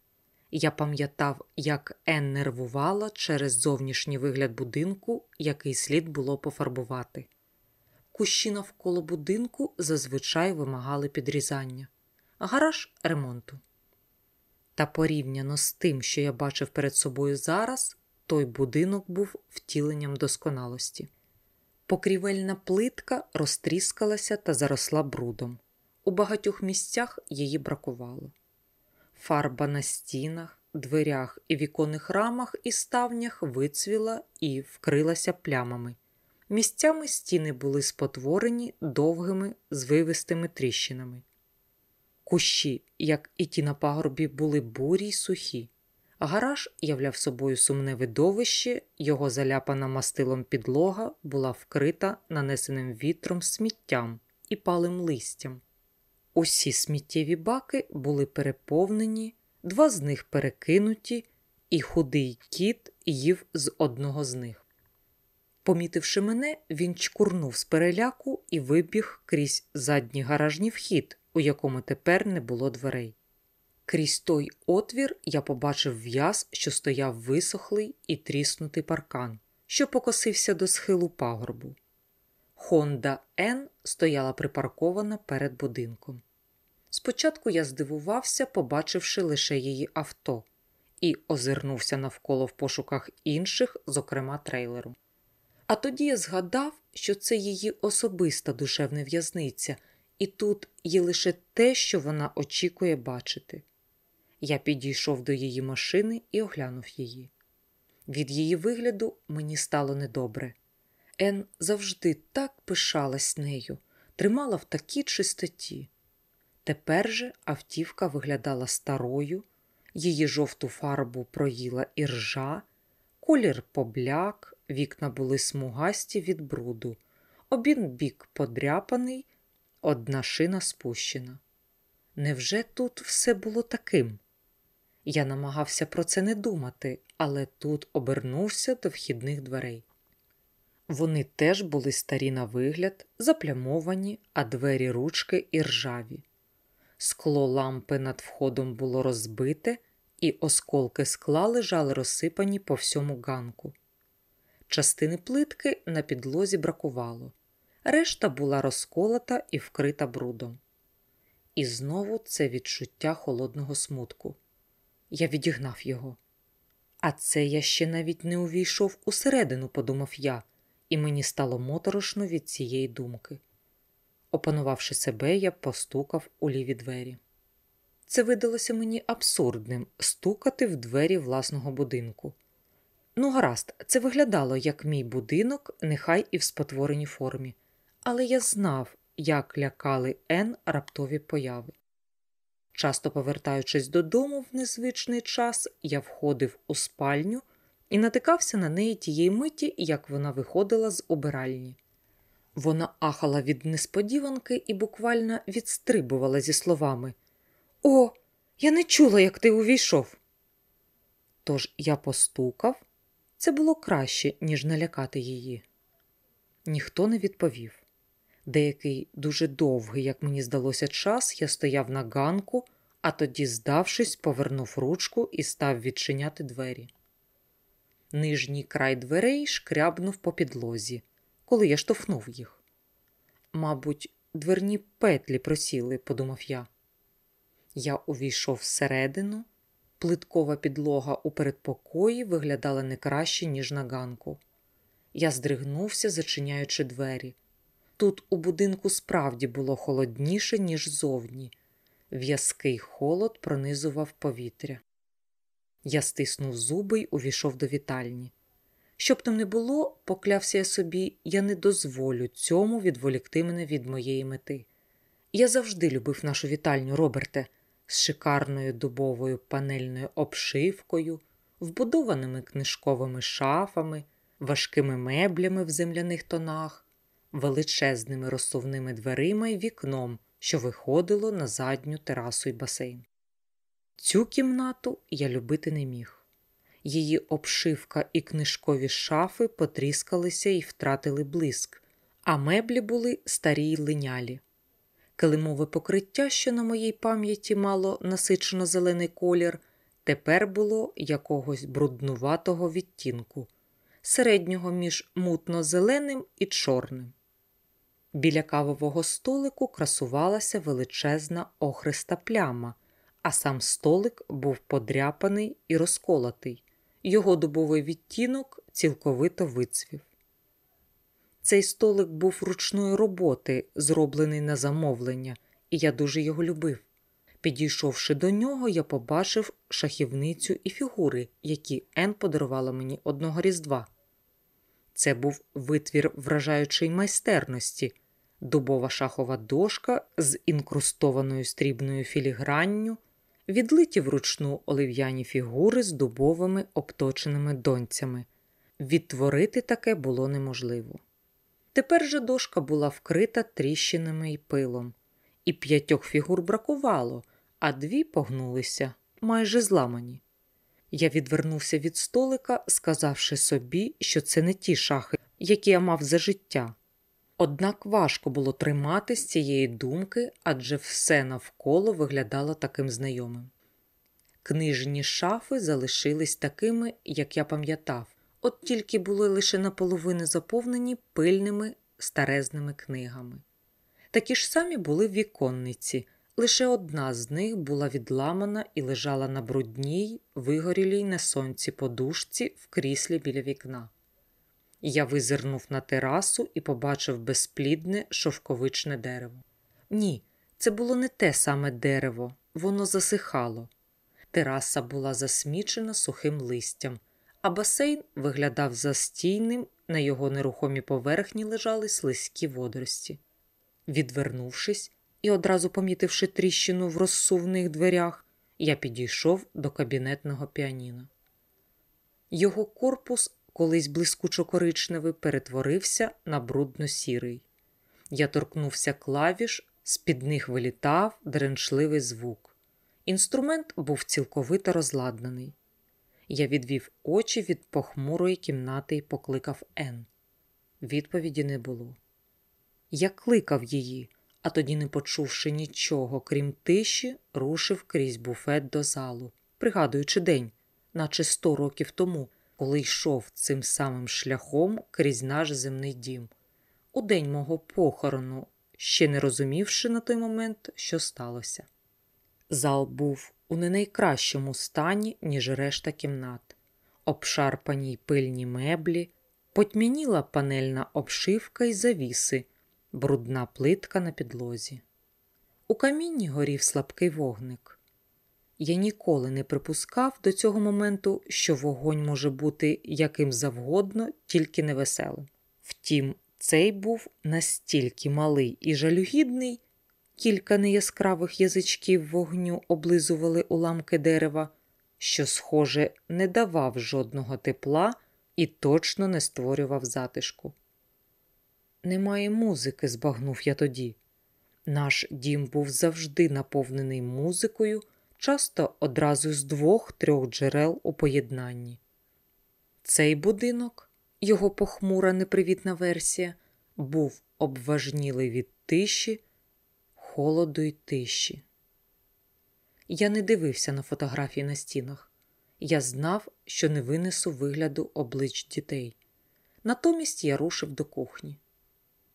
Я пам'ятав, як Ен нервувала через зовнішній вигляд будинку, який слід було пофарбувати. Кущі навколо будинку зазвичай вимагали підрізання, гараж ремонту. Та порівняно з тим, що я бачив перед собою зараз, той будинок був втіленням досконалості. Покрівельна плитка розтріскалася та заросла брудом. У багатьох місцях її бракувало. Фарба на стінах, дверях і віконних рамах і ставнях вицвіла і вкрилася плямами. Місцями стіни були спотворені довгими звивистими тріщинами. Кущі, як і ті на пагорбі, були бурі й сухі. Гараж являв собою сумне видовище, його заляпана мастилом підлога була вкрита нанесеним вітром сміттям і палим листям. Усі сміттєві баки були переповнені, два з них перекинуті, і худий кіт їв з одного з них. Помітивши мене, він чкурнув з переляку і вибіг крізь задній гаражний вхід, у якому тепер не було дверей. Крізь той отвір я побачив в'яз, що стояв висохлий і тріснутий паркан, що покосився до схилу пагорбу. Хонда Н стояла припаркована перед будинком. Спочатку я здивувався, побачивши лише її авто, і озирнувся навколо в пошуках інших, зокрема трейлеру. А тоді я згадав, що це її особиста душевна в'язниця, і тут є лише те, що вона очікує бачити. Я підійшов до її машини і оглянув її. Від її вигляду мені стало недобре. Ен завжди так пишалась нею, тримала в такій чистоті. Тепер же автівка виглядала старою, її жовту фарбу проїла іржа, колір побляк, вікна були смугасті від бруду, обін бік подряпаний, одна шина спущена. Невже тут все було таким? Я намагався про це не думати, але тут обернувся до вхідних дверей. Вони теж були старі на вигляд, заплямовані, а двері ручки і ржаві. Скло лампи над входом було розбите, і осколки скла лежали розсипані по всьому ганку. Частини плитки на підлозі бракувало, решта була розколота і вкрита брудом. І знову це відчуття холодного смутку. Я відігнав його. А це я ще навіть не увійшов усередину, подумав я, і мені стало моторошно від цієї думки. Опанувавши себе, я постукав у ліві двері. Це видалося мені абсурдним стукати в двері власного будинку. Ну, гаразд, це виглядало як мій будинок, нехай і в спотвореній формі, але я знав, як лякали Ен раптові появи. Часто повертаючись додому в незвичний час, я входив у спальню і натикався на неї тієї миті, як вона виходила з обиральні. Вона ахала від несподіванки і буквально відстрибувала зі словами О, я не чула, як ти увійшов. Тож я постукав. Це було краще, ніж налякати її. Ніхто не відповів. Деякий дуже довгий, як мені здалося, час я стояв на ганку, а тоді, здавшись, повернув ручку і став відчиняти двері. Нижній край дверей шкрябнув по підлозі, коли я штовхнув їх. Мабуть, дверні петлі просіли, подумав я. Я увійшов всередину, плиткова підлога у передпокої виглядала не краще, ніж на ганку. Я здригнувся, зачиняючи двері. Тут у будинку справді було холодніше, ніж зовні. В'язкий холод пронизував повітря. Я стиснув зуби й увійшов до вітальні. Щоб там не було, поклявся я собі, я не дозволю цьому відволікти мене від моєї мети. Я завжди любив нашу вітальню, Роберте, з шикарною дубовою панельною обшивкою, вбудованими книжковими шафами, важкими меблями в земляних тонах, величезними розсувними дверима й вікном, що виходило на задню терасу й басейн. Цю кімнату я любити не міг. Її обшивка і книжкові шафи потріскалися і втратили блиск, а меблі були старі й линялі. Килимове покриття, що на моїй пам'яті мало насичено зелений колір, тепер було якогось бруднуватого відтінку, середнього між мутно-зеленим і чорним. Біля кавового столику красувалася величезна охриста пляма, а сам столик був подряпаний і розколотий, його дубовий відтінок цілковито вицвів. Цей столик був ручної роботи, зроблений на замовлення, і я дуже його любив. Підійшовши до нього, я побачив шахівницю і фігури, які Ен подарувала мені одного різдва. Це був витвір вражаючої майстерності, дубова шахова дошка з інкрустованою стрібною філігранню, відлиті вручну олив'яні фігури з дубовими обточеними донцями. Відтворити таке було неможливо. Тепер же дошка була вкрита тріщинами й пилом, і п'ятьох фігур бракувало, а дві погнулися, майже зламані. Я відвернувся від столика, сказавши собі, що це не ті шахи, які я мав за життя. Однак важко було тримати з цієї думки, адже все навколо виглядало таким знайомим. Книжні шафи залишились такими, як я пам'ятав, от тільки були лише наполовину заповнені пильними старезними книгами. Такі ж самі були віконниці, лише одна з них була відламана і лежала на брудній, вигорілій на сонці подушці в кріслі біля вікна. Я визирнув на терасу і побачив безплідне шовковичне дерево. Ні, це було не те саме дерево, воно засихало. Тераса була засмічена сухим листям, а басейн виглядав застійним, на його нерухомій поверхні лежали слизькі водорості. Відвернувшись і одразу помітивши тріщину в розсувних дверях, я підійшов до кабінетного піаніно. Його корпус колись блискучо коричневий перетворився на брудно сірий. Я торкнувся клавіш, з під них вилітав дренчливий звук. Інструмент був цілковито розладнаний. Я відвів очі від похмурої кімнати і покликав Ен. Відповіді не було. Я кликав її, а тоді, не почувши нічого, крім тиші, рушив крізь буфет до залу, пригадуючи день, наче сто років тому, коли йшов цим самим шляхом крізь наш земний дім, у день мого похорону, ще не розумівши на той момент, що сталося. Зал був у не найкращому стані, ніж решта кімнат, обшарпані й пильні меблі, потьмяніла панельна обшивка й завіси, брудна плитка на підлозі. У камінні горів слабкий вогник. Я ніколи не припускав до цього моменту, що вогонь може бути яким завгодно, тільки невеселим. Втім, цей був настільки малий і жалюгідний, кілька неяскравих язичків вогню облизували уламки дерева, що, схоже, не давав жодного тепла і точно не створював затишку. Немає музики, збагнув я тоді. Наш дім був завжди наповнений музикою, часто одразу з двох-трьох джерел у поєднанні. Цей будинок, його похмура непривітна версія, був обважнілий від тиші, холоду й тиші. Я не дивився на фотографії на стінах. Я знав, що не винесу вигляду облич дітей. Натомість я рушив до кухні.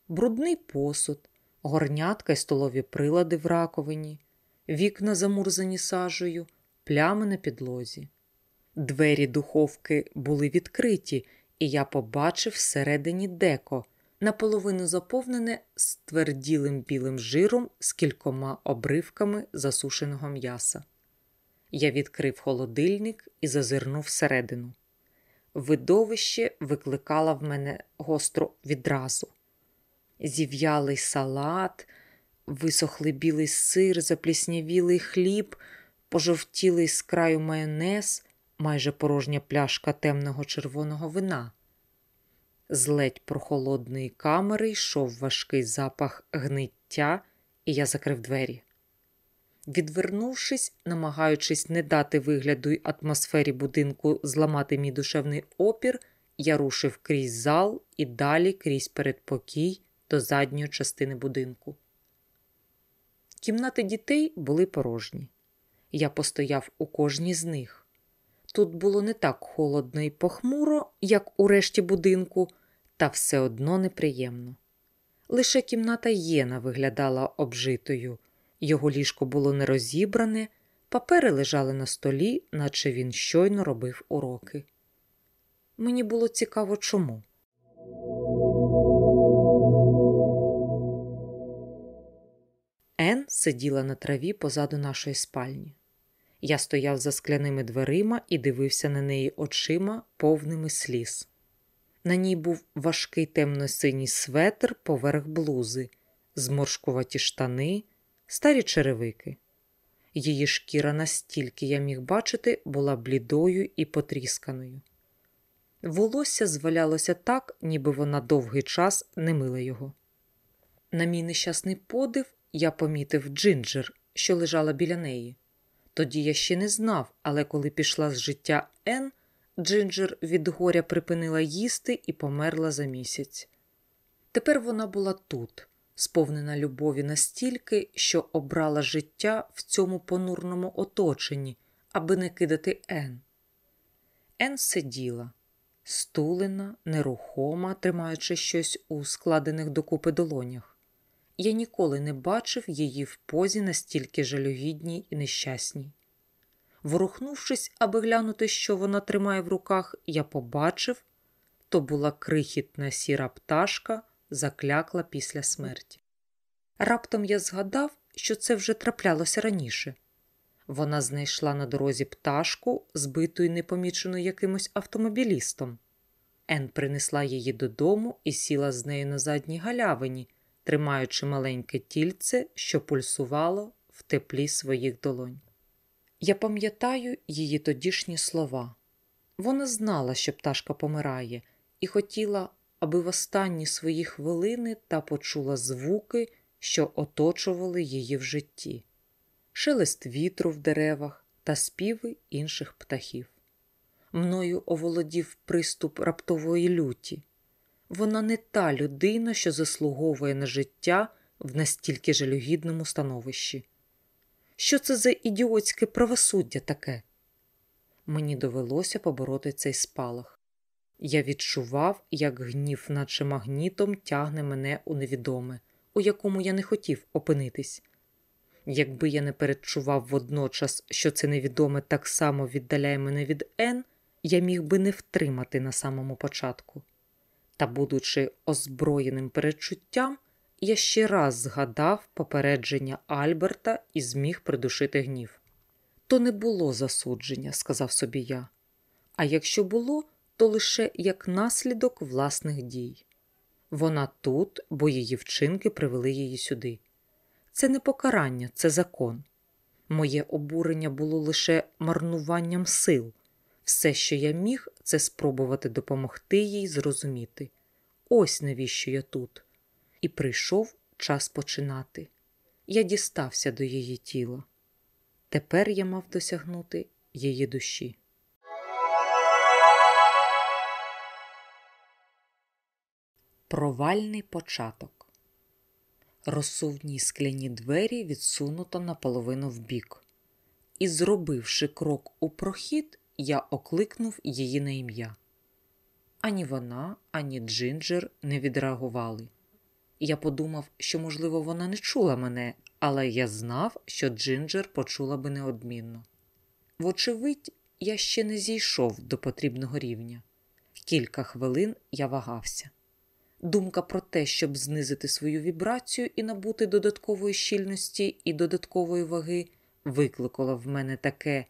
Брудний посуд, горнятка й столові прилади в раковині, вікна замурзані сажею, плями на підлозі. Двері духовки були відкриті, і я побачив всередині деко, наполовину заповнене стверділим білим жиром з кількома обривками засушеного м'яса. Я відкрив холодильник і зазирнув всередину. Видовище викликало в мене гостро відразу. Зів'ялий салат, висохлий білий сир, запліснявілий хліб, пожовтілий з краю майонез, майже порожня пляшка темного червоного вина. З ледь прохолодної камери йшов важкий запах гниття, і я закрив двері. Відвернувшись, намагаючись не дати вигляду й атмосфері будинку зламати мій душевний опір, я рушив крізь зал і далі крізь передпокій до задньої частини будинку. Кімнати дітей були порожні. Я постояв у кожній з них. Тут було не так холодно і похмуро, як у решті будинку, та все одно неприємно. Лише кімната Єна виглядала обжитою, його ліжко було не розібране, папери лежали на столі, наче він щойно робив уроки. Мені було цікаво, чому. Ен сиділа на траві позаду нашої спальні. Я стояв за скляними дверима і дивився на неї очима, повними сліз. На ній був важкий темно-синій светр поверх блузи, зморшкуваті штани, старі черевики. Її шкіра настільки я міг бачити, була блідою і потрісканою. Волосся звалялося так, ніби вона довгий час не мила його. На мій нещасний подив я помітив Джинджер, що лежала біля неї. Тоді я ще не знав, але коли пішла з життя Ен, Джинджер від горя припинила їсти і померла за місяць. Тепер вона була тут, сповнена любові настільки, що обрала життя в цьому понурному оточенні, аби не кидати Ен. Ен сиділа, стулена, нерухома, тримаючи щось у складених докупи долонях. Я ніколи не бачив її в позі настільки жалюгідній і нещасній. Ворухнувшись, аби глянути, що вона тримає в руках, я побачив то була крихітна сіра пташка, заклякла після смерті. Раптом я згадав, що це вже траплялося раніше. Вона знайшла на дорозі пташку, збиту і непомічену якимось автомобілістом. Ен принесла її додому і сіла з нею на задній галявині, тримаючи маленьке тільце, що пульсувало в теплі своїх долонь. Я пам'ятаю її тодішні слова. Вона знала, що пташка помирає, і хотіла, аби в останні свої хвилини та почула звуки, що оточували її в житті, шелест вітру в деревах та співи інших птахів. Мною оволодів приступ раптової люті. Вона не та людина, що заслуговує на життя в настільки жалюгідному становищі. Що це за ідіотське правосуддя таке? Мені довелося побороти цей спалах. Я відчував, як гнів, наче магнітом, тягне мене у невідоме, у якому я не хотів опинитись. Якби я не передчував водночас, що це невідоме так само віддаляє мене від Н, я міг би не втримати на самому початку. Та, будучи озброєним передчуттям, я ще раз згадав попередження Альберта і зміг придушити гнів. то не було засудження, сказав собі я. А якщо було, то лише як наслідок власних дій. Вона тут, бо її вчинки привели її сюди. Це не покарання, це закон. Моє обурення було лише марнуванням сил. Все, що я міг, це спробувати допомогти їй зрозуміти. Ось навіщо я тут. І прийшов час починати. Я дістався до її тіла. Тепер я мав досягнути її душі. Провальний початок. Розсувні скляні двері відсунуто наполовину вбік. І, зробивши крок у прохід, я окликнув її на ім'я. Ані вона, ані Джинджер не відреагували. Я подумав, що, можливо, вона не чула мене, але я знав, що Джинджер почула би неодмінно. Вочевидь, я ще не зійшов до потрібного рівня. Кілька хвилин я вагався. Думка про те, щоб знизити свою вібрацію і набути додаткової щільності і додаткової ваги, викликала в мене таке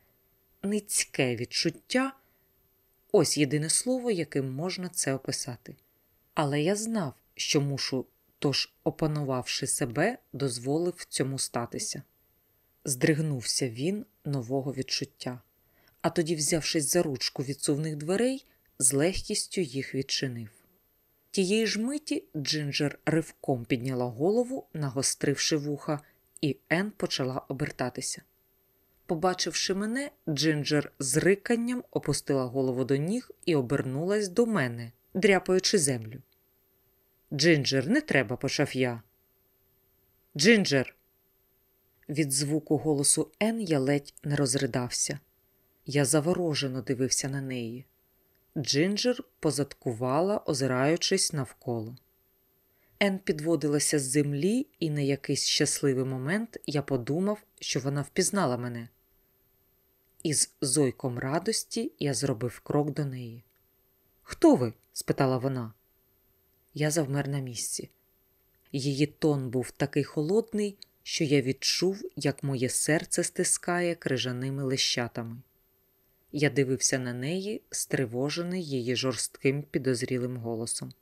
ницьке відчуття. Ось єдине слово, яким можна це описати. Але я знав, що мушу, тож, опанувавши себе, дозволив цьому статися. Здригнувся він нового відчуття, а тоді, взявшись за ручку відсувних дверей, з легкістю їх відчинив. Тієї ж миті Джинджер ривком підняла голову, нагостривши вуха, і Ен почала обертатися. Побачивши мене, Джинджер з риканням опустила голову до ніг і обернулась до мене, дряпаючи землю. Джинджер, не треба, почав я. Джинджер. Від звуку голосу Ен я ледь не розридався. Я заворожено дивився на неї. Джинджер позадкувала, озираючись навколо. Ен підводилася з землі, і на якийсь щасливий момент я подумав, що вона впізнала мене. Із зойком радості я зробив крок до неї. Хто ви? спитала вона. Я завмер на місці. Її тон був такий холодний, що я відчув, як моє серце стискає крижаними лещатами. Я дивився на неї, стривожений її жорстким підозрілим голосом.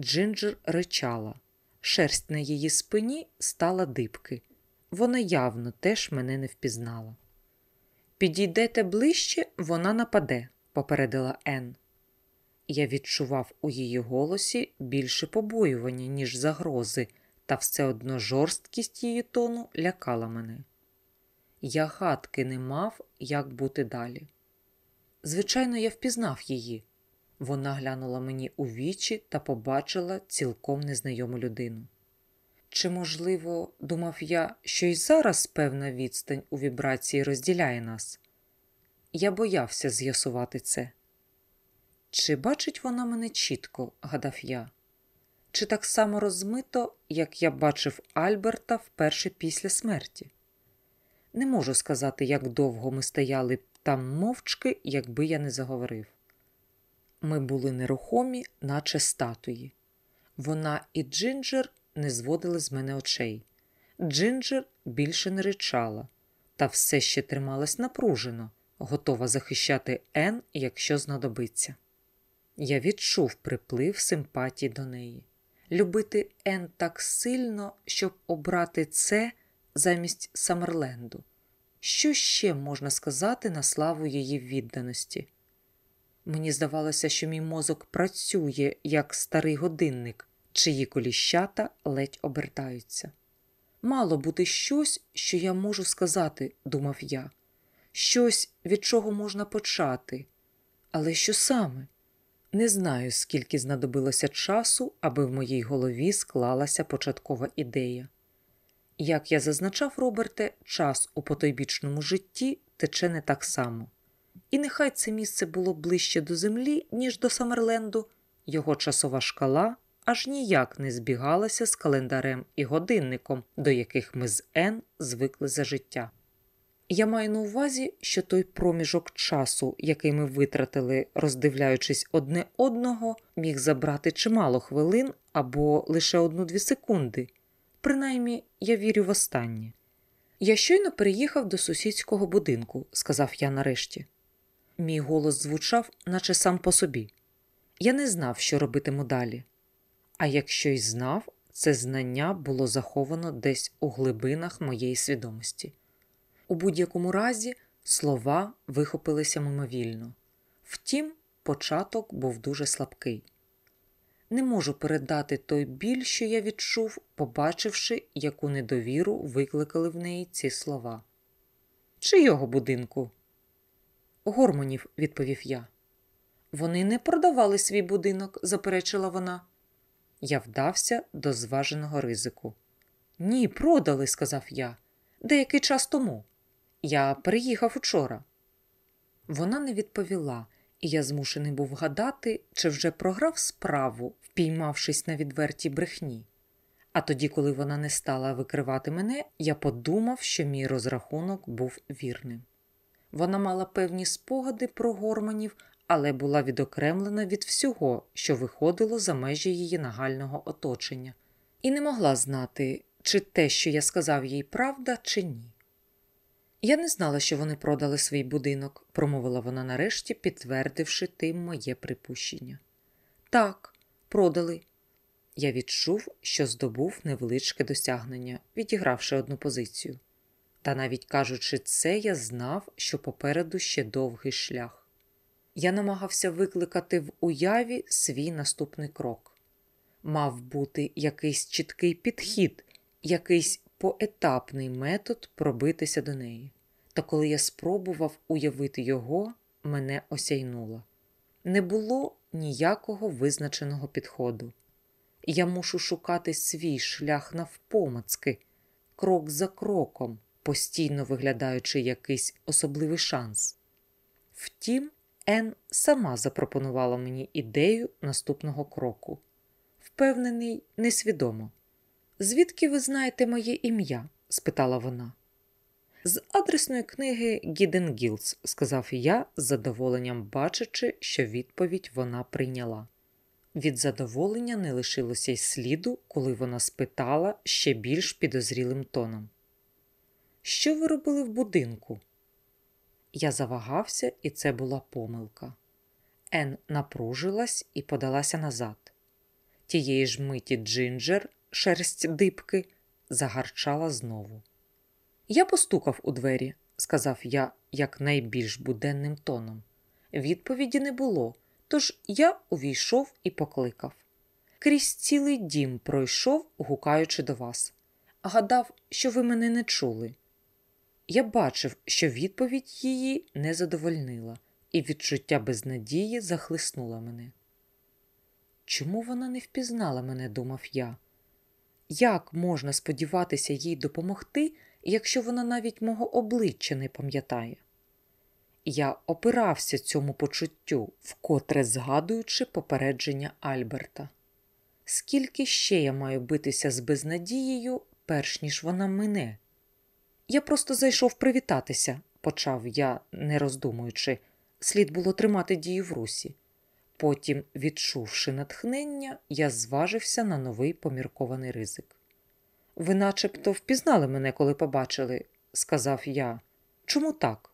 Джинджер ричала, шерсть на її спині стала дибки. Вона явно теж мене не впізнала. Підійдете ближче, вона нападе, попередила Ен. Я відчував у її голосі більше побоювання, ніж загрози, та все одно жорсткість її тону лякала мене. Я гадки не мав, як бути далі. Звичайно, я впізнав її. Вона глянула мені у вічі та побачила цілком незнайому людину. Чи, можливо, думав я, що й зараз певна відстань у вібрації розділяє нас? Я боявся з'ясувати це. Чи бачить вона мене чітко, гадав я, чи так само розмито, як я бачив Альберта вперше після смерті? Не можу сказати, як довго ми стояли там мовчки, якби я не заговорив. Ми були нерухомі, наче статуї. Вона і Джинджер не зводили з мене очей. Джинджер більше не ричала, та все ще трималась напружено, готова захищати Ен, якщо знадобиться. Я відчув приплив симпатії до неї. Любити Ен так сильно, щоб обрати це замість Самерленду. Що ще можна сказати на славу її відданості? Мені здавалося, що мій мозок працює як старий годинник, чиї коліщата ледь обертаються. Мало бути щось, що я можу сказати, думав я, щось, від чого можна почати. Але що саме? Не знаю, скільки знадобилося часу, аби в моїй голові склалася початкова ідея. Як я зазначав, Роберте, час у потойбічному житті тече не так само. І нехай це місце було ближче до землі, ніж до Самерленду, його часова шкала аж ніяк не збігалася з календарем і годинником, до яких ми з Н звикли за життя. Я маю на увазі, що той проміжок часу, який ми витратили, роздивляючись одне одного, міг забрати чимало хвилин або лише одну-дві секунди. Принаймні, я вірю в останнє. Я щойно переїхав до сусідського будинку, сказав я нарешті. Мій голос звучав, наче сам по собі. Я не знав, що робитиму далі. А якщо й знав, це знання було заховано десь у глибинах моєї свідомості. У будь-якому разі слова вихопилися мимовільно. Втім, початок був дуже слабкий. Не можу передати той біль, що я відчув, побачивши, яку недовіру викликали в неї ці слова. Чи його будинку? Гормонів, відповів я. Вони не продавали свій будинок, заперечила вона. Я вдався до зваженого ризику. Ні, продали, сказав я. Деякий час тому. Я переїхав учора. Вона не відповіла, і я змушений був гадати, чи вже програв справу, впіймавшись на відвертій брехні. А тоді, коли вона не стала викривати мене, я подумав, що мій розрахунок був вірним. Вона мала певні спогади про горманів, але була відокремлена від всього, що виходило за межі її нагального оточення, і не могла знати, чи те, що я сказав їй правда, чи ні. Я не знала, що вони продали свій будинок, промовила вона нарешті, підтвердивши тим моє припущення. Так, продали. Я відчув, що здобув невеличке досягнення, відігравши одну позицію. Та навіть кажучи це, я знав, що попереду ще довгий шлях. Я намагався викликати в уяві свій наступний крок. Мав бути якийсь чіткий підхід, якийсь поетапний метод пробитися до неї. Та коли я спробував уявити його, мене осяйнуло. Не було ніякого визначеного підходу. Я мушу шукати свій шлях навпомацки, крок за кроком, постійно виглядаючи якийсь особливий шанс. Втім, Ен сама запропонувала мені ідею наступного кроку. Впевнений, несвідомо. Звідки ви знаєте моє ім'я? спитала вона. З адресної книги Гіден Гілс, сказав я, з задоволенням бачачи, що відповідь вона прийняла. Від задоволення не лишилося й сліду, коли вона спитала ще більш підозрілим тоном. Що ви робили в будинку? Я завагався, і це була помилка. Ен напружилась і подалася назад. Тієї ж миті Джинджер, шерсть дибки, загарчала знову. Я постукав у двері, сказав я якнайбільш буденним тоном. Відповіді не було, тож я увійшов і покликав. Крізь цілий дім пройшов, гукаючи до вас. Гадав, що ви мене не чули. Я бачив, що відповідь її не задовольнила, і відчуття безнадії захлиснуло мене. Чому вона не впізнала мене, думав я. Як можна сподіватися їй допомогти, якщо вона навіть мого обличчя не пам'ятає? Я опирався цьому почуттю, вкотре згадуючи попередження Альберта. Скільки ще я маю битися з безнадією, перш ніж вона мине? Я просто зайшов привітатися, почав я, не роздумуючи, слід було тримати дію в русі. Потім, відчувши натхнення, я зважився на новий поміркований ризик. Ви начебто впізнали мене, коли побачили, сказав я. Чому так?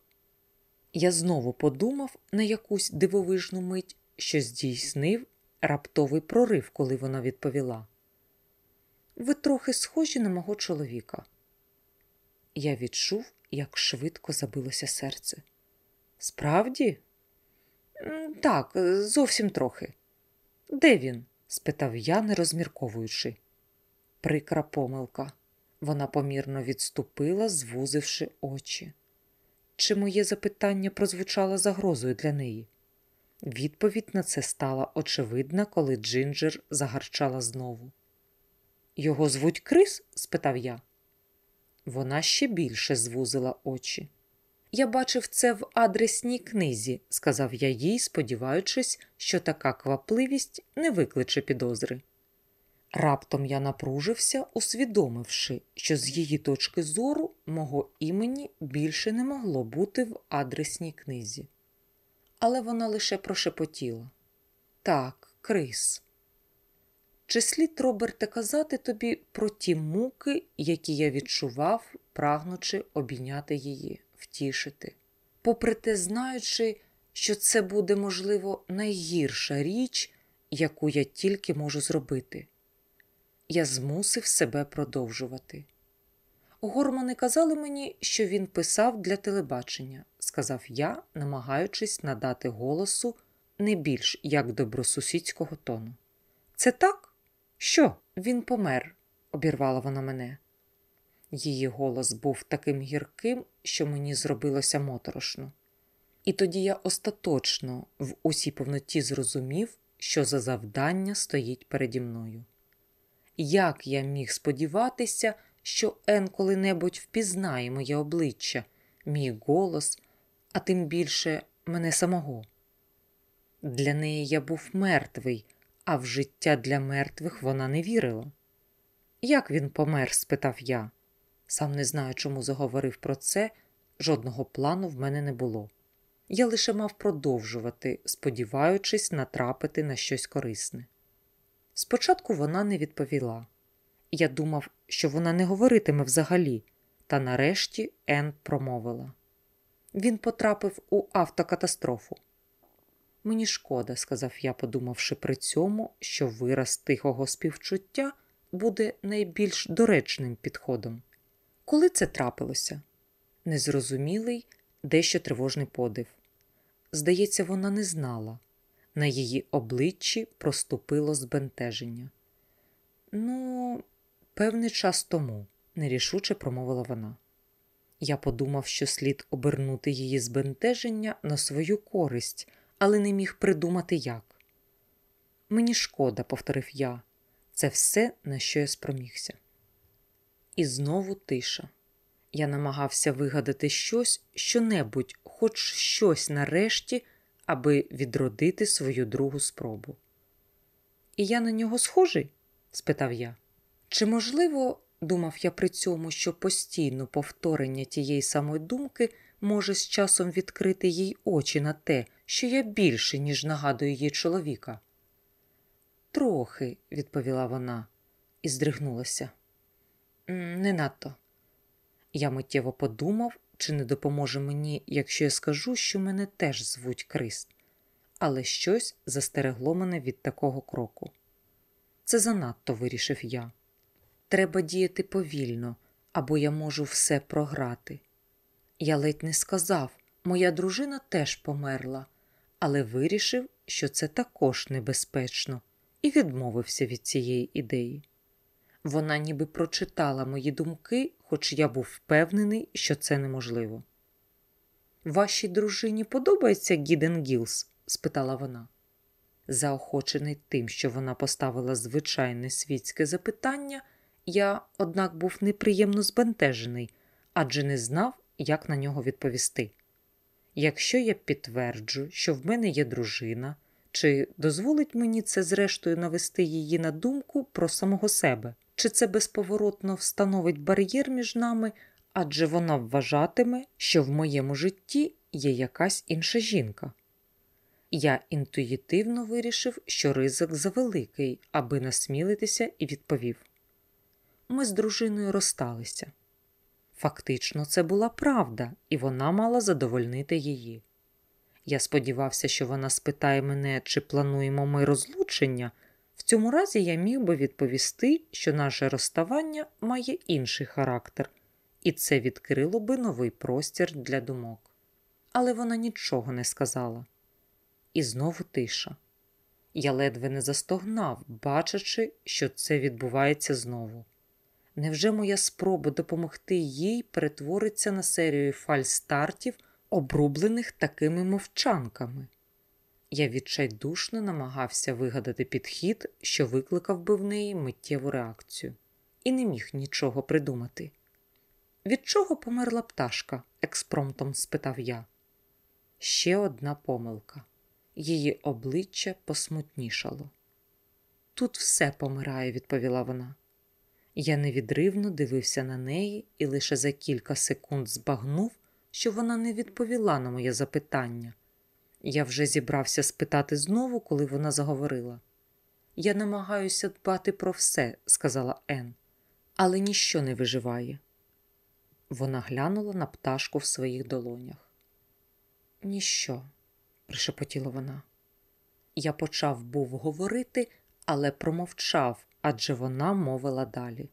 Я знову подумав на якусь дивовижну мить, що здійснив раптовий прорив, коли вона відповіла. Ви трохи схожі на мого чоловіка. Я відчув, як швидко забилося серце. Справді? Так, зовсім трохи. Де він? спитав я, не розмірковуючи. Прикра помилка. Вона помірно відступила, звузивши очі. Чи моє запитання прозвучало загрозою для неї? Відповідь на це стала очевидна, коли Джинджер загарчала знову. Його звуть Крис? спитав я. Вона ще більше звузила очі. Я бачив це в адресній книзі, сказав я їй, сподіваючись, що така квапливість не викличе підозри. Раптом я напружився, усвідомивши, що з її точки зору мого імені більше не могло бути в адресній книзі. Але вона лише прошепотіла так, Крис. Чи слід, Роберте, казати тобі про ті муки, які я відчував, прагнучи обійняти її, втішити. Попри те, знаючи, що це буде, можливо, найгірша річ, яку я тільки можу зробити. Я змусив себе продовжувати. Гормони казали мені, що він писав для телебачення, сказав я, намагаючись надати голосу не більш як добросусідського тону. Це так? Що? Він помер, обірвала вона мене. Її голос був таким гірким, що мені зробилося моторошно. І тоді я остаточно в усій повноті зрозумів, що за завдання стоїть переді мною. Як я міг сподіватися, що Ен коли-небудь впізнає моє обличчя, мій голос, а тим більше мене самого? Для неї я був мертвий, а в життя для мертвих вона не вірила. Як він помер? спитав я. Сам не знаю, чому заговорив про це, жодного плану в мене не було. Я лише мав продовжувати, сподіваючись натрапити на щось корисне. Спочатку вона не відповіла. Я думав, що вона не говоритиме взагалі, та нарешті Ен промовила. Він потрапив у автокатастрофу. Мені шкода, сказав я, подумавши при цьому, що вираз тихого співчуття буде найбільш доречним підходом. Коли це трапилося? Незрозумілий, дещо тривожний подив. Здається, вона не знала. На її обличчі проступило збентеження. Ну, певний час тому, нерішуче промовила вона. Я подумав, що слід обернути її збентеження на свою користь, але не міг придумати як. Мені шкода, повторив я, це все, на що я спромігся. І знову тиша. Я намагався вигадати щось, що-небудь, хоч щось нарешті, аби відродити свою другу спробу. І я на нього схожий? спитав я. Чи можливо, думав я при цьому, що постійно повторення тієї самої думки може з часом відкрити їй очі на те, що я більше, ніж нагадую їй чоловіка? Трохи, відповіла вона і здригнулася. Не надто. Я миттєво подумав, чи не допоможе мені, якщо я скажу, що мене теж звуть Крис, але щось застерегло мене від такого кроку. Це занадто вирішив я. Треба діяти повільно, або я можу все програти. Я ледь не сказав, моя дружина теж померла, але вирішив, що це також небезпечно, і відмовився від цієї ідеї. Вона ніби прочитала мої думки, хоч я був впевнений, що це неможливо. Вашій дружині подобається Гіден Гілс? спитала вона. Заохочений тим, що вона поставила звичайне світське запитання, я, однак, був неприємно збентежений, адже не знав, як на нього відповісти. Якщо я підтверджу, що в мене є дружина, чи дозволить мені це, зрештою, навести її на думку про самого себе? Чи це безповоротно встановить бар'єр між нами, адже вона вважатиме, що в моєму житті є якась інша жінка? Я інтуїтивно вирішив, що ризик завеликий, аби насмілитися, і відповів: ми з дружиною розсталися. Фактично, це була правда, і вона мала задовольнити її. Я сподівався, що вона спитає мене, чи плануємо ми розлучення. В цьому разі я міг би відповісти, що наше розставання має інший характер, і це відкрило би новий простір для думок. Але вона нічого не сказала. І знову тиша. Я ледве не застогнав, бачачи, що це відбувається знову. Невже моя спроба допомогти їй перетвориться на серію фальстартів, обрублених такими мовчанками? Я відчайдушно намагався вигадати підхід, що викликав би в неї миттєву реакцію, і не міг нічого придумати. Від чого померла пташка? експромтом спитав я. Ще одна помилка. Її обличчя посмутнішало. Тут все помирає, відповіла вона. Я невідривно дивився на неї і лише за кілька секунд збагнув, що вона не відповіла на моє запитання. Я вже зібрався спитати знову, коли вона заговорила. Я намагаюся дбати про все, сказала Ен, але ніщо не виживає. Вона глянула на пташку в своїх долонях. Ніщо, прошепотіла вона. Я почав був говорити, але промовчав, адже вона мовила далі.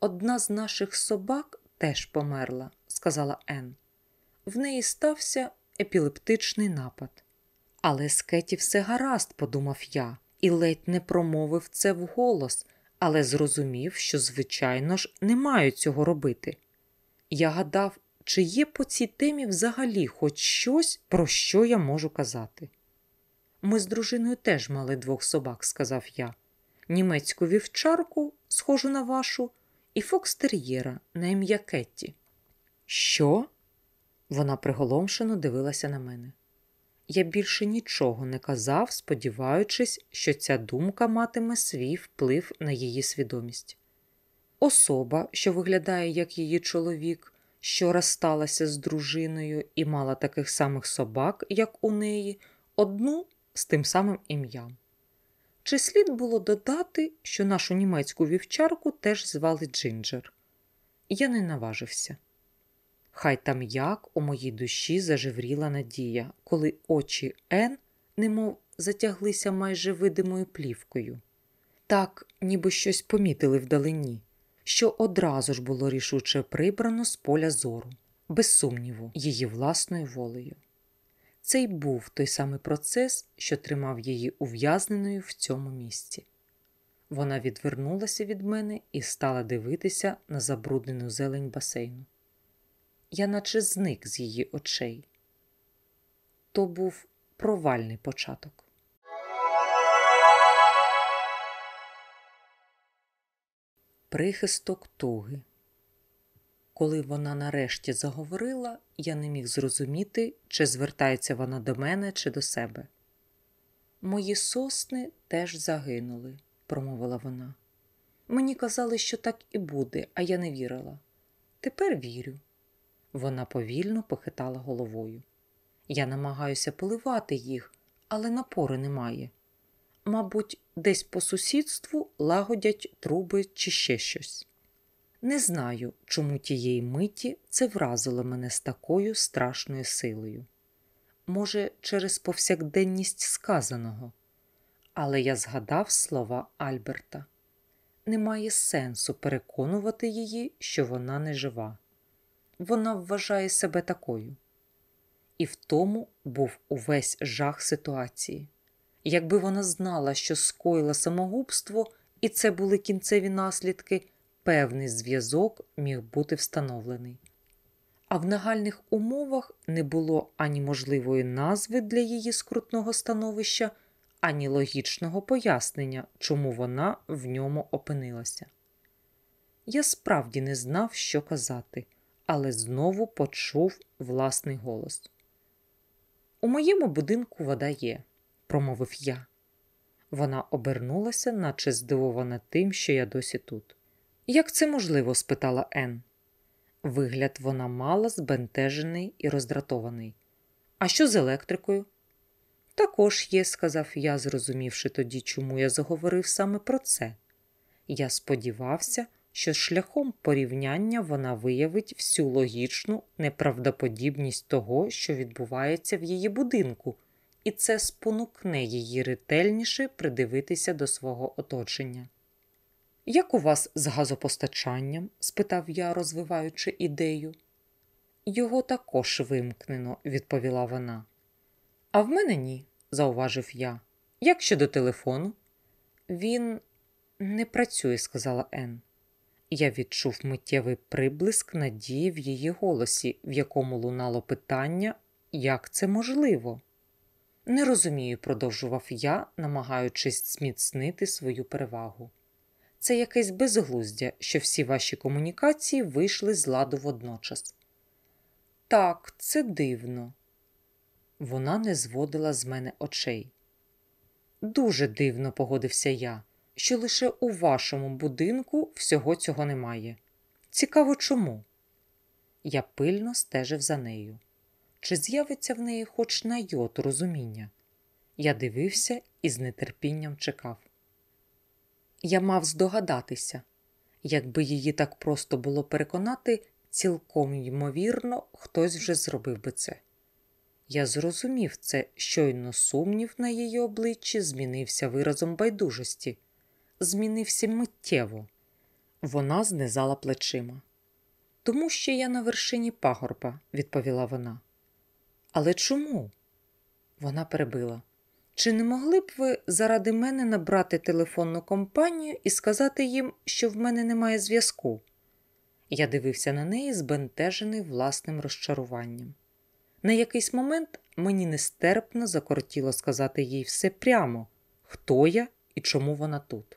Одна з наших собак теж померла, сказала Ен. В неї стався епілептичний напад. Але з Кеті все гаразд, подумав я, і ледь не промовив це вголос, але зрозумів, що, звичайно ж, не маю цього робити. Я гадав, чи є по цій темі взагалі хоч щось, про що я можу казати. Ми з дружиною теж мали двох собак, сказав я. Німецьку вівчарку, схожу на вашу, і фокстер'єра на ім'я Кетті. Що? Вона приголомшено дивилася на мене. Я більше нічого не казав, сподіваючись, що ця думка матиме свій вплив на її свідомість. Особа, що виглядає як її чоловік, що розсталася з дружиною і мала таких самих собак, як у неї, одну з тим самим ім'ям. Чи слід було додати, що нашу німецьку вівчарку теж звали Джинджер? Я не наважився. Хай там як у моїй душі зажевріла надія, коли очі Ен, немов затяглися майже видимою плівкою. Так, ніби щось помітили вдалині, що одразу ж було рішуче прибрано з поля зору, без сумніву, її власною волею. Це й був той самий процес, що тримав її ув'язненою в цьому місці. Вона відвернулася від мене і стала дивитися на забруднену зелень басейну. Я наче зник з її очей. То був провальний початок. Прихисток туги. Коли вона нарешті заговорила, я не міг зрозуміти, чи звертається вона до мене, чи до себе. Мої сосни теж загинули, промовила вона. Мені казали, що так і буде, а я не вірила. Тепер вірю. Вона повільно похитала головою. Я намагаюся поливати їх, але напори немає. Мабуть, десь по сусідству лагодять труби чи ще щось. Не знаю, чому тієї миті це вразило мене з такою страшною силою. Може, через повсякденність сказаного, але я згадав слова Альберта. Немає сенсу переконувати її, що вона не жива. Вона вважає себе такою. І в тому був увесь жах ситуації. Якби вона знала, що скоїла самогубство, і це були кінцеві наслідки певний зв'язок міг бути встановлений. А в нагальних умовах не було ані можливої назви для її скрутного становища, ані логічного пояснення, чому вона в ньому опинилася. Я справді не знав, що казати, але знову почув власний голос. У моєму будинку вода є, промовив я. Вона обернулася, наче здивована тим, що я досі тут. Як це можливо? спитала Ен. Вигляд вона мала збентежений і роздратований. А що з електрикою? Також є, сказав я, зрозумівши тоді, чому я заговорив саме про це. Я сподівався, що шляхом порівняння вона виявить всю логічну неправдоподібність того, що відбувається в її будинку, і це спонукне її ретельніше придивитися до свого оточення. Як у вас з газопостачанням? спитав я, розвиваючи ідею. Його також вимкнено, відповіла вона. А в мене ні, зауважив я. Як щодо телефону? Він не працює, сказала Ен. Я відчув миттєвий приблиск надії в її голосі, в якому лунало питання, як це можливо. Не розумію, продовжував я, намагаючись зміцнити свою перевагу. Це якесь безглуздя, що всі ваші комунікації вийшли з ладу водночас. Так, це дивно. Вона не зводила з мене очей. Дуже дивно, погодився я, що лише у вашому будинку всього цього немає. Цікаво чому? Я пильно стежив за нею. Чи з'явиться в неї хоч на йоту розуміння? Я дивився і з нетерпінням чекав. Я мав здогадатися, якби її так просто було переконати, цілком ймовірно, хтось вже зробив би це. Я зрозумів це, щойно сумнів на її обличчі змінився виразом байдужості, змінився миттєво. Вона знизала плечима. Тому що я на вершині пагорба, відповіла вона. Але чому? Вона перебила. Чи не могли б ви заради мене набрати телефонну компанію і сказати їм, що в мене немає зв'язку? Я дивився на неї, збентежений власним розчаруванням. На якийсь момент мені нестерпно закортіло сказати їй все прямо, хто я і чому вона тут.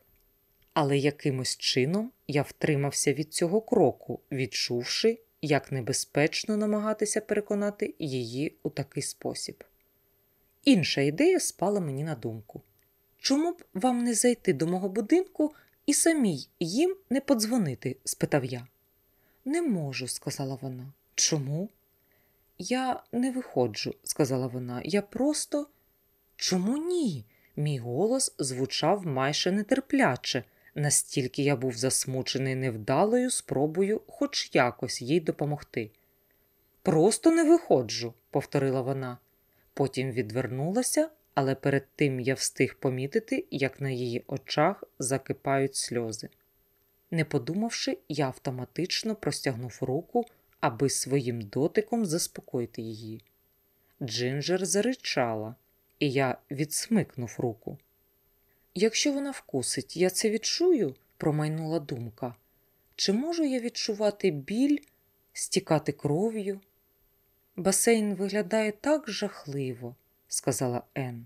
Але якимось чином я втримався від цього кроку, відчувши, як небезпечно намагатися переконати її у такий спосіб. Інша ідея спала мені на думку. Чому б вам не зайти до мого будинку і самій їм не подзвонити? спитав я. Не можу, сказала вона. Чому? Я не виходжу, сказала вона. Я просто. Чому ні? Мій голос звучав майже нетерпляче, настільки я був засмучений невдалою спробою хоч якось їй допомогти. Просто не виходжу, повторила вона. Потім відвернулася, але перед тим я встиг помітити, як на її очах закипають сльози. Не подумавши, я автоматично простягнув руку, аби своїм дотиком заспокоїти її. Джинджер заричала, і я відсмикнув руку. Якщо вона вкусить, я це відчую, промайнула думка. Чи можу я відчувати біль, стікати кров'ю? Басейн виглядає так жахливо, сказала Ен.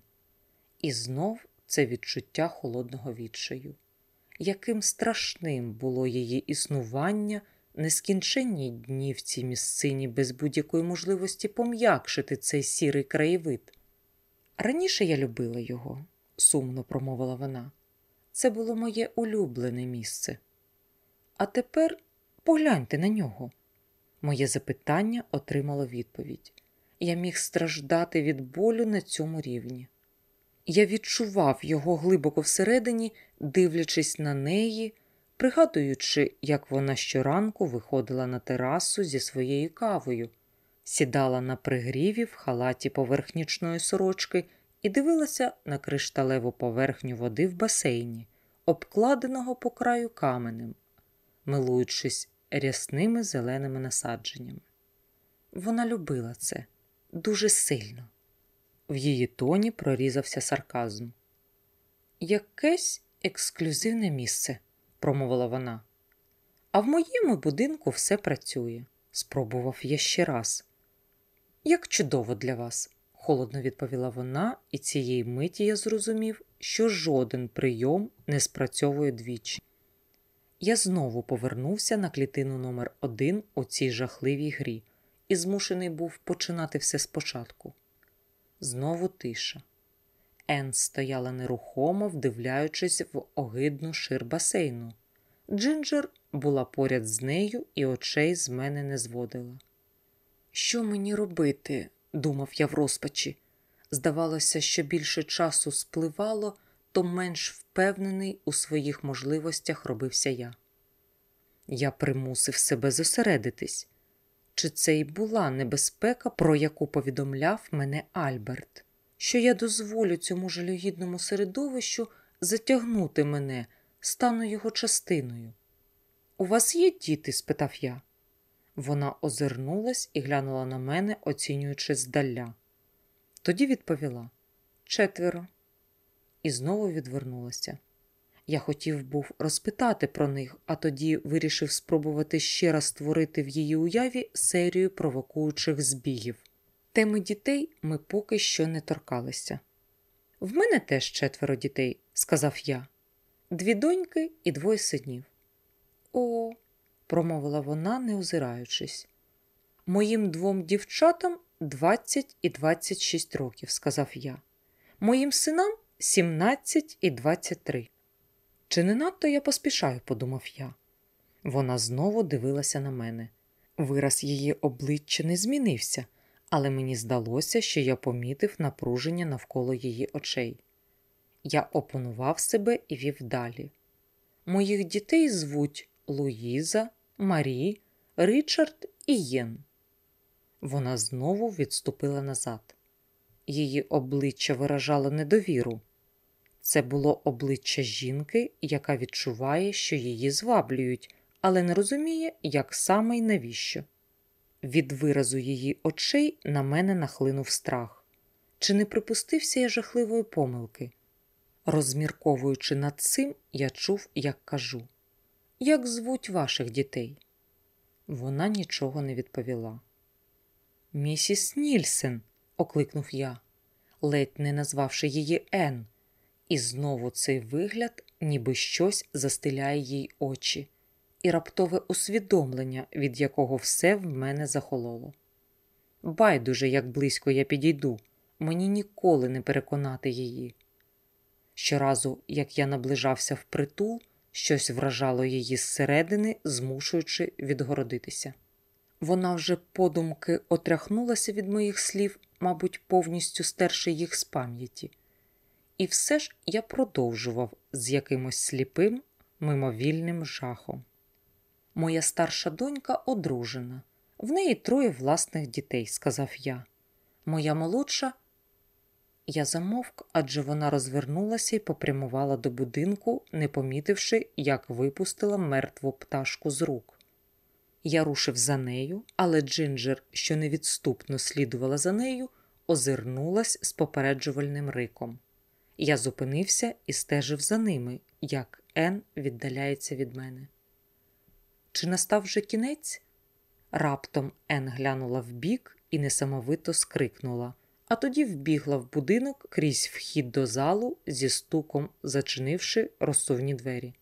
І знов це відчуття холодного відчаю. Яким страшним було її існування, нескінченні дні в цій місцині без будь-якої можливості пом'якшити цей сірий краєвид. Раніше я любила його, сумно промовила вона. Це було моє улюблене місце. А тепер погляньте на нього. Моє запитання отримало відповідь. Я міг страждати від болю на цьому рівні. Я відчував його глибоко всередині, дивлячись на неї, пригадуючи, як вона щоранку виходила на терасу зі своєю кавою, сідала на пригріві в халаті поверх нічної сорочки і дивилася на кришталеву поверхню води в басейні, обкладеного по краю каменем, милуючись рясними зеленими насадженнями. Вона любила це дуже сильно. В її тоні прорізався сарказм. Якесь ексклюзивне місце, промовила вона. А в моєму будинку все працює, спробував я ще раз. Як чудово для вас, холодно відповіла вона, і цієї миті я зрозумів, що жоден прийом не спрацьовує двічі. Я знову повернувся на клітину номер один у цій жахливій грі і змушений був починати все спочатку. Знову тиша. Ен стояла нерухомо, вдивляючись в огидну шир басейну. Джинджер була поряд з нею і очей з мене не зводила. Що мені робити? думав я в розпачі. Здавалося, що більше часу спливало, то менш впевнений у своїх можливостях робився я. Я примусив себе зосередитись. Чи це й була небезпека, про яку повідомляв мене Альберт, що я дозволю цьому жалюгідному середовищу затягнути мене, стану його частиною? У вас є діти? спитав я. Вона озирнулась і глянула на мене, оцінюючи здаля. Тоді відповіла четверо, і знову відвернулася. Я хотів був розпитати про них, а тоді вирішив спробувати ще раз створити в її уяві серію провокуючих збігів. Теми дітей ми поки що не торкалися. В мене теж четверо дітей, сказав я, дві доньки і двоє синів. О, промовила вона, не озираючись. Моїм двом дівчатам 20 і 26 років, сказав я. Моїм синам 17 і 23. Чи не надто я поспішаю, подумав я. Вона знову дивилася на мене. Вираз її обличчя не змінився, але мені здалося, що я помітив напруження навколо її очей. Я опанував себе і вів далі. Моїх дітей звуть Луїза, Марі, Річард і Єн. Вона знову відступила назад. Її обличчя виражало недовіру. Це було обличчя жінки, яка відчуває, що її зваблюють, але не розуміє, як саме й навіщо. Від виразу її очей на мене нахлинув страх. Чи не припустився я жахливої помилки? Розмірковуючи над цим, я чув, як кажу: Як звуть ваших дітей? Вона нічого не відповіла. Місіс Нільсен, окликнув я, ледь не назвавши її Ен, і знову цей вигляд, ніби щось застиляє їй очі, і раптове усвідомлення, від якого все в мене захололо. Байдуже, як близько я підійду, мені ніколи не переконати її. Щоразу, як я наближався в притул, щось вражало її зсередини, змушуючи відгородитися. Вона вже подумки отряхнулася від моїх слів, мабуть, повністю стерши їх з пам'яті. І все ж я продовжував з якимось сліпим, мимовільним жахом. Моя старша донька одружена, в неї троє власних дітей, сказав я. Моя молодша. Я замовк, адже вона розвернулася і попрямувала до будинку, не помітивши, як випустила мертву пташку з рук. Я рушив за нею, але Джинджер, що невідступно слідувала за нею, озирнулась з попереджувальним риком. Я зупинився і стежив за ними, як Ен віддаляється від мене. Чи настав вже кінець? Раптом Ен глянула вбік і несамовито скрикнула, а тоді вбігла в будинок крізь вхід до залу зі стуком, зачинивши розсувні двері.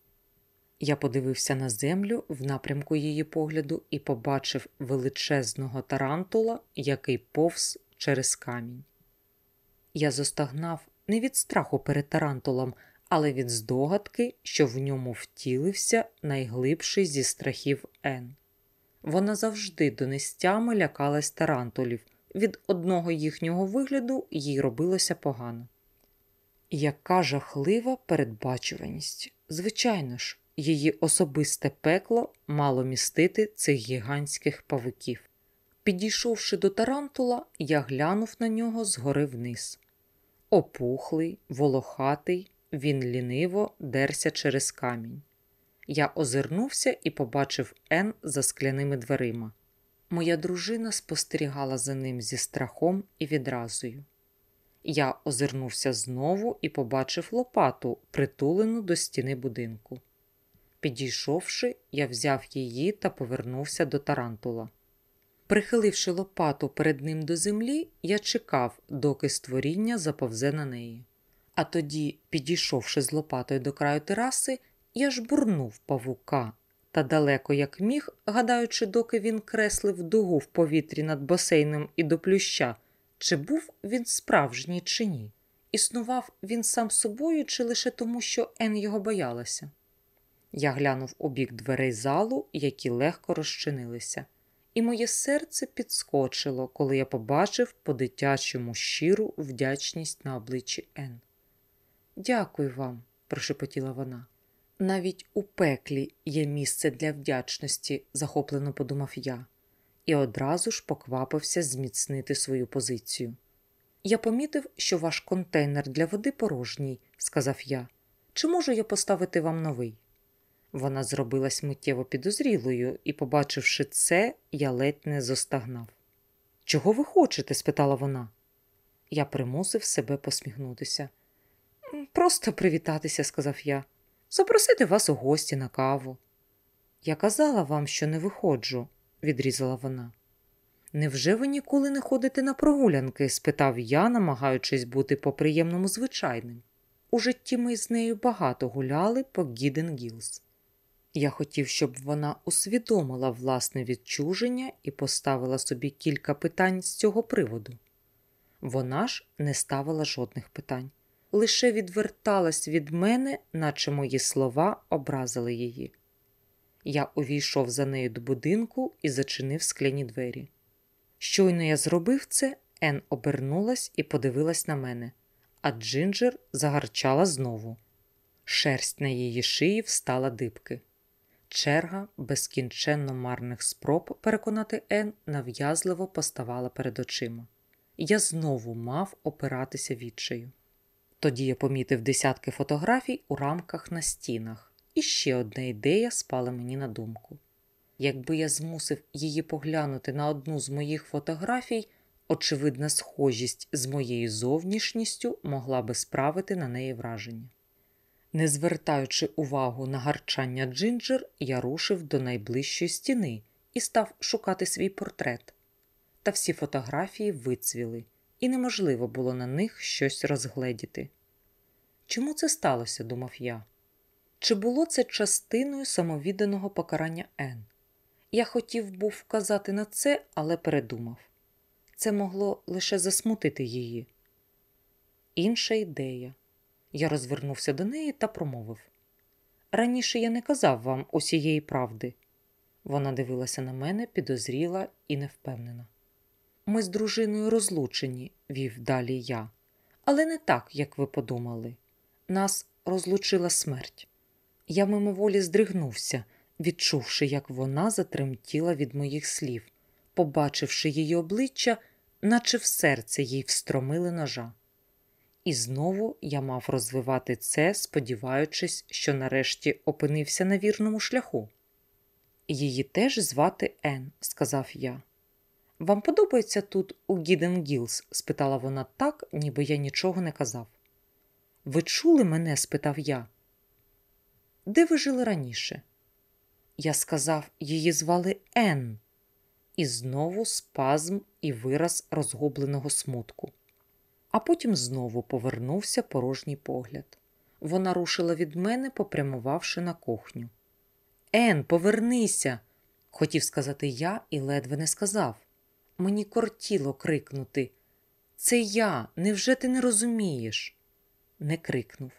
Я подивився на землю в напрямку її погляду і побачив величезного тарантула, який повз через камінь. Я зостагнав не від страху перед тарантулом, але від здогадки, що в ньому втілився найглибший зі страхів Ен. Вона завжди донестями лякалась тарантулів. Від одного їхнього вигляду їй робилося погано. Яка жахлива передбачуваність. Звичайно ж, її особисте пекло мало містити цих гігантських павуків. Підійшовши до тарантула, я глянув на нього згори вниз. Опухлий, волохатий, він ліниво дерся через камінь. Я озирнувся і побачив Ен за скляними дверима. Моя дружина спостерігала за ним зі страхом і відразою. Я озирнувся знову і побачив лопату, притулену до стіни будинку. Підійшовши, я взяв її та повернувся до тарантула. Прихиливши лопату перед ним до землі, я чекав, доки створіння заповзе на неї. А тоді, підійшовши з лопатою до краю тераси, я жбурнув павука та далеко як міг, гадаючи, доки він креслив дугу в повітрі над басейном і до плюща, чи був він справжній, чи ні. Існував він сам собою, чи лише тому, що Ен його боялася. Я глянув у бік дверей залу, які легко розчинилися, і моє серце підскочило, коли я побачив по дитячому щиру вдячність на обличчі Ен. Дякую вам, прошепотіла вона. Навіть у пеклі є місце для вдячності, захоплено подумав я, і одразу ж поквапився зміцнити свою позицію. Я помітив, що ваш контейнер для води порожній, сказав я. Чи можу я поставити вам новий? Вона зробилась миттєво підозрілою, і, побачивши це, я ледь не зостагнав. Чого ви хочете? спитала вона. Я примусив себе посміхнутися. Просто привітатися, сказав я запросити вас у гості на каву. Я казала вам, що не виходжу, відрізала вона. Невже ви ніколи не ходите на прогулянки? спитав я, намагаючись бути по приємному звичайним. У житті ми з нею багато гуляли по Гіден Гілз. Я хотів, щоб вона усвідомила власне відчуження і поставила собі кілька питань з цього приводу. Вона ж не ставила жодних питань лише відверталась від мене, наче мої слова образили її. Я увійшов за нею до будинку і зачинив скляні двері. Щойно я зробив це, Ен обернулась і подивилась на мене, а Джинджер загарчала знову. Шерсть на її шиї встала дибки. Черга безкінченно марних спроб переконати Ен нав'язливо поставала перед очима. Я знову мав опиратися відчаю. Тоді я помітив десятки фотографій у рамках на стінах, і ще одна ідея спала мені на думку. Якби я змусив її поглянути на одну з моїх фотографій, очевидна схожість з моєю зовнішністю могла би справити на неї враження. Не звертаючи увагу на гарчання Джинджер, я рушив до найближчої стіни і став шукати свій портрет. Та всі фотографії вицвіли, і неможливо було на них щось розгледіти. Чому це сталося? думав я. Чи було це частиною самовідданого покарання Н? Я хотів був вказати на це, але передумав. Це могло лише засмутити її. Інша ідея. Я розвернувся до неї та промовив раніше я не казав вам усієї правди. Вона дивилася на мене, підозріла і невпевнена. Ми з дружиною розлучені, вів далі я, але не так, як ви подумали. Нас розлучила смерть. Я мимоволі здригнувся, відчувши, як вона затремтіла від моїх слів, побачивши її обличчя, наче в серце їй встромили ножа. І знову я мав розвивати це, сподіваючись, що нарешті опинився на вірному шляху. Її теж звати Ен, сказав я. Вам подобається тут у Гіден Гілс? спитала вона так, ніби я нічого не казав. Ви чули мене? спитав я. Де ви жили раніше? Я сказав, її звали Ен. І знову спазм і вираз розгубленого смутку. А потім знову повернувся порожній погляд. Вона рушила від мене, попрямувавши на кухню. Ен, повернися, хотів сказати я і ледве не сказав. Мені кортіло крикнути. Це я, невже ти не розумієш? Не крикнув.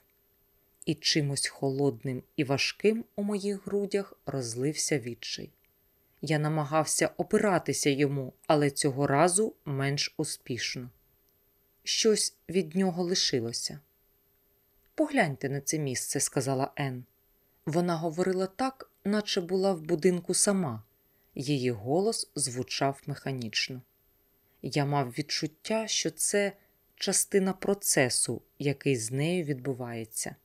І чимось холодним і важким у моїх грудях розлився відчай. Я намагався опиратися йому, але цього разу менш успішно. Щось від нього лишилося. Погляньте на це місце, сказала Ен. Вона говорила так, наче була в будинку сама. Її голос звучав механічно. Я мав відчуття, що це частина процесу, який з нею відбувається.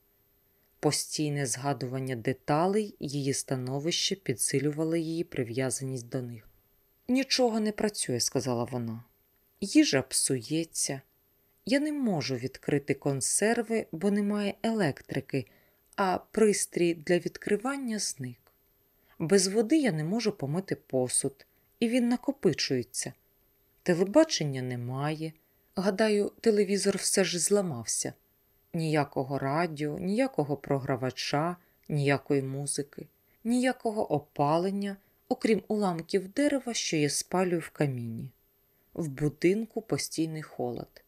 Постійне згадування деталей її становище підсилювало її прив'язаність до них. Нічого не працює, сказала вона. Їжа псується. Я не можу відкрити консерви, бо немає електрики, а пристрій для відкривання зник. Без води я не можу помити посуд, і він накопичується. Телебачення немає. Гадаю, телевізор все ж зламався. Ніякого радіо, ніякого програвача, ніякої музики, ніякого опалення, окрім уламків дерева, що я спалюю в каміні. В будинку постійний холод.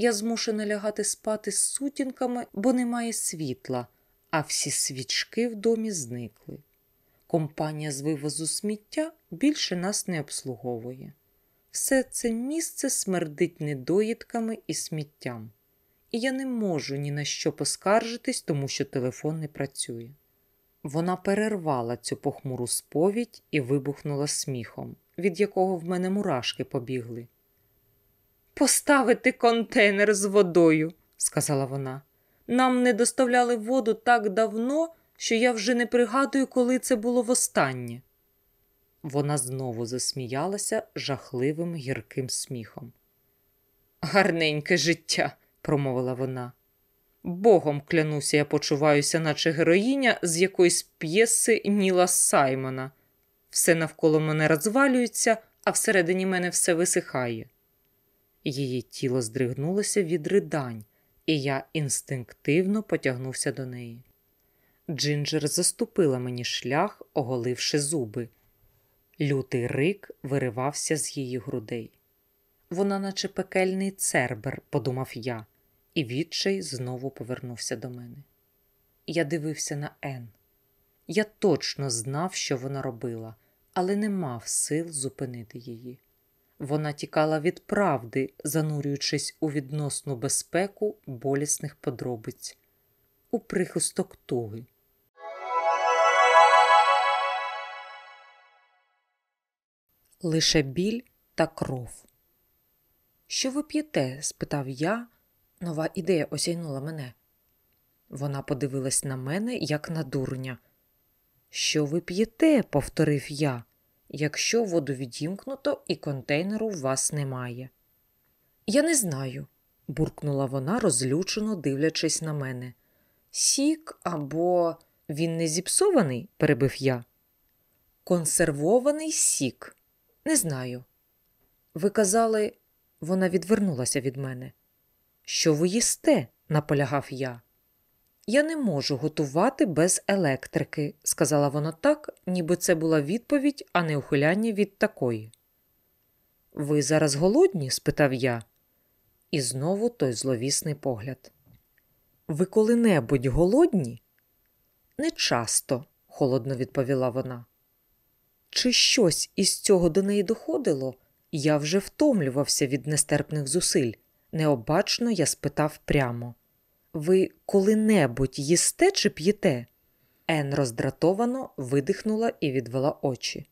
Я змушена лягати спати з сутінками, бо немає світла, а всі свічки в домі зникли. Компанія з вивозу сміття більше нас не обслуговує. Все це місце смердить недоїдками і сміттям, і я не можу ні на що поскаржитись, тому що телефон не працює. Вона перервала цю похмуру сповідь і вибухнула сміхом, від якого в мене мурашки побігли. Поставити контейнер з водою, сказала вона. Нам не доставляли воду так давно, що я вже не пригадую, коли це було востаннє. Вона знову засміялася жахливим гірким сміхом. Гарненьке життя, промовила вона. Богом клянуся, я почуваюся, наче героїня з якоїсь п'єси Ніла Саймона. Все навколо мене розвалюється, а всередині мене все висихає. Її тіло здригнулося від ридань, і я інстинктивно потягнувся до неї. Джинджер заступила мені шлях, оголивши зуби. Лютий рик виривався з її грудей. Вона, наче пекельний цербер, подумав я, і відчай знову повернувся до мене. Я дивився на Ен. Я точно знав, що вона робила, але не мав сил зупинити її. Вона тікала від правди, занурюючись у відносну безпеку болісних подробиць, у прихисток туги. Лише біль та кров. Що ви п'єте? спитав я. Нова ідея осяйнула мене. Вона подивилась на мене, як на дурня. Що ви п'єте? повторив я якщо воду відімкнуто і контейнеру у вас немає. Я не знаю, буркнула вона, розлючено дивлячись на мене. Сік або він не зіпсований, перебив я. Консервований сік. Не знаю. Ви казали, вона відвернулася від мене. Що ви їсте? наполягав я. Я не можу готувати без електрики, сказала вона так, ніби це була відповідь, а не ухиляння від такої. Ви зараз голодні? спитав я. І знову той зловісний погляд. Ви коли-небудь голодні? Не часто, холодно відповіла вона. Чи щось із цього до неї доходило? Я вже втомлювався від нестерпних зусиль. Необачно я спитав прямо Ви коли-небудь їсте чи п'єте? Ен роздратовано видихнула і відвела очі.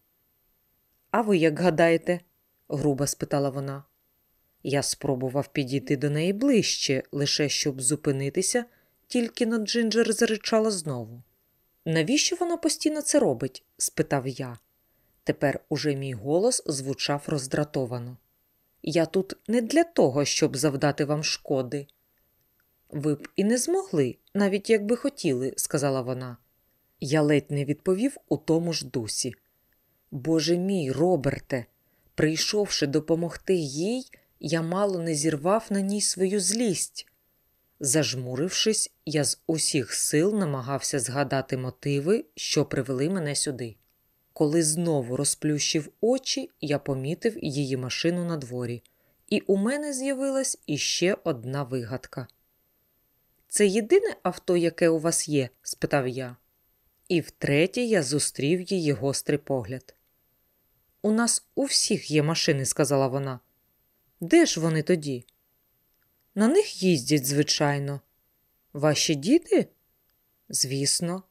А ви як гадаєте? грубо спитала вона. Я спробував підійти до неї ближче, лише щоб зупинитися, тільки но Джинджер заричала знову. Навіщо вона постійно це робить? спитав я. Тепер уже мій голос звучав роздратовано. Я тут не для того, щоб завдати вам шкоди. Ви б і не змогли, навіть якби хотіли, сказала вона. Я ледь не відповів у тому ж дусі. Боже мій, Роберте, прийшовши допомогти їй, я мало не зірвав на ній свою злість. Зажмурившись, я з усіх сил намагався згадати мотиви, що привели мене сюди. Коли знову розплющив очі, я помітив її машину на дворі, і у мене з'явилась іще одна вигадка. Це єдине авто, яке у вас є? спитав я. І втретє я зустрів її гострий погляд. У нас у всіх є машини, сказала вона. Де ж вони тоді? На них їздять, звичайно. Ваші діти? Звісно.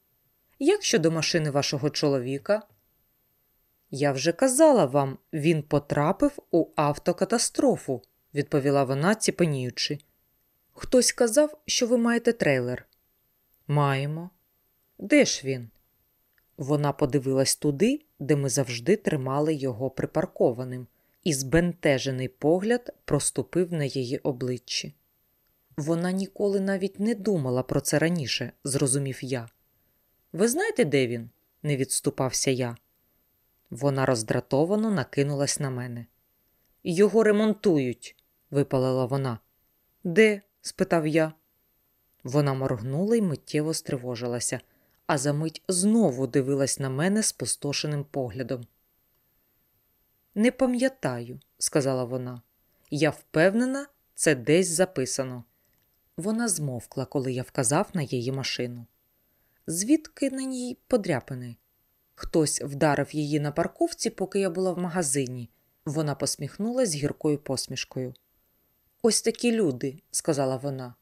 Як щодо машини вашого чоловіка? Я вже казала вам, він потрапив у автокатастрофу, відповіла вона, ціпеніючи. Хтось казав, що ви маєте трейлер. Маємо. Де ж він? Вона подивилась туди, де ми завжди тримали його припаркованим, і збентежений погляд проступив на її обличчі. Вона ніколи навіть не думала про це раніше, зрозумів я. Ви знаєте, де він? не відступався я. Вона роздратовано накинулась на мене. Його ремонтують, випалила вона. Де? Спитав я. Вона моргнула й миттєво стривожилася, а за мить знову дивилась на мене спустошеним поглядом. Не пам'ятаю, сказала вона. Я впевнена, це десь записано. Вона змовкла, коли я вказав на її машину. Звідки на ній подряпини? Хтось вдарив її на парковці, поки я була в магазині. Вона посміхнулася з гіркою посмішкою. Ось такі люди, сказала вона.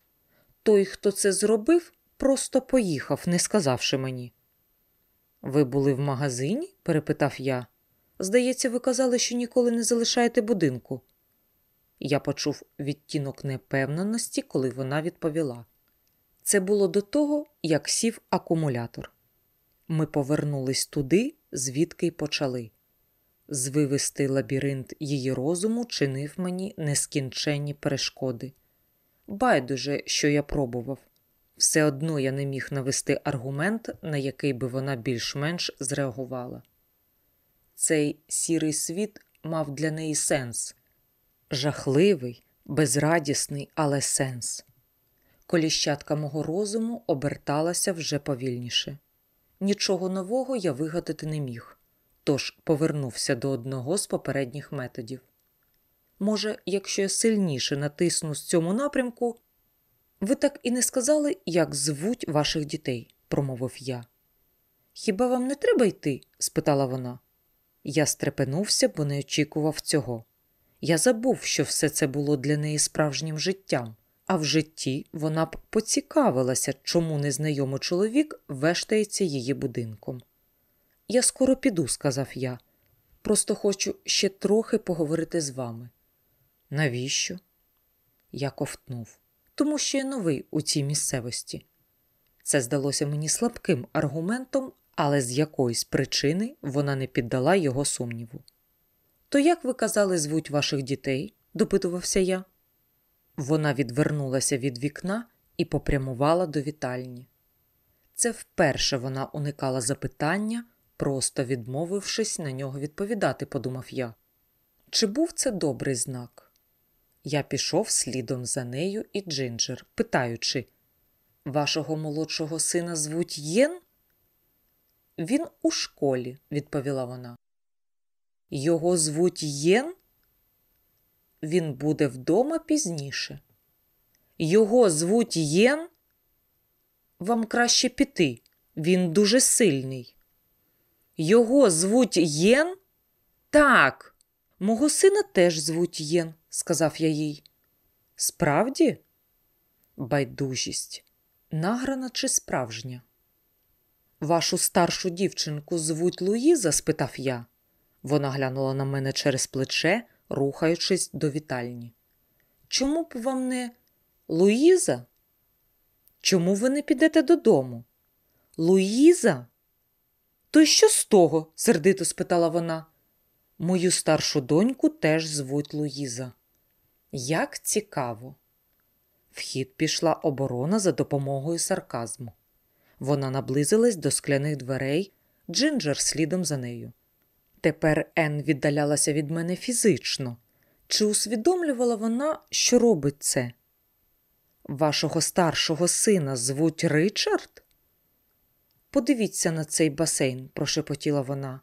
Той, хто це зробив, просто поїхав, не сказавши мені. Ви були в магазині? перепитав я. Здається, ви казали, що ніколи не залишаєте будинку. Я почув відтінок непевненості, коли вона відповіла. Це було до того, як сів акумулятор. Ми повернулись туди, звідки й почали. Звивистий лабіринт її розуму чинив мені нескінченні перешкоди. Байдуже, що я пробував. Все одно я не міг навести аргумент, на який би вона більш-менш зреагувала. Цей сірий світ мав для неї сенс жахливий, безрадісний, але сенс. Коліщатка мого розуму оберталася вже повільніше. Нічого нового я вигадати не міг, тож повернувся до одного з попередніх методів. Може, якщо я сильніше натисну з цьому напрямку, ви так і не сказали, як звуть ваших дітей, промовив я. Хіба вам не треба йти? спитала вона. Я стрепенувся, бо не очікував цього. Я забув, що все це було для неї справжнім життям, а в житті вона б поцікавилася, чому незнайомий чоловік вештається її будинком. Я скоро піду, сказав я. просто хочу ще трохи поговорити з вами. Навіщо? Я ковтнув, тому що я новий у цій місцевості. Це здалося мені слабким аргументом, але з якоїсь причини вона не піддала його сумніву. То як ви казали, звуть ваших дітей? допитувався я. Вона відвернулася від вікна і попрямувала до вітальні. Це вперше вона уникала запитання, просто відмовившись на нього відповідати, подумав я. Чи був це добрий знак? Я пішов слідом за нею і Джинджер, питаючи Вашого молодшого сина звуть Єн? Він у школі, відповіла вона. Його звуть Єн? Він буде вдома пізніше. Його звуть Єн? Вам краще піти. Він дуже сильний. Його звуть Єн? Так, мого сина теж звуть Єн, сказав я їй. Справді? Байдужість, награна чи справжня? Вашу старшу дівчинку звуть Луїза? спитав я. Вона глянула на мене через плече, рухаючись до вітальні. Чому б вам не Луїза? Чому ви не підете додому? Луїза? То й що з того? сердито спитала вона. Мою старшу доньку теж звуть Луїза. Як цікаво. В хід пішла оборона за допомогою сарказму. Вона наблизилась до скляних дверей, Джинджер слідом за нею. Тепер Ен віддалялася від мене фізично. Чи усвідомлювала вона, що робить це? Вашого старшого сина звуть Ричард? Подивіться на цей басейн, прошепотіла вона.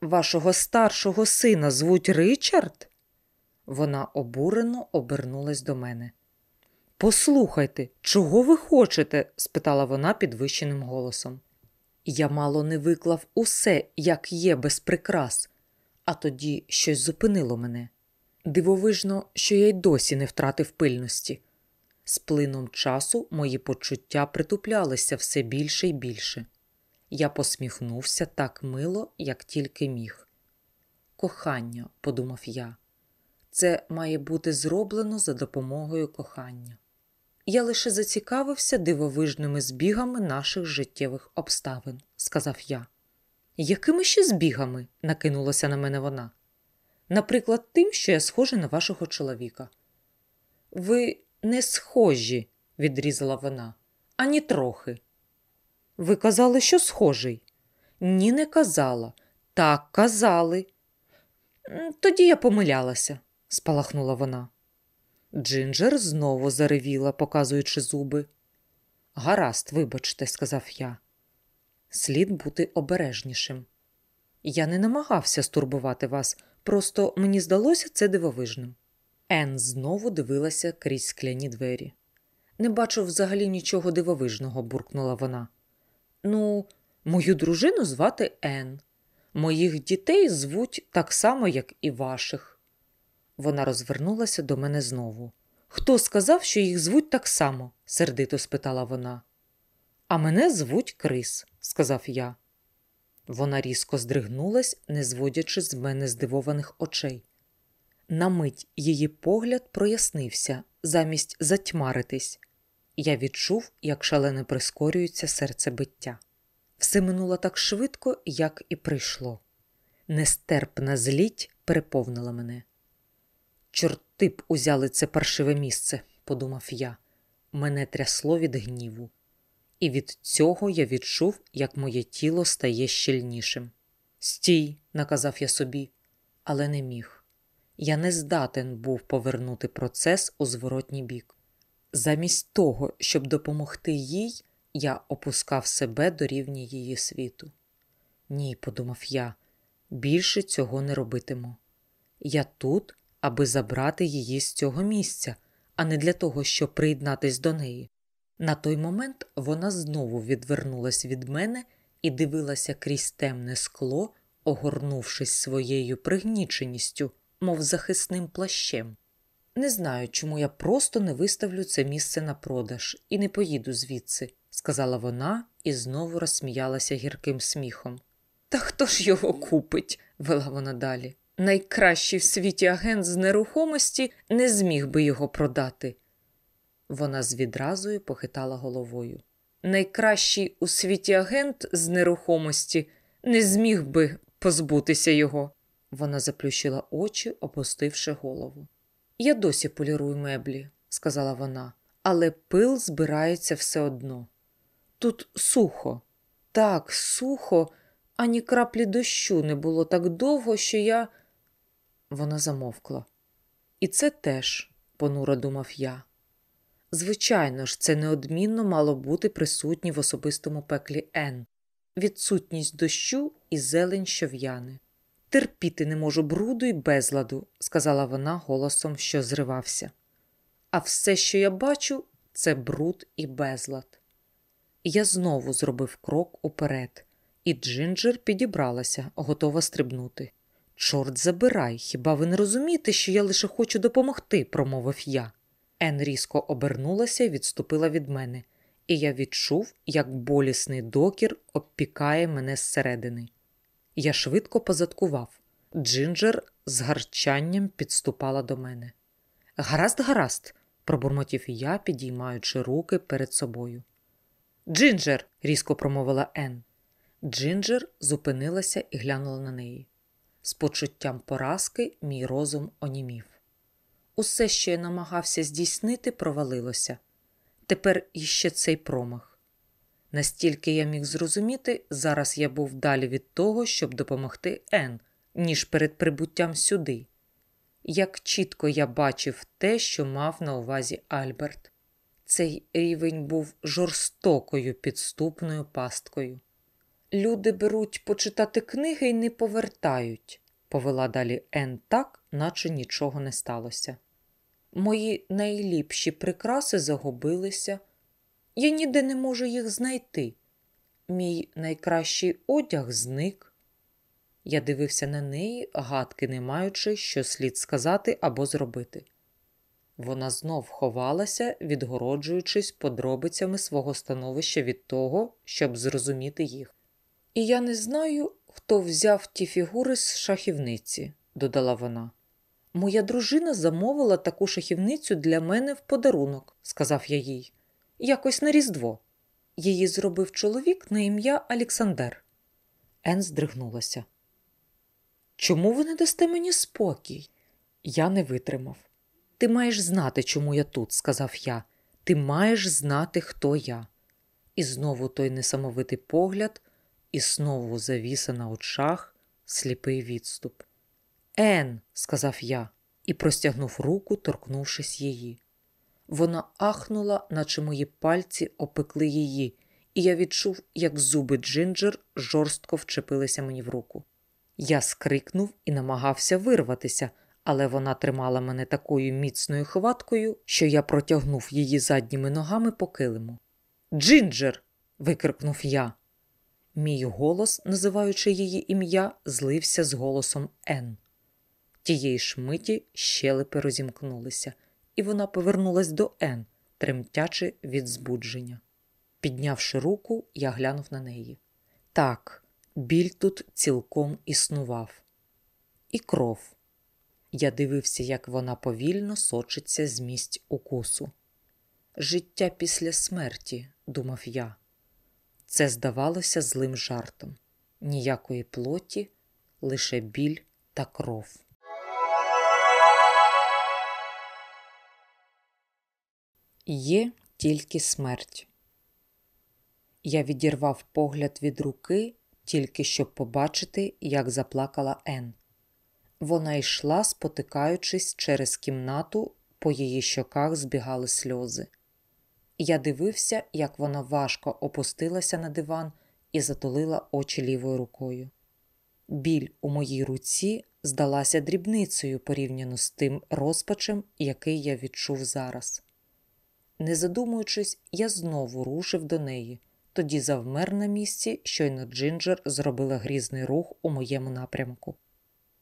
Вашого старшого сина звуть Ричард? Вона обурено обернулась до мене. Послухайте, чого ви хочете? спитала вона підвищеним голосом. Я мало не виклав усе, як є без прикрас, а тоді щось зупинило мене. Дивовижно, що я й досі не втратив пильності. З плином часу мої почуття притуплялися все більше й більше. Я посміхнувся так мило, як тільки міг. Кохання, подумав я, це має бути зроблено за допомогою кохання. Я лише зацікавився дивовижними збігами наших життєвих обставин, сказав я. Якими ще збігами? накинулася на мене вона. Наприклад, тим, що я схожа на вашого чоловіка. Ви не схожі, відрізала вона, ані трохи. Ви казали, що схожий? Ні, не казала. Так казали. Тоді я помилялася, спалахнула вона. Джинджер знову заревіла, показуючи зуби. Гаразд, вибачте, сказав я. Слід бути обережнішим. Я не намагався стурбувати вас, просто мені здалося це дивовижним. Ен знову дивилася крізь скляні двері. Не бачу взагалі нічого дивовижного, буркнула вона. Ну, мою дружину звати Ен. Моїх дітей звуть так само, як і ваших. Вона розвернулася до мене знову. Хто сказав, що їх звуть так само? сердито спитала вона. А мене звуть Крис, сказав я. Вона різко здригнулась, не зводячи з мене здивованих очей. На мить її погляд прояснився замість затьмаритись. Я відчув, як шалено прискорюється серцебиття. Все минуло так швидко, як і прийшло. Нестерпна зліть переповнила мене. Чорти б узяли це паршиве місце, подумав я. Мене трясло від гніву, і від цього я відчув, як моє тіло стає щільнішим. Стій, наказав я собі, але не міг. Я не здатен був повернути процес у зворотній бік. Замість того, щоб допомогти їй, я опускав себе до рівня її світу. Ні, подумав я, більше цього не робитиму. Я тут, аби забрати її з цього місця, а не для того, щоб приєднатись до неї. На той момент вона знову відвернулась від мене і дивилася крізь темне скло, огорнувшись своєю пригніченістю, мов захисним плащем. Не знаю, чому я просто не виставлю це місце на продаж і не поїду звідси, сказала вона і знову розсміялася гірким сміхом. Та хто ж його купить? вела вона далі. Найкращий в світі агент з нерухомості не зміг би його продати. Вона з відразою похитала головою. Найкращий у світі агент з нерухомості не зміг би позбутися його. Вона заплющила очі, опустивши голову. Я досі полірую меблі, сказала вона, але пил збирається все одно. Тут сухо, так сухо, ані краплі дощу не було так довго, що я. Вона замовкла. І це теж, понуро думав я. Звичайно ж, це неодмінно мало бути присутні в особистому пеклі Н. Відсутність дощу і зелень що в'яне. Терпіти не можу бруду і безладу, сказала вона голосом, що зривався. А все, що я бачу, це бруд і безлад. Я знову зробив крок уперед, і Джинджер підібралася, готова стрибнути. Чорт забирай, хіба ви не розумієте, що я лише хочу допомогти, промовив я. Ен різко обернулася і відступила від мене, і я відчув, як болісний докір обпікає мене зсередини. Я швидко позадкував. Джинджер з гарчанням підступала до мене. Гаразд, гаразд, пробурмотів я, підіймаючи руки перед собою. Джинджер, різко промовила Ен. Джинджер зупинилася і глянула на неї. З почуттям поразки мій розум онімів. Усе, що я намагався здійснити, провалилося. Тепер іще цей промах. Настільки я міг зрозуміти, зараз я був далі від того, щоб допомогти Ен, ніж перед прибуттям сюди. Як чітко я бачив те, що мав на увазі Альберт. Цей рівень був жорстокою підступною пасткою. Люди беруть почитати книги і не повертають, повела далі Ен так, наче нічого не сталося. Мої найліпші прикраси загубилися, я ніде не можу їх знайти. Мій найкращий одяг зник. Я дивився на неї, гадки не маючи, що слід сказати або зробити. Вона знов ховалася, відгороджуючись подробицями свого становища від того, щоб зрозуміти їх. І я не знаю, хто взяв ті фігури з шахівниці, додала вона. Моя дружина замовила таку шахівницю для мене в подарунок, сказав я їй. Якось на Різдво. Її зробив чоловік на ім'я Олександр. Ен здригнулася. Чому ви не дасте мені спокій? Я не витримав. Ти маєш знати, чому я тут, сказав я. Ти маєш знати, хто я. І знову той несамовитий погляд, і знову завіса на очах, сліпий відступ. Ен, сказав я і простягнув руку, торкнувшись її. Вона ахнула, наче мої пальці опекли її, і я відчув, як зуби Джинджер жорстко вчепилися мені в руку. Я скрикнув і намагався вирватися, але вона тримала мене такою міцною хваткою, що я протягнув її задніми ногами по килиму. Джинджер. викрикнув я. Мій голос, називаючи її ім'я, злився з голосом Н. Тієї ж миті щелепи розімкнулися, і вона повернулась до Н, тремтячи від збудження. Піднявши руку, я глянув на неї. Так, біль тут цілком існував. І кров. Я дивився, як вона повільно сочиться з місць укусу. Життя після смерті, думав я. Це здавалося злим жартом. Ніякої плоті, лише біль та кров. Є тільки смерть. Я відірвав погляд від руки, тільки щоб побачити, як заплакала Ен. Вона йшла, спотикаючись через кімнату, по її щоках збігали сльози. Я дивився, як вона важко опустилася на диван і затулила очі лівою рукою. Біль у моїй руці здалася дрібницею порівняно з тим розпачем, який я відчув зараз. Не задумуючись, я знову рушив до неї, тоді завмер на місці, щойно Джинджер зробила грізний рух у моєму напрямку.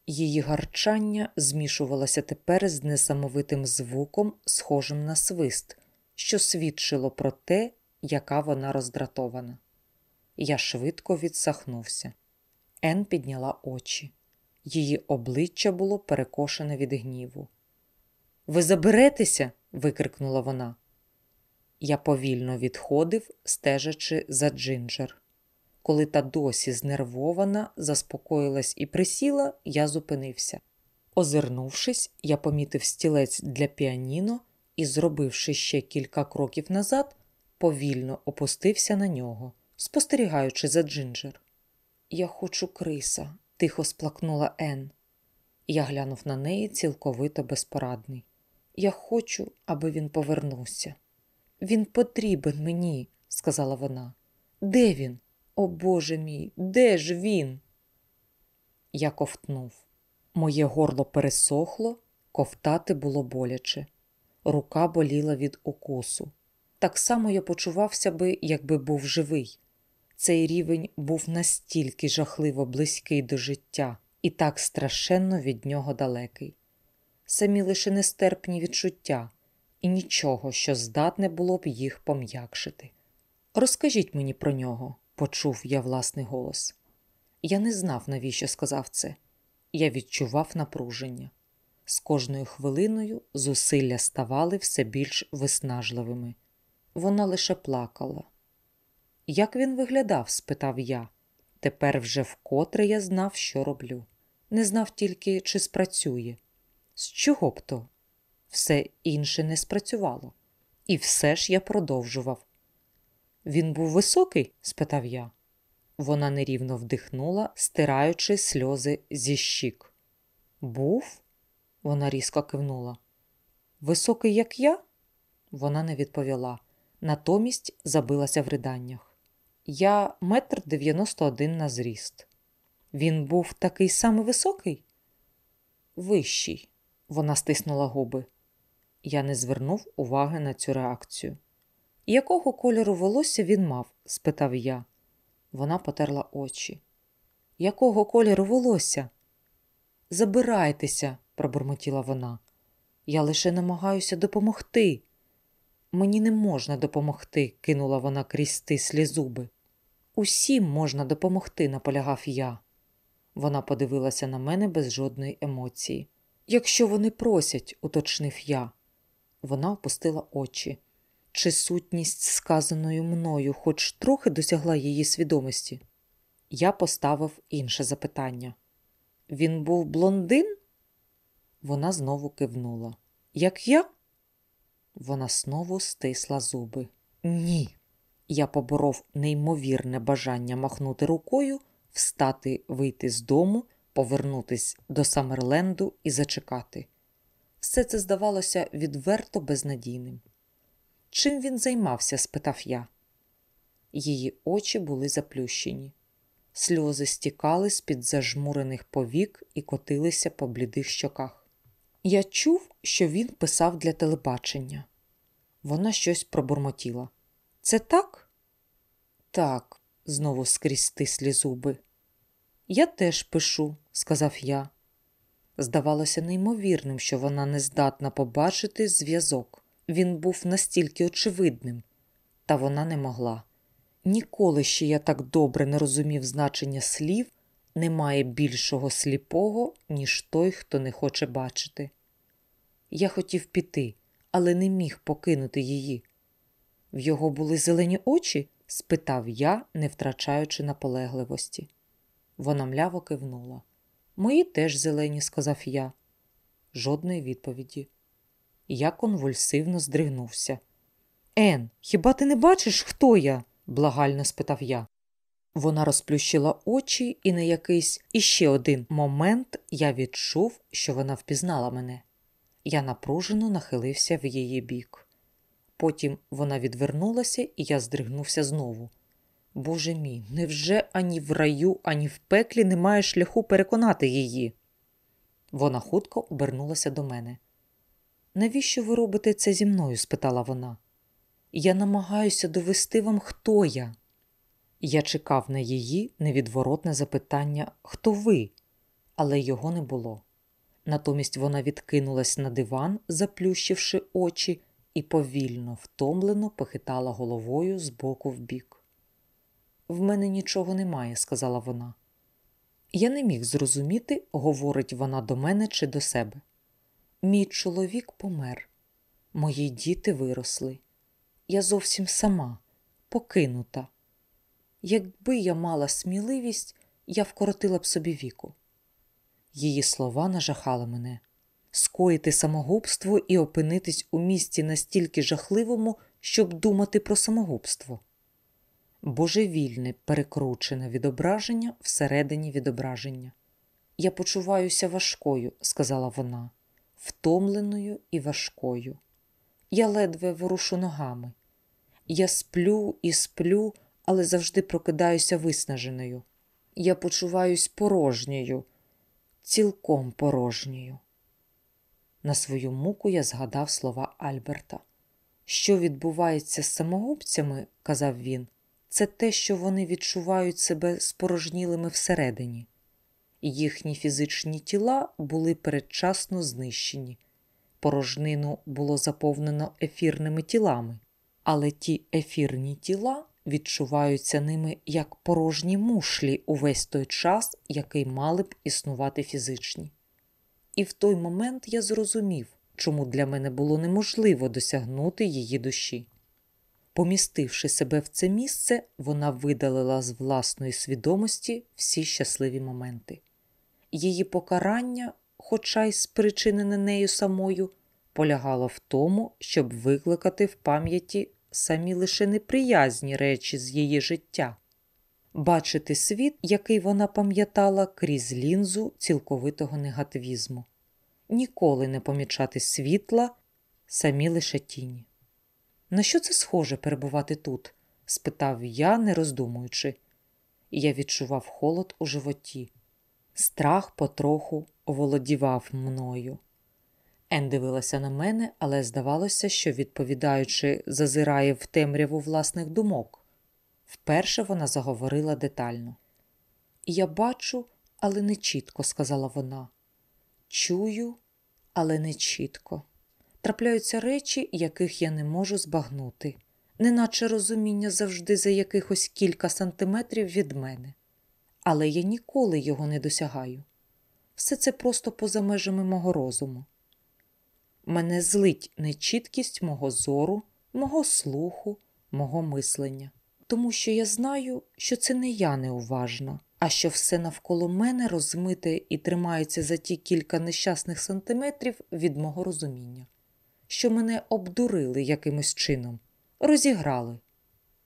Її гарчання змішувалося тепер з несамовитим звуком, схожим на свист, що свідчило про те, яка вона роздратована. Я швидко відсахнувся. Ен підняла очі. Її обличчя було перекошене від гніву. Ви заберетеся? викрикнула вона. Я повільно відходив, стежачи за Джинджер. Коли та досі знервована, заспокоїлась і присіла, я зупинився. Озирнувшись, я помітив стілець для піаніно і, зробивши ще кілька кроків назад, повільно опустився на нього, спостерігаючи за Джинджер. Я хочу криса, тихо сплакнула Ен. Я глянув на неї цілковито безпорадний. Я хочу, аби він повернувся. Він потрібен мені, сказала вона. Де він? О Боже мій, де ж він? Я ковтнув. Моє горло пересохло, ковтати було боляче. Рука боліла від укусу. Так само я почувався би, якби був живий. Цей рівень був настільки жахливо близький до життя і так страшенно від нього далекий. Самі лише нестерпні відчуття і нічого, що здатне було б їх пом'якшити. Розкажіть мені про нього, почув я власний голос. Я не знав, навіщо сказав це. Я відчував напруження. З кожною хвилиною зусилля ставали все більш виснажливими. Вона лише плакала. Як він виглядав? спитав я. Тепер вже вкотре я знав, що роблю. Не знав тільки, чи спрацює. З чого б то? Все інше не спрацювало. І все ж я продовжував. Він був високий? спитав я. Вона нерівно вдихнула, стираючи сльози зі щік. Був? Вона різко кивнула. Високий, як я? Вона не відповіла, натомість забилася в риданнях. Я метр дев'яносто один на зріст. Він був такий самий високий? Вищий. Вона стиснула губи. Я не звернув уваги на цю реакцію. Якого кольору волосся він мав? спитав я. Вона потерла очі. Якого кольору волосся? Забирайтеся, пробурмотіла вона. Я лише намагаюся допомогти. Мені не можна допомогти, кинула вона крізь стислі зуби. Усім можна допомогти, наполягав я. Вона подивилася на мене без жодної емоції. Якщо вони просять, уточнив я. Вона опустила очі. Чи сутність сказаною мною хоч трохи досягла її свідомості? Я поставив інше запитання. Він був блондин? Вона знову кивнула. Як я? Вона знову стисла зуби. Ні. Я поборов неймовірне бажання махнути рукою, встати, вийти з дому, повернутись до Самерленду і зачекати. Все це здавалося відверто безнадійним. Чим він займався? спитав я. Її очі були заплющені. Сльози стікали з під зажмурених повік і котилися по блідих щоках. Я чув, що він писав для телебачення. Вона щось пробурмотіла. Це так? Так, знову скрізь стислі зуби. Я теж пишу, сказав я. Здавалося неймовірним, що вона не здатна побачити зв'язок. Він був настільки очевидним, та вона не могла. Ніколи ще я так добре не розумів значення слів, немає більшого сліпого, ніж той, хто не хоче бачити. Я хотів піти, але не міг покинути її. В його були зелені очі? спитав я, не втрачаючи наполегливості. Вона мляво кивнула. Мої теж зелені, сказав я. Жодної відповіді. Я конвульсивно здригнувся. Ен, хіба ти не бачиш, хто я? благально спитав я. Вона розплющила очі, і на якийсь іще один момент я відчув, що вона впізнала мене. Я напружено нахилився в її бік. Потім вона відвернулася, і я здригнувся знову. Боже мій, невже ані в раю, ані в пеклі немає шляху переконати її? Вона хутко обернулася до мене. Навіщо ви робите це зі мною? спитала вона. Я намагаюся довести вам, хто я. Я чекав на її невідворотне запитання Хто ви? Але його не було. Натомість вона відкинулась на диван, заплющивши очі, і повільно, втомлено похитала головою з боку в бік. В мене нічого немає, сказала вона. Я не міг зрозуміти, говорить вона до мене чи до себе. Мій чоловік помер, мої діти виросли. Я зовсім сама, покинута. Якби я мала сміливість, я вкоротила б собі віку. Її слова нажахали мене скоїти самогубство і опинитись у місті настільки жахливому, щоб думати про самогубство. Божевільне, перекручене відображення всередині відображення. Я почуваюся важкою, сказала вона, втомленою і важкою. Я ледве ворушу ногами. Я сплю і сплю, але завжди прокидаюся виснаженою. Я почуваюсь порожньою, цілком порожньою. На свою муку я згадав слова Альберта. Що відбувається з самогубцями, казав він, це те, що вони відчувають себе спорожнілими всередині. Їхні фізичні тіла були передчасно знищені, порожнину було заповнено ефірними тілами, але ті ефірні тіла відчуваються ними як порожні мушлі увесь той час, який мали б існувати фізичні. І в той момент я зрозумів, чому для мене було неможливо досягнути її душі. Помістивши себе в це місце, вона видалила з власної свідомості всі щасливі моменти. Її покарання, хоча й спричинене нею самою, полягало в тому, щоб викликати в пам'яті самі лише неприязні речі з її життя, бачити світ, який вона пам'ятала крізь лінзу цілковитого негативізму, ніколи не помічати світла, самі лише тіні. На що це схоже перебувати тут? спитав я, не роздумуючи, я відчував холод у животі. Страх потроху оволодівав мною. Ен дивилася на мене, але здавалося, що, відповідаючи, зазирає в темряву власних думок. Вперше вона заговорила детально. Я бачу, але не чітко, сказала вона. Чую, але не чітко. Трапляються речі, яких я не можу збагнути, неначе розуміння завжди за якихось кілька сантиметрів від мене. Але я ніколи його не досягаю. Все це просто поза межами мого розуму. Мене злить нечіткість мого зору, мого слуху, мого мислення, тому що я знаю, що це не я неуважна, а що все навколо мене розмите і тримається за ті кілька нещасних сантиметрів від мого розуміння, що мене обдурили якимось чином, розіграли.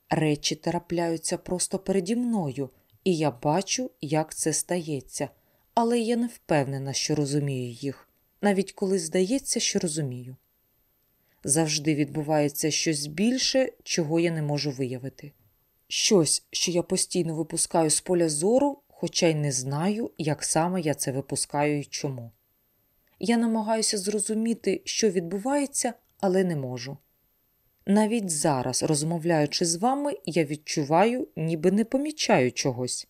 Речі трапляються просто переді мною, і я бачу, як це стається, але я не впевнена, що розумію їх навіть коли здається, що розумію. Завжди відбувається щось більше, чого я не можу виявити. Щось, що я постійно випускаю з поля зору, хоча й не знаю, як саме я це випускаю і чому. Я намагаюся зрозуміти, що відбувається, але не можу. Навіть зараз, розмовляючи з вами, я відчуваю, ніби не помічаю чогось.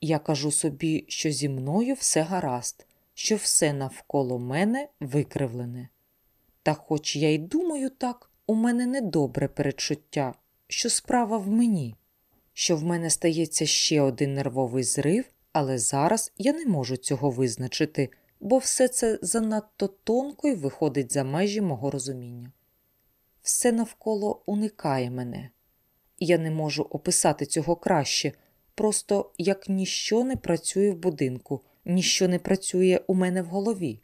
Я кажу собі, що зі мною все гаразд, що все навколо мене викривлене. Та, хоч я й думаю так, у мене недобре перечуття, що справа в мені, що в мене стається ще один нервовий зрив, але зараз я не можу цього визначити, бо все це занадто тонко й виходить за межі мого розуміння. Все навколо уникає мене, я не можу описати цього краще, просто як ніщо не працює в будинку ніщо не працює у мене в голові.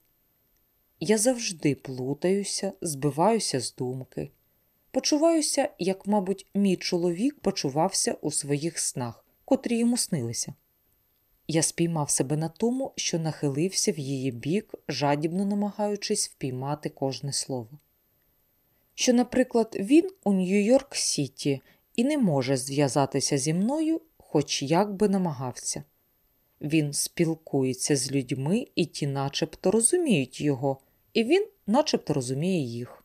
Я завжди плутаюся, збиваюся з думки, почуваюся, як, мабуть, мій чоловік почувався у своїх снах, котрі йому снилися. Я спіймав себе на тому, що нахилився в її бік, жадібно намагаючись впіймати кожне слово. Що, наприклад, він у Нью-Йорк Сіті і не може зв'язатися зі мною, хоч як би намагався. Він спілкується з людьми, і ті начебто розуміють його, і він начебто розуміє їх.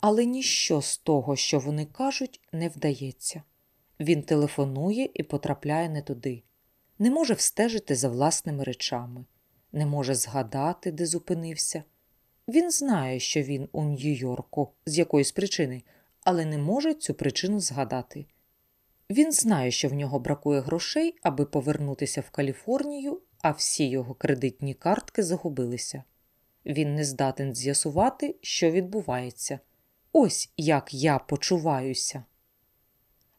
Але ніщо з того, що вони кажуть, не вдається. Він телефонує і потрапляє не туди, не може встежити за власними речами, не може згадати, де зупинився. Він знає, що він у Нью-Йорку з якоїсь причини, але не може цю причину згадати. Він знає, що в нього бракує грошей, аби повернутися в Каліфорнію, а всі його кредитні картки загубилися. Він не здатен з'ясувати, що відбувається. Ось як я почуваюся.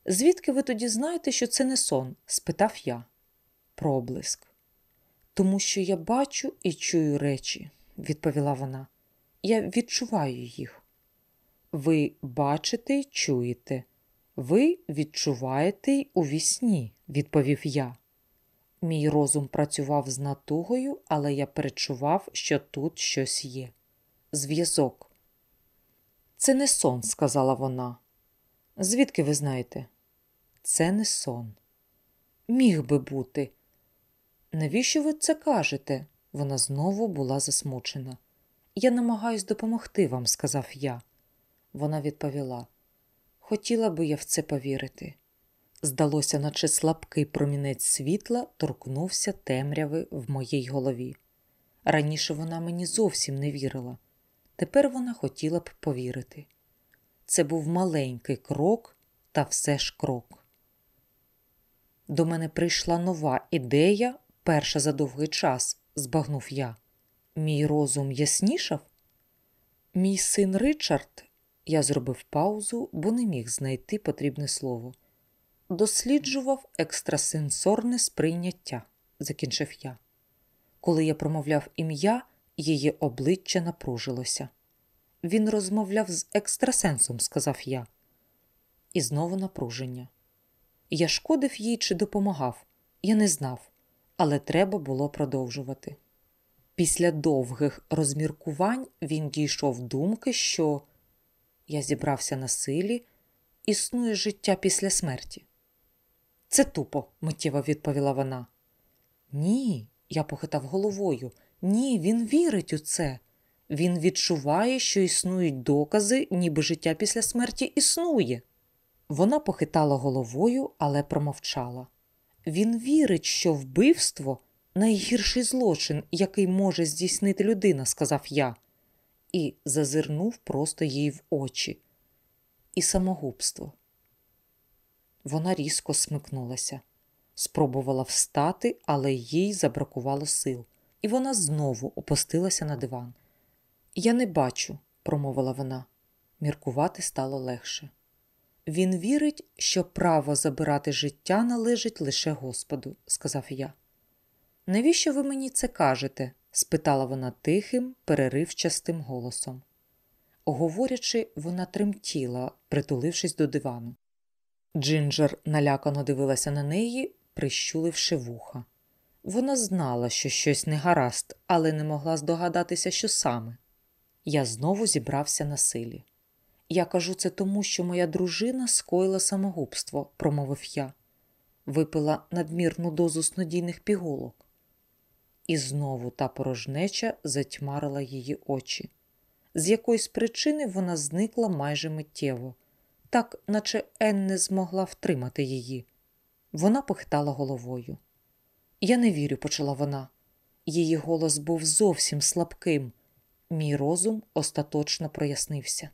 Звідки ви тоді знаєте, що це не сон? спитав я. Проблиск. Тому що я бачу і чую речі, відповіла вона. Я відчуваю їх. Ви бачите й чуєте. Ви відчуваєте й у вісні, відповів я. Мій розум працював з натугою, але я перечував, що тут щось є. Зв'язок. Це не сон, сказала вона. Звідки ви знаєте? Це не сон. Міг би бути. Навіщо ви це кажете? Вона знову була засмучена. Я намагаюсь допомогти вам, сказав я. Вона відповіла: Хотіла би я в це повірити. Здалося, наче слабкий промінець світла торкнувся темряви в моїй голові. Раніше вона мені зовсім не вірила. Тепер вона хотіла б повірити. Це був маленький крок, та все ж крок. До мене прийшла нова ідея, перша за довгий час, збагнув я. Мій розум яснішав? Мій син Ричард, я зробив паузу, бо не міг знайти потрібне слово. Досліджував екстрасенсорне сприйняття, закінчив я. Коли я промовляв ім'я, її обличчя напружилося. Він розмовляв з екстрасенсом, сказав я. І знову напруження. Я шкодив їй чи допомагав, я не знав, але треба було продовжувати. Після довгих розміркувань він дійшов думки, що я зібрався на силі, існує життя після смерті. Це тупо, миттєво відповіла вона. Ні, я похитав головою. Ні, він вірить у це. Він відчуває, що існують докази, ніби життя після смерті існує. Вона похитала головою, але промовчала. Він вірить, що вбивство найгірший злочин, який може здійснити людина, сказав я, і зазирнув просто їй в очі. І самогубство. Вона різко смикнулася, спробувала встати, але їй забракувало сил, і вона знову опустилася на диван. Я не бачу, промовила вона. Міркувати стало легше. Він вірить, що право забирати життя належить лише Господу, сказав я. Навіщо ви мені це кажете? спитала вона тихим, переривчастим голосом. Говорячи, вона тремтіла, притулившись до дивану. Джинджер налякано дивилася на неї, прищуливши вуха. Вона знала, що щось не гаразд, але не могла здогадатися, що саме. Я знову зібрався на силі. Я кажу це тому, що моя дружина скоїла самогубство, промовив я, випила надмірну дозу снодійних пігулок. І знову та порожнеча затьмарила її очі. З якоїсь причини вона зникла майже миттєво, так наче Ен не змогла втримати її. Вона похитала головою. Я не вірю, почала вона. Її голос був зовсім слабким. Мій розум остаточно прояснився.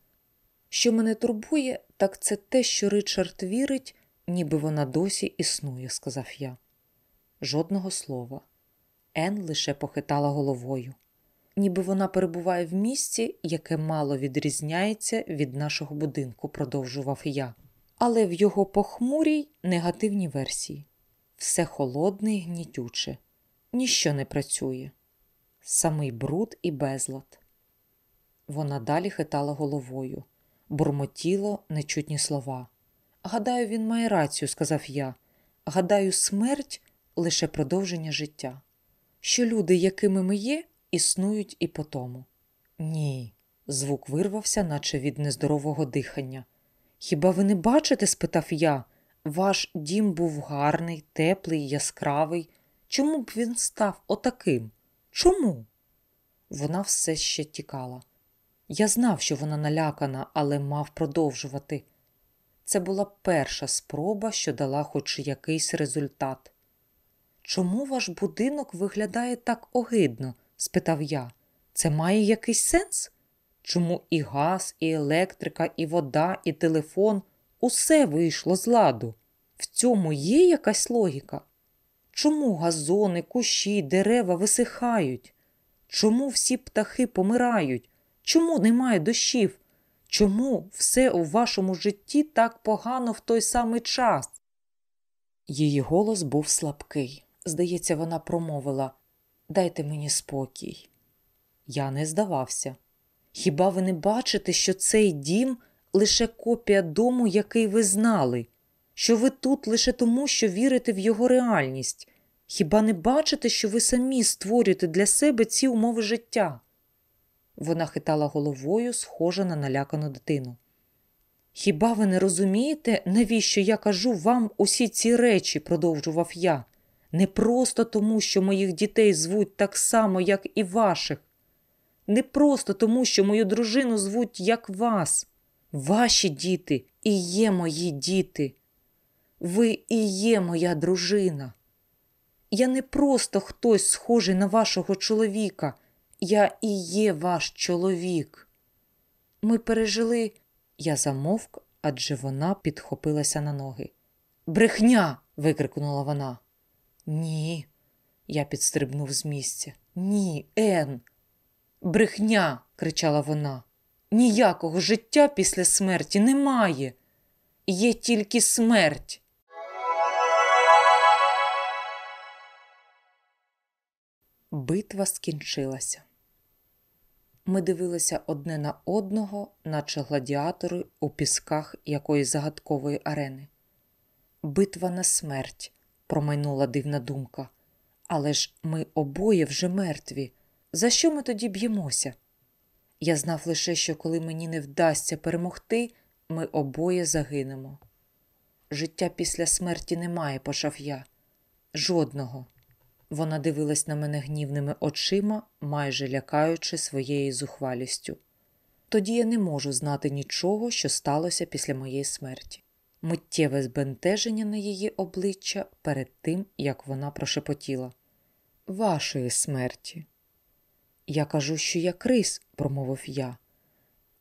Що мене турбує, так це те, що Ричард вірить, ніби вона досі існує, сказав я. Жодного слова. Ен лише похитала головою, ніби вона перебуває в місці, яке мало відрізняється від нашого будинку, продовжував я, але в його похмурій негативній версії. Все холодне і гнітюче, ніщо не працює, самий бруд і безлад. Вона далі хитала головою, бурмотіло нечутні слова. Гадаю, він має рацію, сказав я. Гадаю, смерть лише продовження життя що люди, якими ми є, існують і по тому. Ні, звук вирвався, наче від нездорового дихання. Хіба ви не бачите? спитав я. Ваш дім був гарний, теплий, яскравий. Чому б він став отаким? Чому? Вона все ще тікала. Я знав, що вона налякана, але мав продовжувати. Це була перша спроба, що дала хоч якийсь результат. Чому ваш будинок виглядає так огидно? спитав я. Це має якийсь сенс? Чому і газ, і електрика, і вода, і телефон усе вийшло з ладу? В цьому є якась логіка? Чому газони, кущі, дерева висихають? Чому всі птахи помирають? Чому немає дощів? Чому все у вашому житті так погано в той самий час? Її голос був слабкий. Здається, вона промовила Дайте мені спокій. Я не здавався. Хіба ви не бачите, що цей дім лише копія дому, який ви знали, що ви тут лише тому, що вірите в його реальність? Хіба не бачите, що ви самі створюєте для себе ці умови життя? Вона хитала головою, схожа на налякану дитину. Хіба ви не розумієте, навіщо я кажу вам усі ці речі, продовжував я, не просто тому, що моїх дітей звуть так само, як і ваших, не просто тому, що мою дружину звуть як вас. Ваші діти і є мої діти. Ви і є моя дружина. Я не просто хтось схожий на вашого чоловіка, я і є ваш чоловік. Ми пережили. Я замовк, адже вона підхопилася на ноги. Брехня. викрикнула вона. Ні, я підстрибнув з місця. Ні, Ен. Брехня. кричала вона. Ніякого життя після смерті немає. Є тільки смерть. Битва скінчилася. Ми дивилися одне на одного, наче гладіатори у пісках якоїсь загадкової арени. Битва на смерть, промайнула дивна думка. Але ж ми обоє вже мертві. За що ми тоді б'ємося? Я знав лише, що коли мені не вдасться перемогти, ми обоє загинемо. Життя після смерті немає, почав я. Жодного. Вона дивилась на мене гнівними очима, майже лякаючи своєю зухвалістю. Тоді я не можу знати нічого, що сталося після моєї смерті. Миттєве збентеження на її обличчя перед тим, як вона прошепотіла Вашої смерті. Я кажу, що я Крис, промовив я.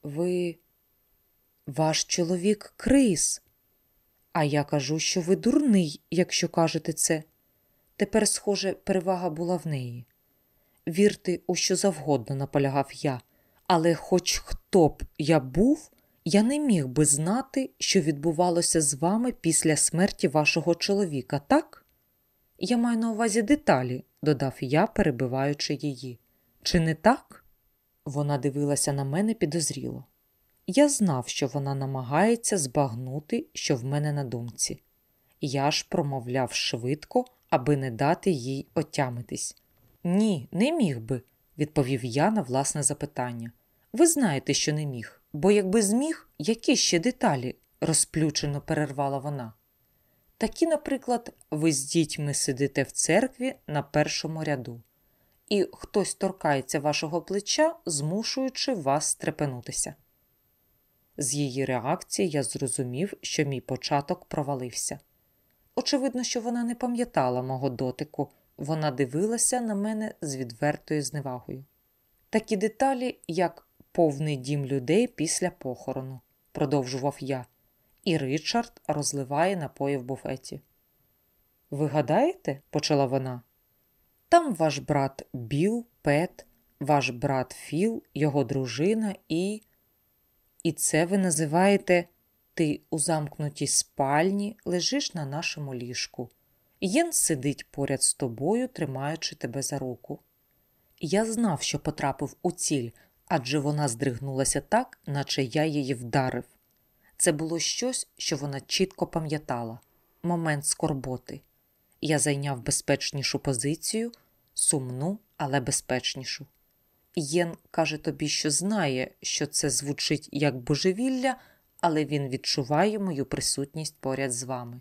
Ви, ваш чоловік Крис. А я кажу, що ви дурний, якщо кажете це. Тепер, схоже, перевага була в неї. Вірте, у що завгодно, наполягав я, але хоч хто б я був, я не міг би знати, що відбувалося з вами після смерті вашого чоловіка, так? Я маю на увазі деталі, додав я, перебиваючи її. Чи не так? Вона дивилася на мене підозріло. Я знав, що вона намагається збагнути, що в мене на думці. Я ж промовляв швидко, аби не дати їй отямитись. Ні, не міг би, відповів я на власне запитання. Ви знаєте, що не міг, бо якби зміг, які ще деталі? розплючено перервала вона. Такі, наприклад, ви з дітьми сидите в церкві на першому ряду, і хтось торкається вашого плеча, змушуючи вас стрепенутися. З її реакції я зрозумів, що мій початок провалився. Очевидно, що вона не пам'ятала мого дотику, вона дивилася на мене з відвертою зневагою. Такі деталі, як повний дім людей після похорону, продовжував я, і Ричард розливає напої в буфеті. Ви гадаєте? почала вона. Там ваш брат Біл, Пет, ваш брат Філ, його дружина і. І це ви називаєте ти у замкнутій спальні лежиш на нашому ліжку. Єн сидить поряд з тобою, тримаючи тебе за руку. Я знав, що потрапив у ціль, адже вона здригнулася так, наче я її вдарив. Це було щось, що вона чітко пам'ятала момент скорботи. Я зайняв безпечнішу позицію, сумну, але безпечнішу. Єн каже тобі, що знає, що це звучить як божевілля, але він відчуває мою присутність поряд з вами.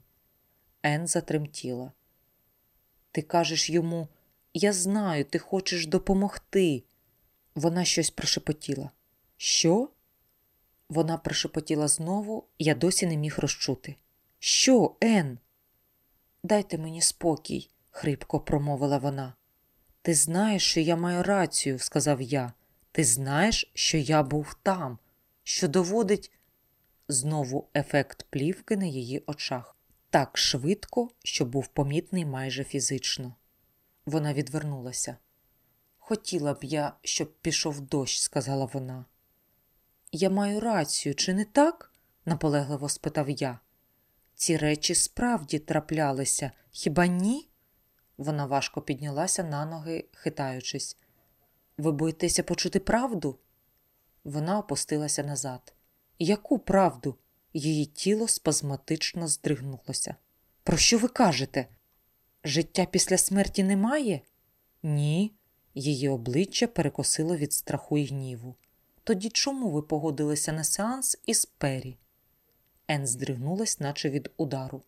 Ен затремтіла. Ти кажеш йому, я знаю, ти хочеш допомогти. Вона щось прошепотіла. Що? Вона прошепотіла знову, я досі не міг розчути. Що, Ен? Дайте мені спокій, хрипко промовила вона. Ти знаєш, що я маю рацію, сказав я. Ти знаєш, що я був там, що доводить знову ефект плівки на її очах. так швидко, що був помітний майже фізично. Вона відвернулася. Хотіла б я, щоб пішов дощ, сказала вона. Я маю рацію, чи не так? наполегливо спитав я. Ці речі справді траплялися, хіба ні? Вона важко піднялася на ноги, хитаючись. Ви боїтеся почути правду? Вона опустилася назад. Яку правду? Її тіло спазматично здригнулося. Про що ви кажете? Життя після смерті немає? Ні. Її обличчя перекосило від страху і гніву. Тоді чому ви погодилися на сеанс із Пері? Ен здригнулась, наче від удару.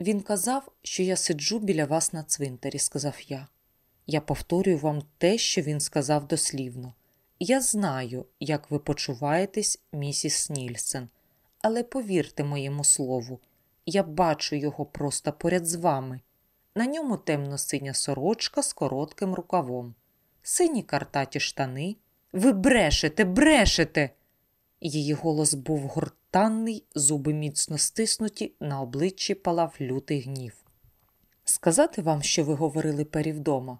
Він казав, що я сиджу біля вас на цвинтарі, сказав я. Я повторюю вам те, що він сказав дослівно. Я знаю, як ви почуваєтесь, місіс Нільсен, але повірте моєму слову, я бачу його просто поряд з вами. На ньому темно-синя сорочка з коротким рукавом, сині картаті штани. Ви брешете, брешете. Її голос був гортанний, зуби міцно стиснуті, на обличчі палав лютий гнів. Сказати вам, що ви говорили пері вдома?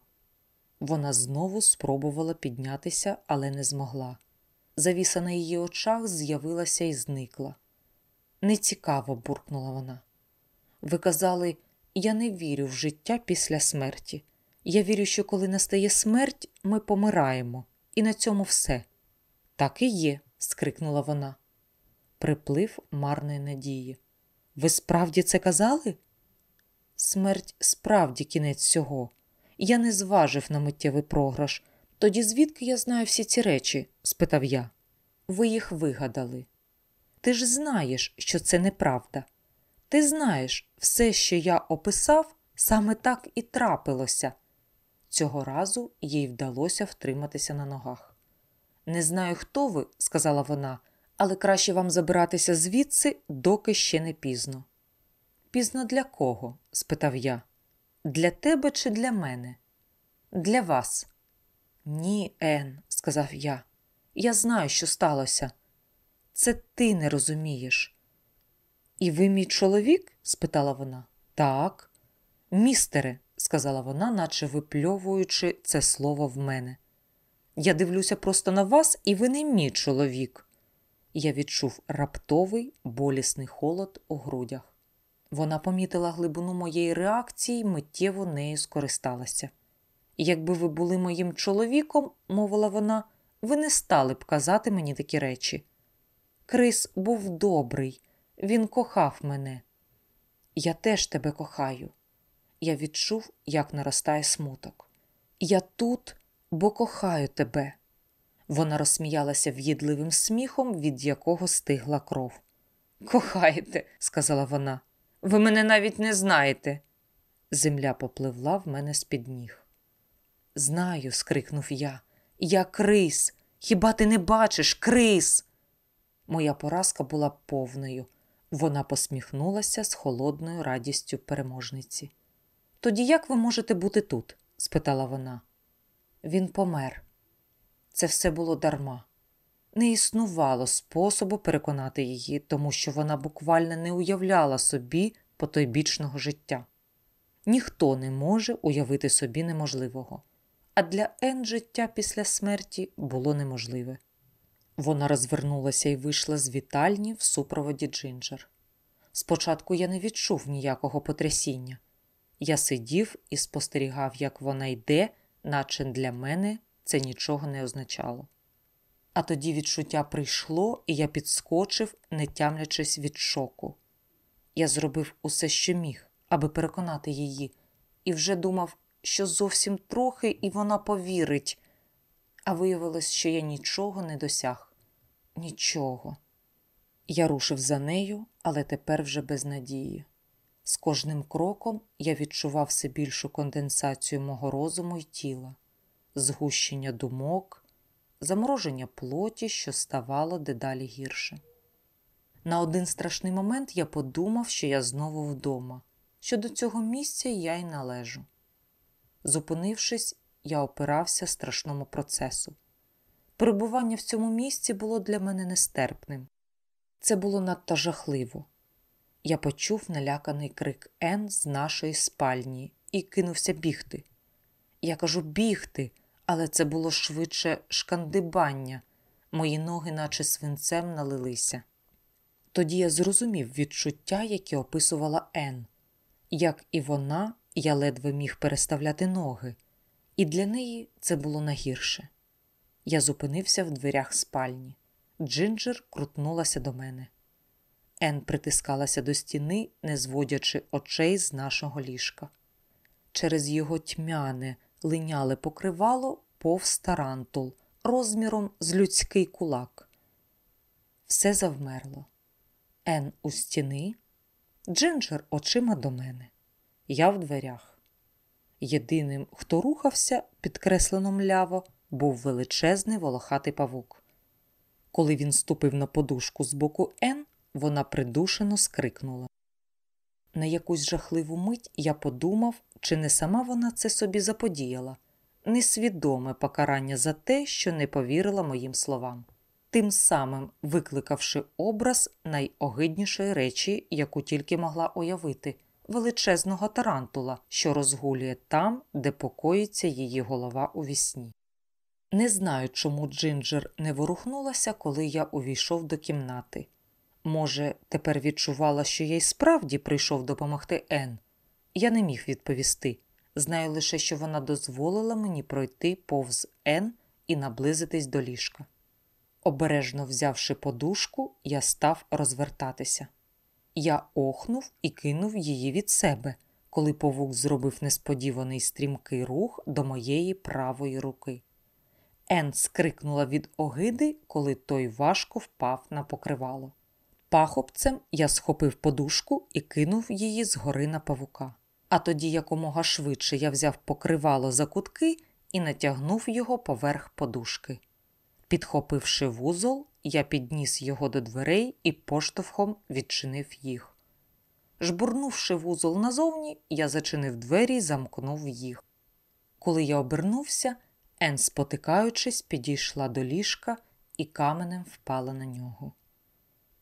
Вона знову спробувала піднятися, але не змогла. Завіса на її очах з'явилася і зникла. Нецікаво, буркнула вона. Ви казали, я не вірю в життя після смерті. Я вірю, що коли настає смерть, ми помираємо, і на цьому все. Так і є, скрикнула вона. Приплив марної надії. Ви справді це казали? Смерть справді кінець всього. Я не зважив на миттєвий програш. Тоді звідки я знаю всі ці речі? спитав я. Ви їх вигадали. Ти ж знаєш, що це неправда. Ти знаєш, все, що я описав, саме так і трапилося. Цього разу їй вдалося втриматися на ногах. Не знаю, хто ви, сказала вона, але краще вам забиратися звідси, доки ще не пізно. Пізно для кого? спитав я. Для тебе чи для мене? Для вас. Ні, Ен, сказав я. Я знаю, що сталося. Це ти не розумієш. І ви мій чоловік? спитала вона. Так. Містере, сказала вона, наче випльовуючи це слово в мене. Я дивлюся просто на вас, і ви не мій чоловік. Я відчув раптовий болісний холод у грудях. Вона помітила глибину моєї реакції і миттєво нею скористалася. Якби ви були моїм чоловіком, мовила вона, ви не стали б казати мені такі речі. Крис був добрий, він кохав мене. Я теж тебе кохаю. Я відчув, як наростає смуток. Я тут, бо кохаю тебе. Вона розсміялася в'їдливим сміхом, від якого стигла кров. Кохаєте, сказала вона, ви мене навіть не знаєте. Земля попливла в мене з-під ніг. Знаю, скрикнув я. Я Крис. Хіба ти не бачиш, Крис? Моя поразка була повною. Вона посміхнулася з холодною радістю переможниці. Тоді як ви можете бути тут? спитала вона. Він помер. Це все було дарма. Не існувало способу переконати її, тому що вона буквально не уявляла собі потойбічного життя. Ніхто не може уявити собі неможливого, а для Ен життя після смерті було неможливе. Вона розвернулася і вийшла з вітальні в супроводі Джинджер. Спочатку я не відчув ніякого потрясіння. Я сидів і спостерігав, як вона йде, наче для мене це нічого не означало. А тоді відчуття прийшло, і я підскочив, не тямлячись від шоку. Я зробив усе, що міг, аби переконати її, і вже думав, що зовсім трохи і вона повірить. А виявилось, що я нічого не досяг. Нічого. Я рушив за нею, але тепер вже без надії. З кожним кроком я відчував все більшу конденсацію мого розуму й тіла, згущення думок, замороження плоті, що ставало дедалі гірше. На один страшний момент я подумав, що я знову вдома, що до цього місця я й належу. Зупинившись, я опирався страшному процесу. Перебування в цьому місці було для мене нестерпним. Це було надто жахливо. я почув наляканий крик Ен з нашої спальні і кинувся бігти. Я кажу бігти, але це було швидше шкандибання. Мої ноги, наче свинцем, налилися. Тоді я зрозумів відчуття, яке описувала Ен. Як і вона, я ледве міг переставляти ноги, і для неї це було нагірше. Я зупинився в дверях спальні. Джинджер крутнулася до мене. Ен притискалася до стіни, не зводячи очей з нашого ліжка. Через його тьмяне, линяле покривало повз тарантул розміром з людський кулак. Все завмерло. Ен у стіни, Джинджер очима до мене. Я в дверях. Єдиним, хто рухався, підкреслено мляво, був величезний волохатий павук. Коли він ступив на подушку з боку Ен, вона придушено скрикнула. На якусь жахливу мить я подумав, чи не сама вона це собі заподіяла, несвідоме покарання за те, що не повірила моїм словам, тим самим викликавши образ найогиднішої речі, яку тільки могла уявити величезного тарантула, що розгулює там, де покоїться її голова у вісні. Не знаю, чому Джинджер не ворухнулася, коли я увійшов до кімнати. Може, тепер відчувала, що я й справді прийшов допомогти Ен. Я не міг відповісти. Знаю лише, що вона дозволила мені пройти повз Ен і наблизитись до ліжка. Обережно взявши подушку, я став розвертатися. Я охнув і кинув її від себе, коли павук зробив несподіваний стрімкий рух до моєї правої руки. Ен скрикнула від огиди, коли той важко впав на покривало. Пахопцем я схопив подушку і кинув її згори на павука. А тоді якомога швидше я взяв покривало за кутки і натягнув його поверх подушки. Підхопивши вузол, я підніс його до дверей і поштовхом відчинив їх. Жбурнувши вузол назовні, я зачинив двері і замкнув їх. Коли я обернувся, Ен, спотикаючись, підійшла до ліжка і каменем впала на нього.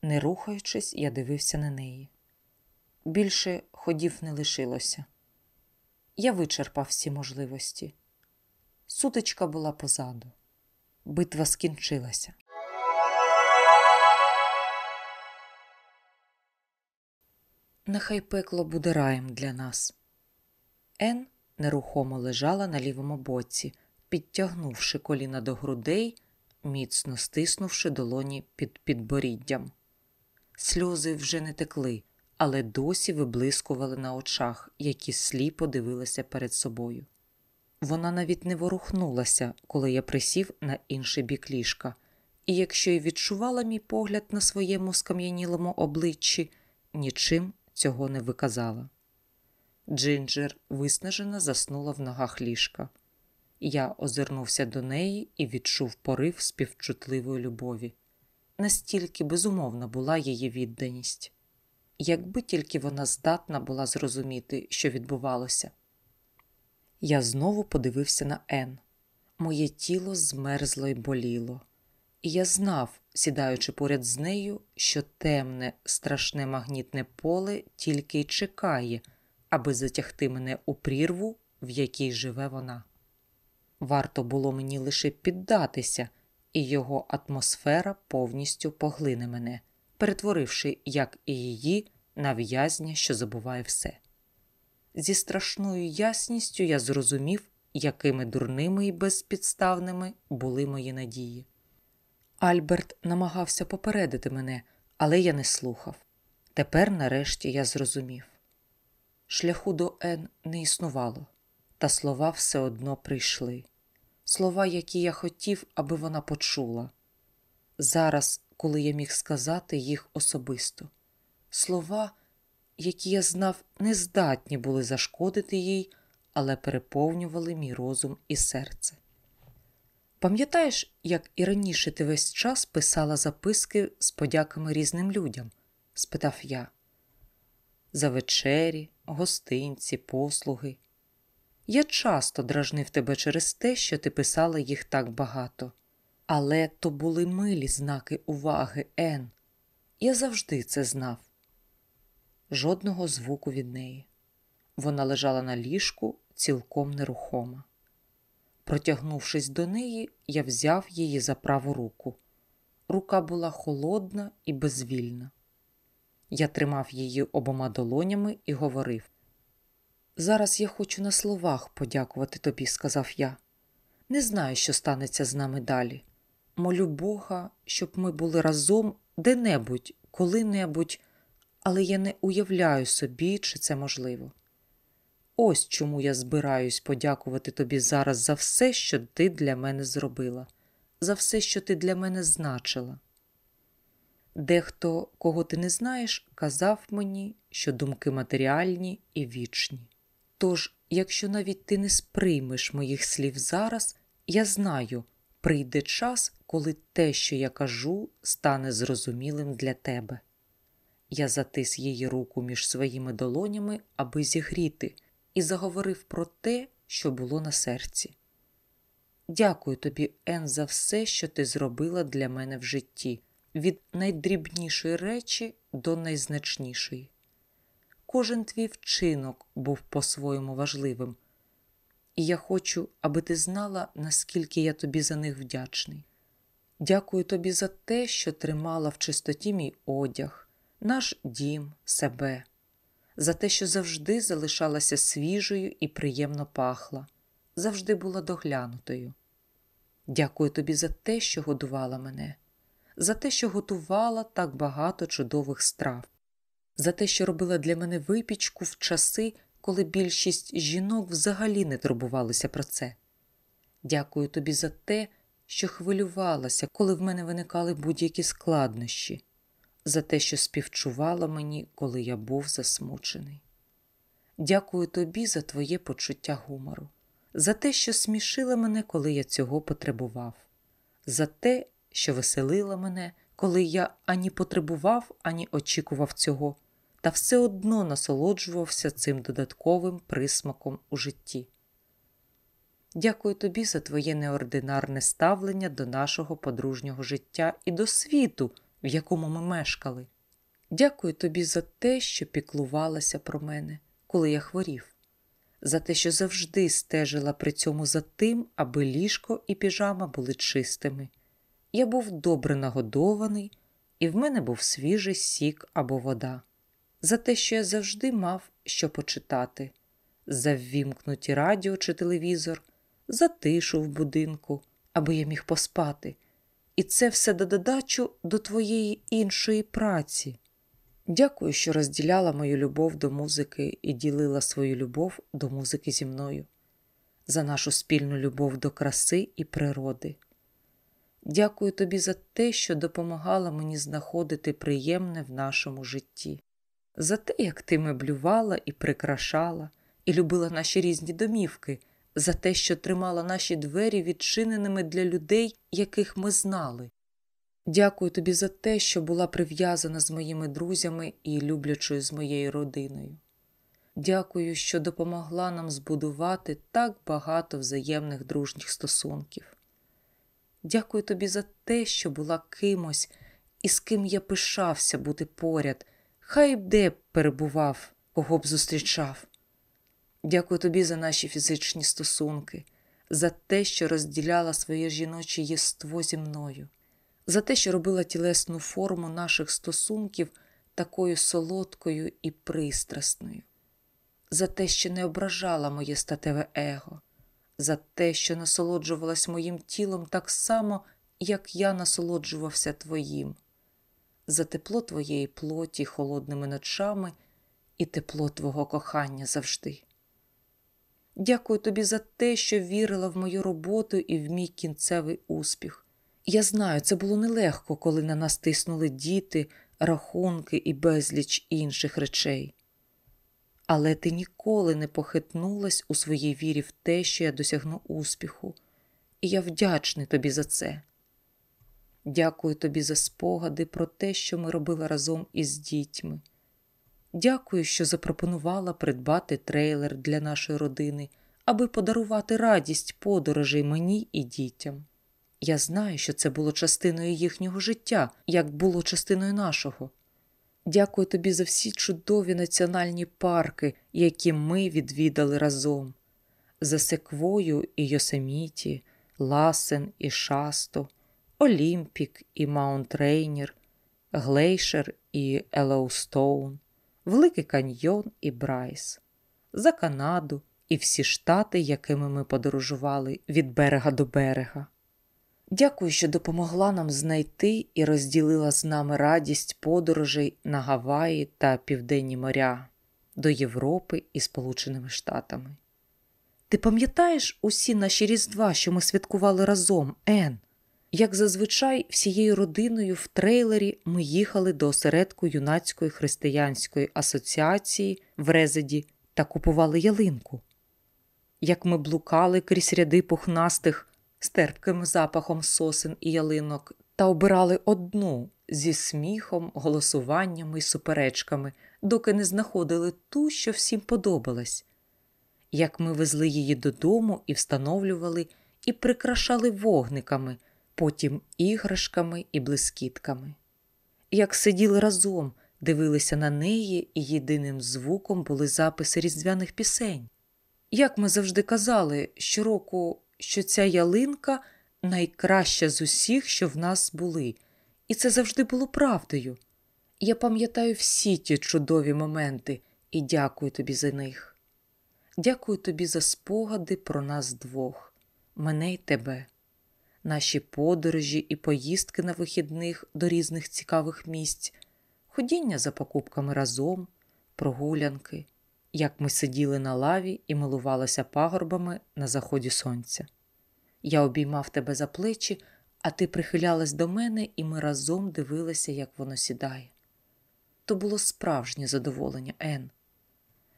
Не рухаючись, я дивився на неї. Більше ходів не лишилося. Я вичерпав всі можливості. Сутичка була позаду. Битва скінчилася. Нехай пекло буде раєм для нас. Ен нерухомо лежала на лівому боці, підтягнувши коліна до грудей, міцно стиснувши долоні під підборіддям. Сльози вже не текли, але досі виблискували на очах, які сліпо дивилися перед собою. Вона навіть не ворухнулася, коли я присів на інший бік ліжка, і якщо й відчувала мій погляд на своєму скам'янілому обличчі, нічим цього не виказала. Джинджер виснажено заснула в ногах ліжка. Я озирнувся до неї і відчув порив співчутливої любові. Настільки безумовна була її відданість, якби тільки вона здатна була зрозуміти, що відбувалося. Я знову подивився на Ен. Моє тіло змерзло й боліло, і я знав, сідаючи поряд з нею, що темне, страшне магнітне поле тільки й чекає, аби затягти мене у прірву, в якій живе вона. Варто було мені лише піддатися, і його атмосфера повністю поглине мене, перетворивши, як і її, на в'язня, що забуває все. Зі страшною ясністю я зрозумів, якими дурними і безпідставними були мої надії. Альберт намагався попередити мене, але я не слухав. Тепер, нарешті, я зрозумів. Шляху до Н не існувало, та слова все одно прийшли. Слова, які я хотів, аби вона почула. Зараз, коли я міг сказати їх особисто, слова, які я знав, не здатні були зашкодити їй, але переповнювали мій розум і серце. Пам'ятаєш, як і раніше ти весь час писала записки з подяками різним людям? спитав я. За вечері, гостинці, послуги. Я часто дражнив тебе через те, що ти писала їх так багато. Але то були милі знаки уваги, Ен. Я завжди це знав. жодного звуку від неї. Вона лежала на ліжку цілком нерухома. Протягнувшись до неї, я взяв її за праву руку. Рука була холодна і безвільна. Я тримав її обома долонями і говорив: Зараз я хочу на словах подякувати тобі, сказав я. Не знаю, що станеться з нами далі. Молю Бога, щоб ми були разом де-небудь, коли-небудь, але я не уявляю собі, чи це можливо. Ось чому я збираюсь подякувати тобі зараз за все, що ти для мене зробила, за все, що ти для мене значила. Дехто, кого ти не знаєш, казав мені, що думки матеріальні і вічні. Тож, якщо навіть ти не сприймеш моїх слів зараз, я знаю, прийде час, коли те, що я кажу, стане зрозумілим для тебе. Я затис її руку між своїми долонями, аби зігріти, і заговорив про те, що було на серці. Дякую тобі, Ен, за все, що ти зробила для мене в житті, від найдрібнішої речі до найзначнішої. Кожен твій вчинок був по-своєму важливим, і я хочу, аби ти знала, наскільки я тобі за них вдячний. Дякую тобі за те, що тримала в чистоті мій одяг, наш дім, себе, за те, що завжди залишалася свіжою і приємно пахла, завжди була доглянутою. Дякую тобі за те, що годувала мене, за те, що готувала так багато чудових страв, за те, що робила для мене випічку в часи, коли більшість жінок взагалі не турбувалися про це. Дякую тобі за те, що хвилювалася, коли в мене виникали будь-які складнощі, за те, що співчувала мені, коли я був засмучений. Дякую тобі за твоє почуття гумору, за те, що смішила мене, коли я цього потребував, за те, що веселила мене, коли я ані потребував, ані очікував цього, та все одно насолоджувався цим додатковим присмаком у житті. Дякую тобі за твоє неординарне ставлення до нашого подружнього життя і до світу, в якому ми мешкали. Дякую тобі за те, що піклувалася про мене, коли я хворів, за те, що завжди стежила при цьому за тим, аби ліжко і піжама були чистими. Я був добре нагодований, і в мене був свіжий сік або вода, за те, що я завжди мав що почитати, за ввімкнуті радіо чи телевізор, за тишу в будинку, аби я міг поспати. І це все до додачу до твоєї іншої праці. Дякую, що розділяла мою любов до музики і ділила свою любов до музики зі мною, за нашу спільну любов до краси і природи. Дякую тобі за те, що допомагала мені знаходити приємне в нашому житті, за те, як ти меблювала і прикрашала, і любила наші різні домівки, за те, що тримала наші двері відчиненими для людей, яких ми знали. Дякую тобі за те, що була прив'язана з моїми друзями і люблячою з моєю родиною. Дякую, що допомогла нам збудувати так багато взаємних дружніх стосунків. Дякую тобі за те, що була кимось, і з ким я пишався бути поряд, хай де б перебував, кого б зустрічав. Дякую тобі за наші фізичні стосунки, за те, що розділяла своє жіноче єство зі мною, за те, що робила тілесну форму наших стосунків такою солодкою і пристрасною, за те, що не ображала моє статеве его, за те, що насолоджувалась моїм тілом так само, як я насолоджувався твоїм, за тепло твоєї плоті холодними ночами і тепло твого кохання завжди. Дякую тобі за те, що вірила в мою роботу і в мій кінцевий успіх. Я знаю, це було нелегко, коли на нас тиснули діти, рахунки і безліч інших речей. Але ти ніколи не похитнулась у своїй вірі в те, що я досягну успіху, і я вдячний тобі за це. Дякую тобі за спогади про те, що ми робили разом із дітьми. Дякую, що запропонувала придбати трейлер для нашої родини, аби подарувати радість подорожей мені і дітям. Я знаю, що це було частиною їхнього життя, як було частиною нашого. Дякую тобі за всі чудові національні парки, які ми відвідали разом, за Секвою і Йосеміті, Ласен і Шасту, Олімпік і Маунт Рейнір, Глейшер і Єлоустоун, Великий Каньйон і Брайс, за Канаду і всі штати, якими ми подорожували від берега до берега. Дякую, що допомогла нам знайти і розділила з нами радість подорожей на Гаваї та Південні моря до Європи і Сполученими Штатами. Ти пам'ятаєш усі наші різдва, що ми святкували разом, Ен? Як зазвичай, всією родиною в трейлері ми їхали до осередку юнацької християнської асоціації в Резеді та купували ялинку. Як ми блукали крізь ряди пухнастих з терпким запахом сосен і ялинок та обирали одну зі сміхом, голосуваннями й суперечками, доки не знаходили ту, що всім подобалась. Як ми везли її додому і встановлювали, і прикрашали вогниками, потім іграшками і блискітками. Як сиділи разом, дивилися на неї, і єдиним звуком були записи різдвяних пісень. Як ми завжди казали, щороку що ця ялинка найкраща з усіх, що в нас були, і це завжди було правдою. Я пам'ятаю всі ті чудові моменти і дякую тобі за них. Дякую тобі за спогади про нас двох, мене й тебе, наші подорожі і поїздки на вихідних до різних цікавих місць, ходіння за покупками разом, прогулянки як ми сиділи на лаві і милувалися пагорбами на заході сонця. Я обіймав тебе за плечі, а ти прихилялась до мене, і ми разом дивилися, як воно сідає. То було справжнє задоволення, Ен.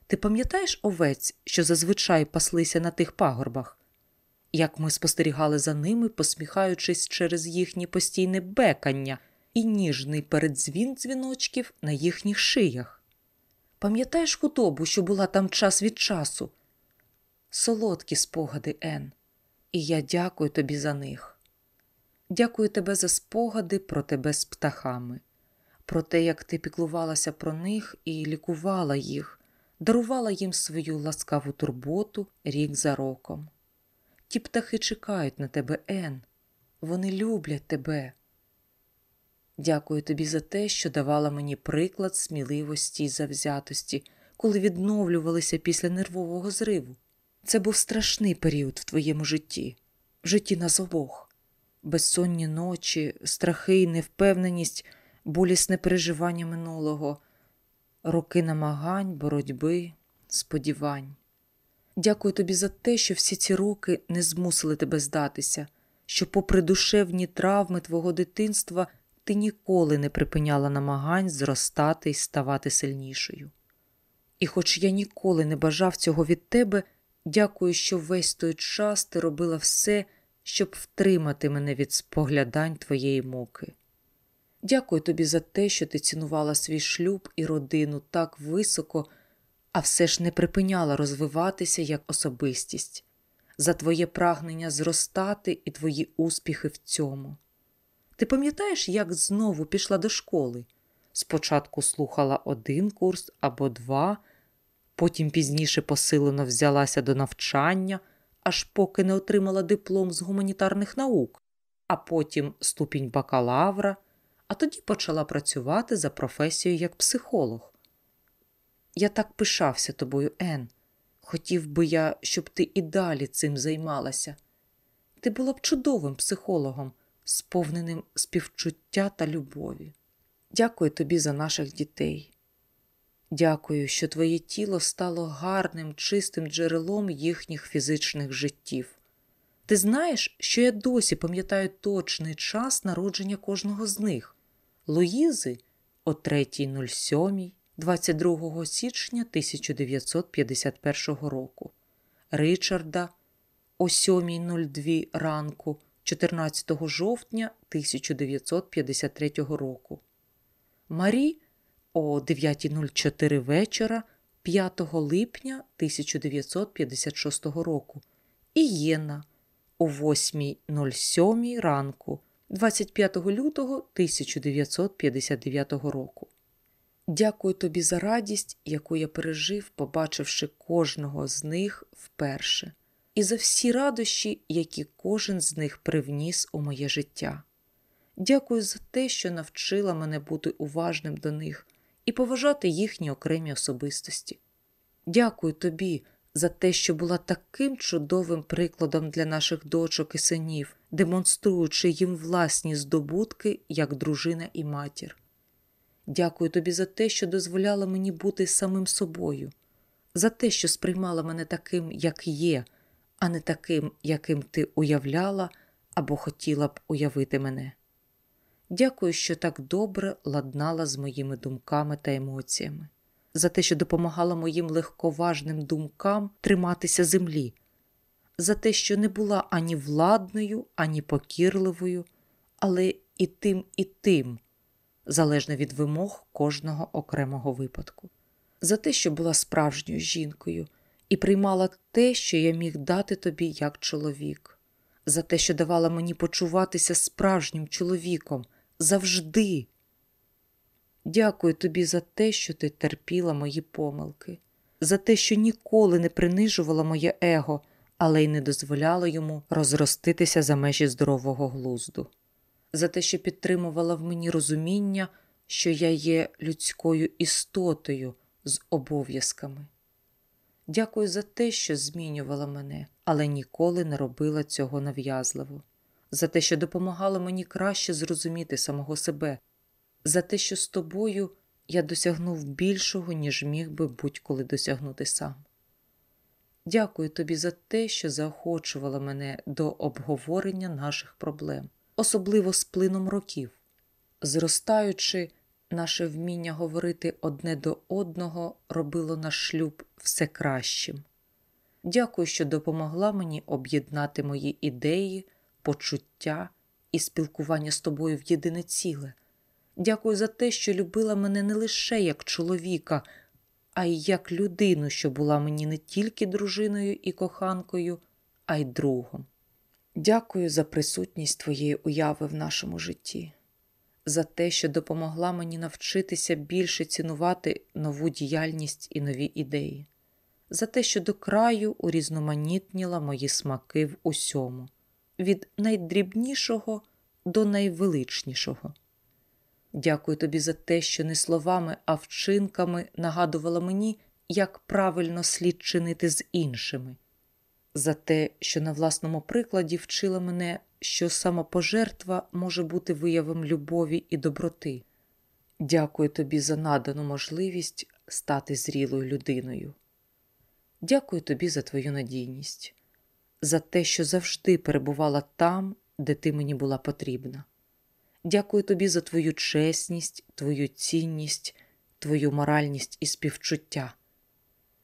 Ти пам'ятаєш овець, що зазвичай паслися на тих пагорбах? Як ми спостерігали за ними, посміхаючись через їхнє постійне бекання і ніжний передзвін дзвіночків на їхніх шиях? Пам'ятаєш худобу, що була там час від часу? Солодкі спогади, Ен, і я дякую тобі за них. Дякую тебе за спогади про тебе з птахами, про те, як ти піклувалася про них і лікувала їх, дарувала їм свою ласкаву турботу рік за роком. Ті птахи чекають на тебе, Ен, вони люблять тебе. Дякую тобі за те, що давала мені приклад сміливості й завзятості, коли відновлювалися після нервового зриву. Це був страшний період в твоєму житті, в житті нас обох. Безсонні ночі, страхи й невпевненість, болісне переживання минулого, роки намагань, боротьби, сподівань. Дякую тобі за те, що всі ці роки не змусили тебе здатися, що, попри душевні травми твого дитинства, ти ніколи не припиняла намагань зростати і ставати сильнішою. І, хоч я ніколи не бажав цього від тебе, дякую, що весь той час ти робила все, щоб втримати мене від споглядань твоєї муки. Дякую тобі за те, що ти цінувала свій шлюб і родину так високо, а все ж не припиняла розвиватися як особистість, за твоє прагнення зростати і твої успіхи в цьому. Ти пам'ятаєш, як знову пішла до школи? Спочатку слухала один курс або два, потім пізніше посилено взялася до навчання, аж поки не отримала диплом з гуманітарних наук, а потім ступінь бакалавра, а тоді почала працювати за професією як психолог. Я так пишався тобою, Ен. Хотів би я, щоб ти і далі цим займалася. Ти була б чудовим психологом сповненим співчуття та любові. Дякую тобі за наших дітей. Дякую, що твоє тіло стало гарним, чистим джерелом їхніх фізичних життів. Ти знаєш, що я досі пам'ятаю точний час народження кожного з них Луїзи о 3.07, 22 січня 1951 року, Ричарда о 7.02 ранку 14 жовтня 1953 року. Марі о 9.04 вечора 5 липня 1956 року і Єна о 8.07 ранку 25 лютого 1959 року. Дякую тобі за радість, яку я пережив, побачивши кожного з них вперше, і за всі радощі, які кожен з них привніс у моє життя. Дякую за те, що навчила мене бути уважним до них і поважати їхні окремі особистості. Дякую тобі за те, що була таким чудовим прикладом для наших дочок і синів, демонструючи їм власні здобутки як дружина і матір. Дякую тобі за те, що дозволяла мені бути самим собою, за те, що сприймала мене таким, як є, а не таким, яким ти уявляла або хотіла б уявити мене. Дякую, що так добре ладнала з моїми думками та емоціями, за те, що допомагала моїм легковажним думкам триматися землі, за те, що не була ані владною, ані покірливою, але і тим, і тим, залежно від вимог кожного окремого випадку, за те, що була справжньою жінкою і приймала те, що я міг дати тобі як чоловік, за те, що давала мені почуватися справжнім чоловіком завжди. Дякую тобі за те, що ти терпіла мої помилки, за те, що ніколи не принижувала моє его, але й не дозволяла йому розроститися за межі здорового глузду, за те, що підтримувала в мені розуміння, що я є людською істотою з обов'язками. Дякую за те, що змінювала мене, але ніколи не робила цього нав'язливо за те, що допомагала мені краще зрозуміти самого себе, за те, що з тобою я досягнув більшого, ніж міг би будь-коли досягнути сам. Дякую тобі за те, що заохочувала мене до обговорення наших проблем, особливо з плином років, зростаючи, наше вміння говорити одне до одного робило наш шлюб все кращим. Дякую, що допомогла мені об'єднати мої ідеї почуття і спілкування з тобою в єдине ціле. Дякую за те, що любила мене не лише як чоловіка, а й як людину, що була мені не тільки дружиною і коханкою, а й другом. Дякую за присутність твоєї уяви в нашому житті, за те, що допомогла мені навчитися більше цінувати нову діяльність і нові ідеї, за те, що до краю урізноманітніла мої смаки в усьому від найдрібнішого до найвеличнішого. Дякую тобі за те, що не словами, а вчинками нагадувала мені, як правильно слід чинити з іншими, за те, що на власному прикладі вчила мене, що самопожертва може бути виявом любові і доброти. Дякую тобі за надану можливість стати зрілою людиною. Дякую тобі за твою надійність за те, що завжди перебувала там, де ти мені була потрібна. Дякую тобі за твою чесність, твою цінність, твою моральність і співчуття.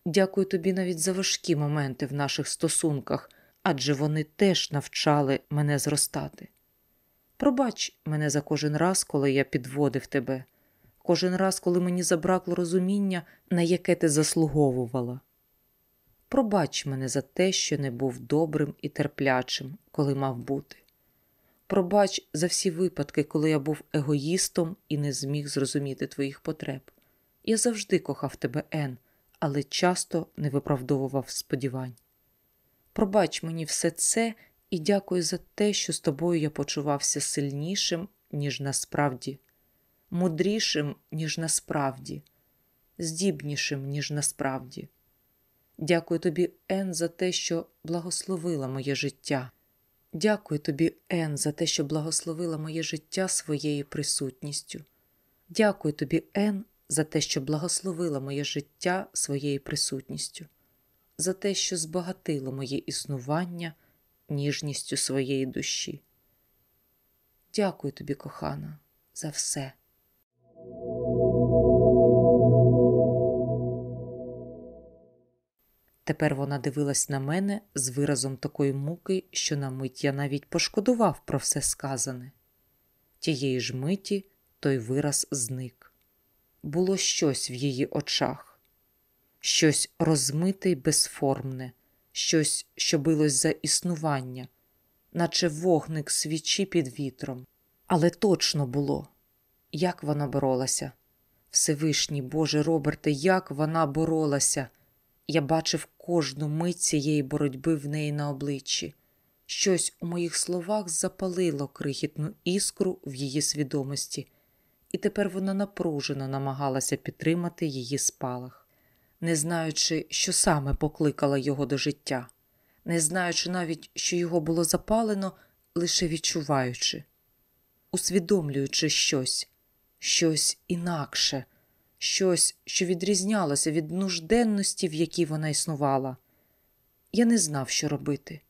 Дякую тобі навіть за важкі моменти в наших стосунках, адже вони теж навчали мене зростати. Пробач мене за кожен раз, коли я підводив тебе, кожен раз, коли мені забракло розуміння, на яке ти заслуговувала. Пробач мене за те, що не був добрим і терплячим, коли мав бути. Пробач за всі випадки, коли я був егоїстом і не зміг зрозуміти твоїх потреб. Я завжди кохав тебе, Ен, але часто не виправдовував сподівань. Пробач мені все це і дякую за те, що з тобою я почувався сильнішим, ніж насправді, мудрішим, ніж насправді, здібнішим, ніж насправді. Дякую тобі, Ен, за те, що благословила моє життя. Дякую тобі, Ен, за те, що благословила моє життя своєю присутністю. Дякую тобі, Ен, за те, що благословила моє життя своєю присутністю, за те, що збагатило моє існування ніжністю своєї душі. Дякую тобі, кохана, за все. Тепер вона дивилась на мене з виразом такої муки, що на мить я навіть пошкодував про все сказане. Тієї ж миті той вираз зник. Було щось в її очах, щось розмите й безформне, щось, що билось за існування, наче вогник свічі під вітром. Але точно було, як вона боролася, Всевишній Боже Роберте, як вона боролася. Я бачив кожну мить цієї боротьби в неї на обличчі. Щось у моїх словах запалило крихітну іскру в її свідомості, і тепер вона напружено намагалася підтримати її спалах, не знаючи, що саме покликала його до життя, не знаючи навіть, що його було запалено, лише відчуваючи, усвідомлюючи щось, щось інакше, щось, що відрізнялося від нужденності, в якій вона існувала. Я не знав, що робити.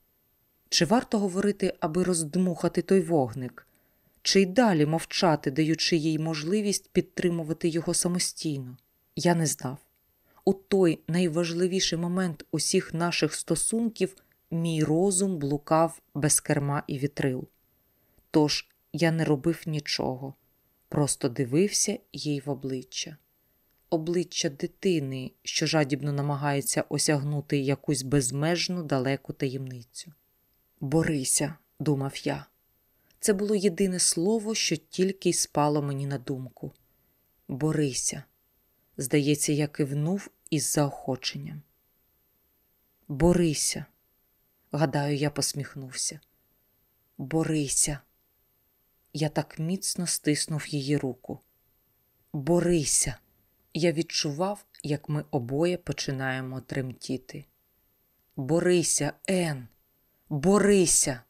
Чи варто говорити, аби роздмухати той вогник, чи й далі мовчати, даючи їй можливість підтримувати його самостійно? Я не знав. У той найважливіший момент усіх наших стосунків мій розум блукав без керма і вітрил. Тож я не робив нічого, просто дивився їй в обличчя. Обличчя дитини, що жадібно намагається осягнути якусь безмежну далеку таємницю. Борися, думав я. Це було єдине слово, що тільки й спало мені на думку. Борися. Здається, я кивнув із заохоченням. Борися. Гадаю, я посміхнувся. Борися. Я так міцно стиснув її руку. Борися. Я відчував, як ми обоє починаємо тремтіти. Борися, Ен, борися.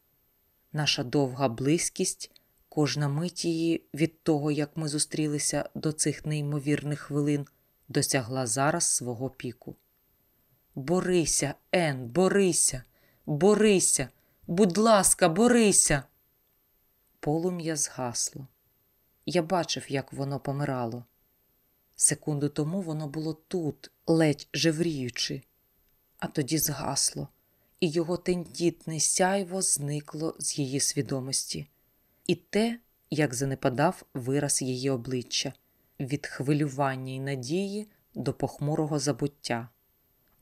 Наша довга близькість, кожна мить її від того, як ми зустрілися до цих неймовірних хвилин, досягла зараз свого піку. Борися, Ен, борися, борися, будь ласка, борися. Полум'я згасло. Я бачив, як воно помирало. Секунду тому воно було тут, ледь жевріючи, а тоді згасло, і його тендітне сяйво зникло з її свідомості, і те, як занепадав вираз її обличчя від хвилювання й надії до похмурого забуття,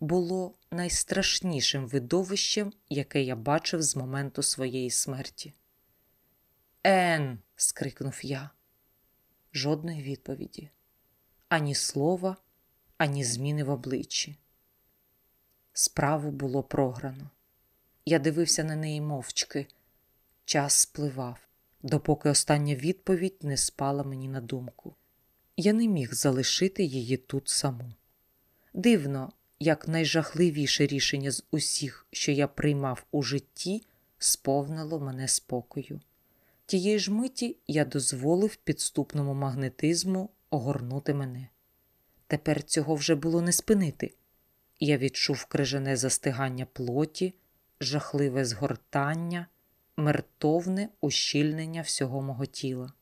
було найстрашнішим видовищем, яке я бачив з моменту своєї смерті. Ен. скрикнув я. Жодної відповіді ані слова, ані зміни в обличчі. Справу було програно. Я дивився на неї мовчки. Час спливав, допоки остання відповідь не спала мені на думку. Я не міг залишити її тут саму. Дивно, як найжахливіше рішення з усіх, що я приймав у житті, сповнило мене спокою. Тієї ж миті я дозволив підступному магнетизму огорнути мене. Тепер цього вже було не спинити. Я відчув крижане застигання плоті, жахливе згортання, мертовне ущільнення всього мого тіла.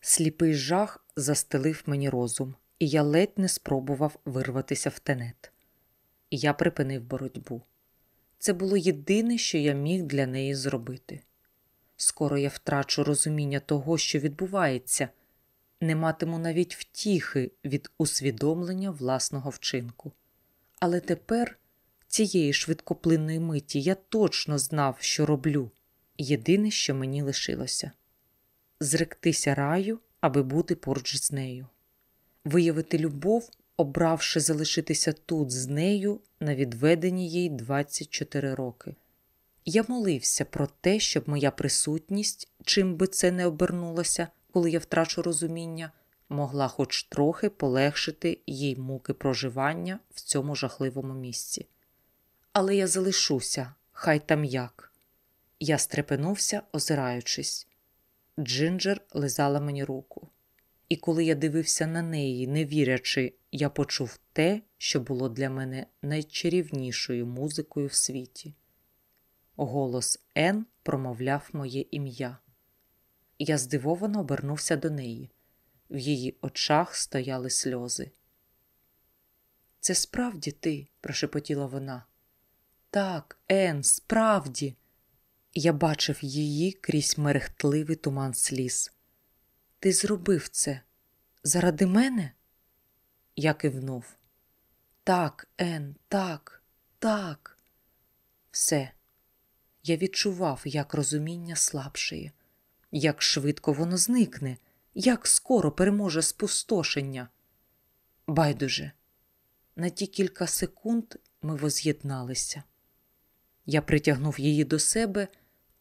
Сліпий жах застелив мені розум, і я ледь не спробував вирватися в тенет. Я припинив боротьбу. Це було єдине, що я міг для неї зробити. Скоро я втрачу розуміння того, що відбувається, не матиму навіть втіхи від усвідомлення власного вчинку. Але тепер, цієї швидкоплинної миті, я точно знав, що роблю. Єдине, що мені лишилося зректися раю, аби бути поруч з нею, виявити любов, обравши залишитися тут з нею на відведенні їй 24 роки. Я молився про те, щоб моя присутність, чим би це не обернулося, коли я втрачу розуміння, могла хоч трохи полегшити їй муки проживання в цьому жахливому місці. Але я залишуся, хай там як. Я стрепенувся, озираючись. Джинджер лизала мені руку, і коли я дивився на неї, не вірячи, я почув те, що було для мене найчарівнішою музикою в світі. Голос Ен промовляв моє ім'я. Я здивовано обернувся до неї. В її очах стояли сльози. Це справді ти, прошепотіла вона. Так, Ен, справді. Я бачив її крізь мерехтливий туман сліз. Ти зробив це заради мене? Я кивнув. Так, Ен, так, так. Все. Я відчував, як розуміння слабшає як швидко воно зникне, як скоро переможе спустошення. Байдуже. На ті кілька секунд ми воз'єдналися. Я притягнув її до себе,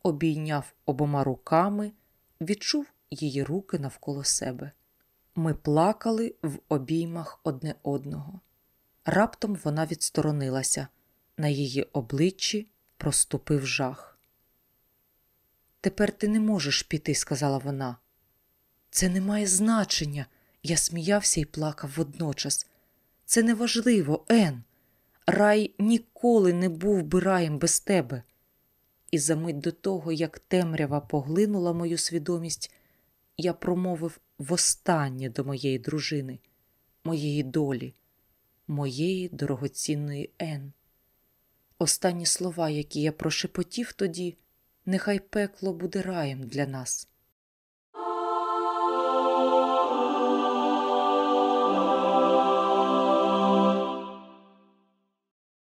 обійняв обома руками, відчув її руки навколо себе. Ми плакали в обіймах одне одного. Раптом вона відсторонилася. На її обличчі проступив жах. Тепер ти не можеш піти, сказала вона. Це не має значення. Я сміявся і плакав водночас. Це неважливо, Ен. Рай ніколи не був би раєм без тебе. І за мить до того, як темрява поглинула мою свідомість, я промовив востаннє до моєї дружини, моєї долі, моєї дорогоцінної Ен. Останні слова, які я прошепотів тоді, нехай пекло буде раєм для нас.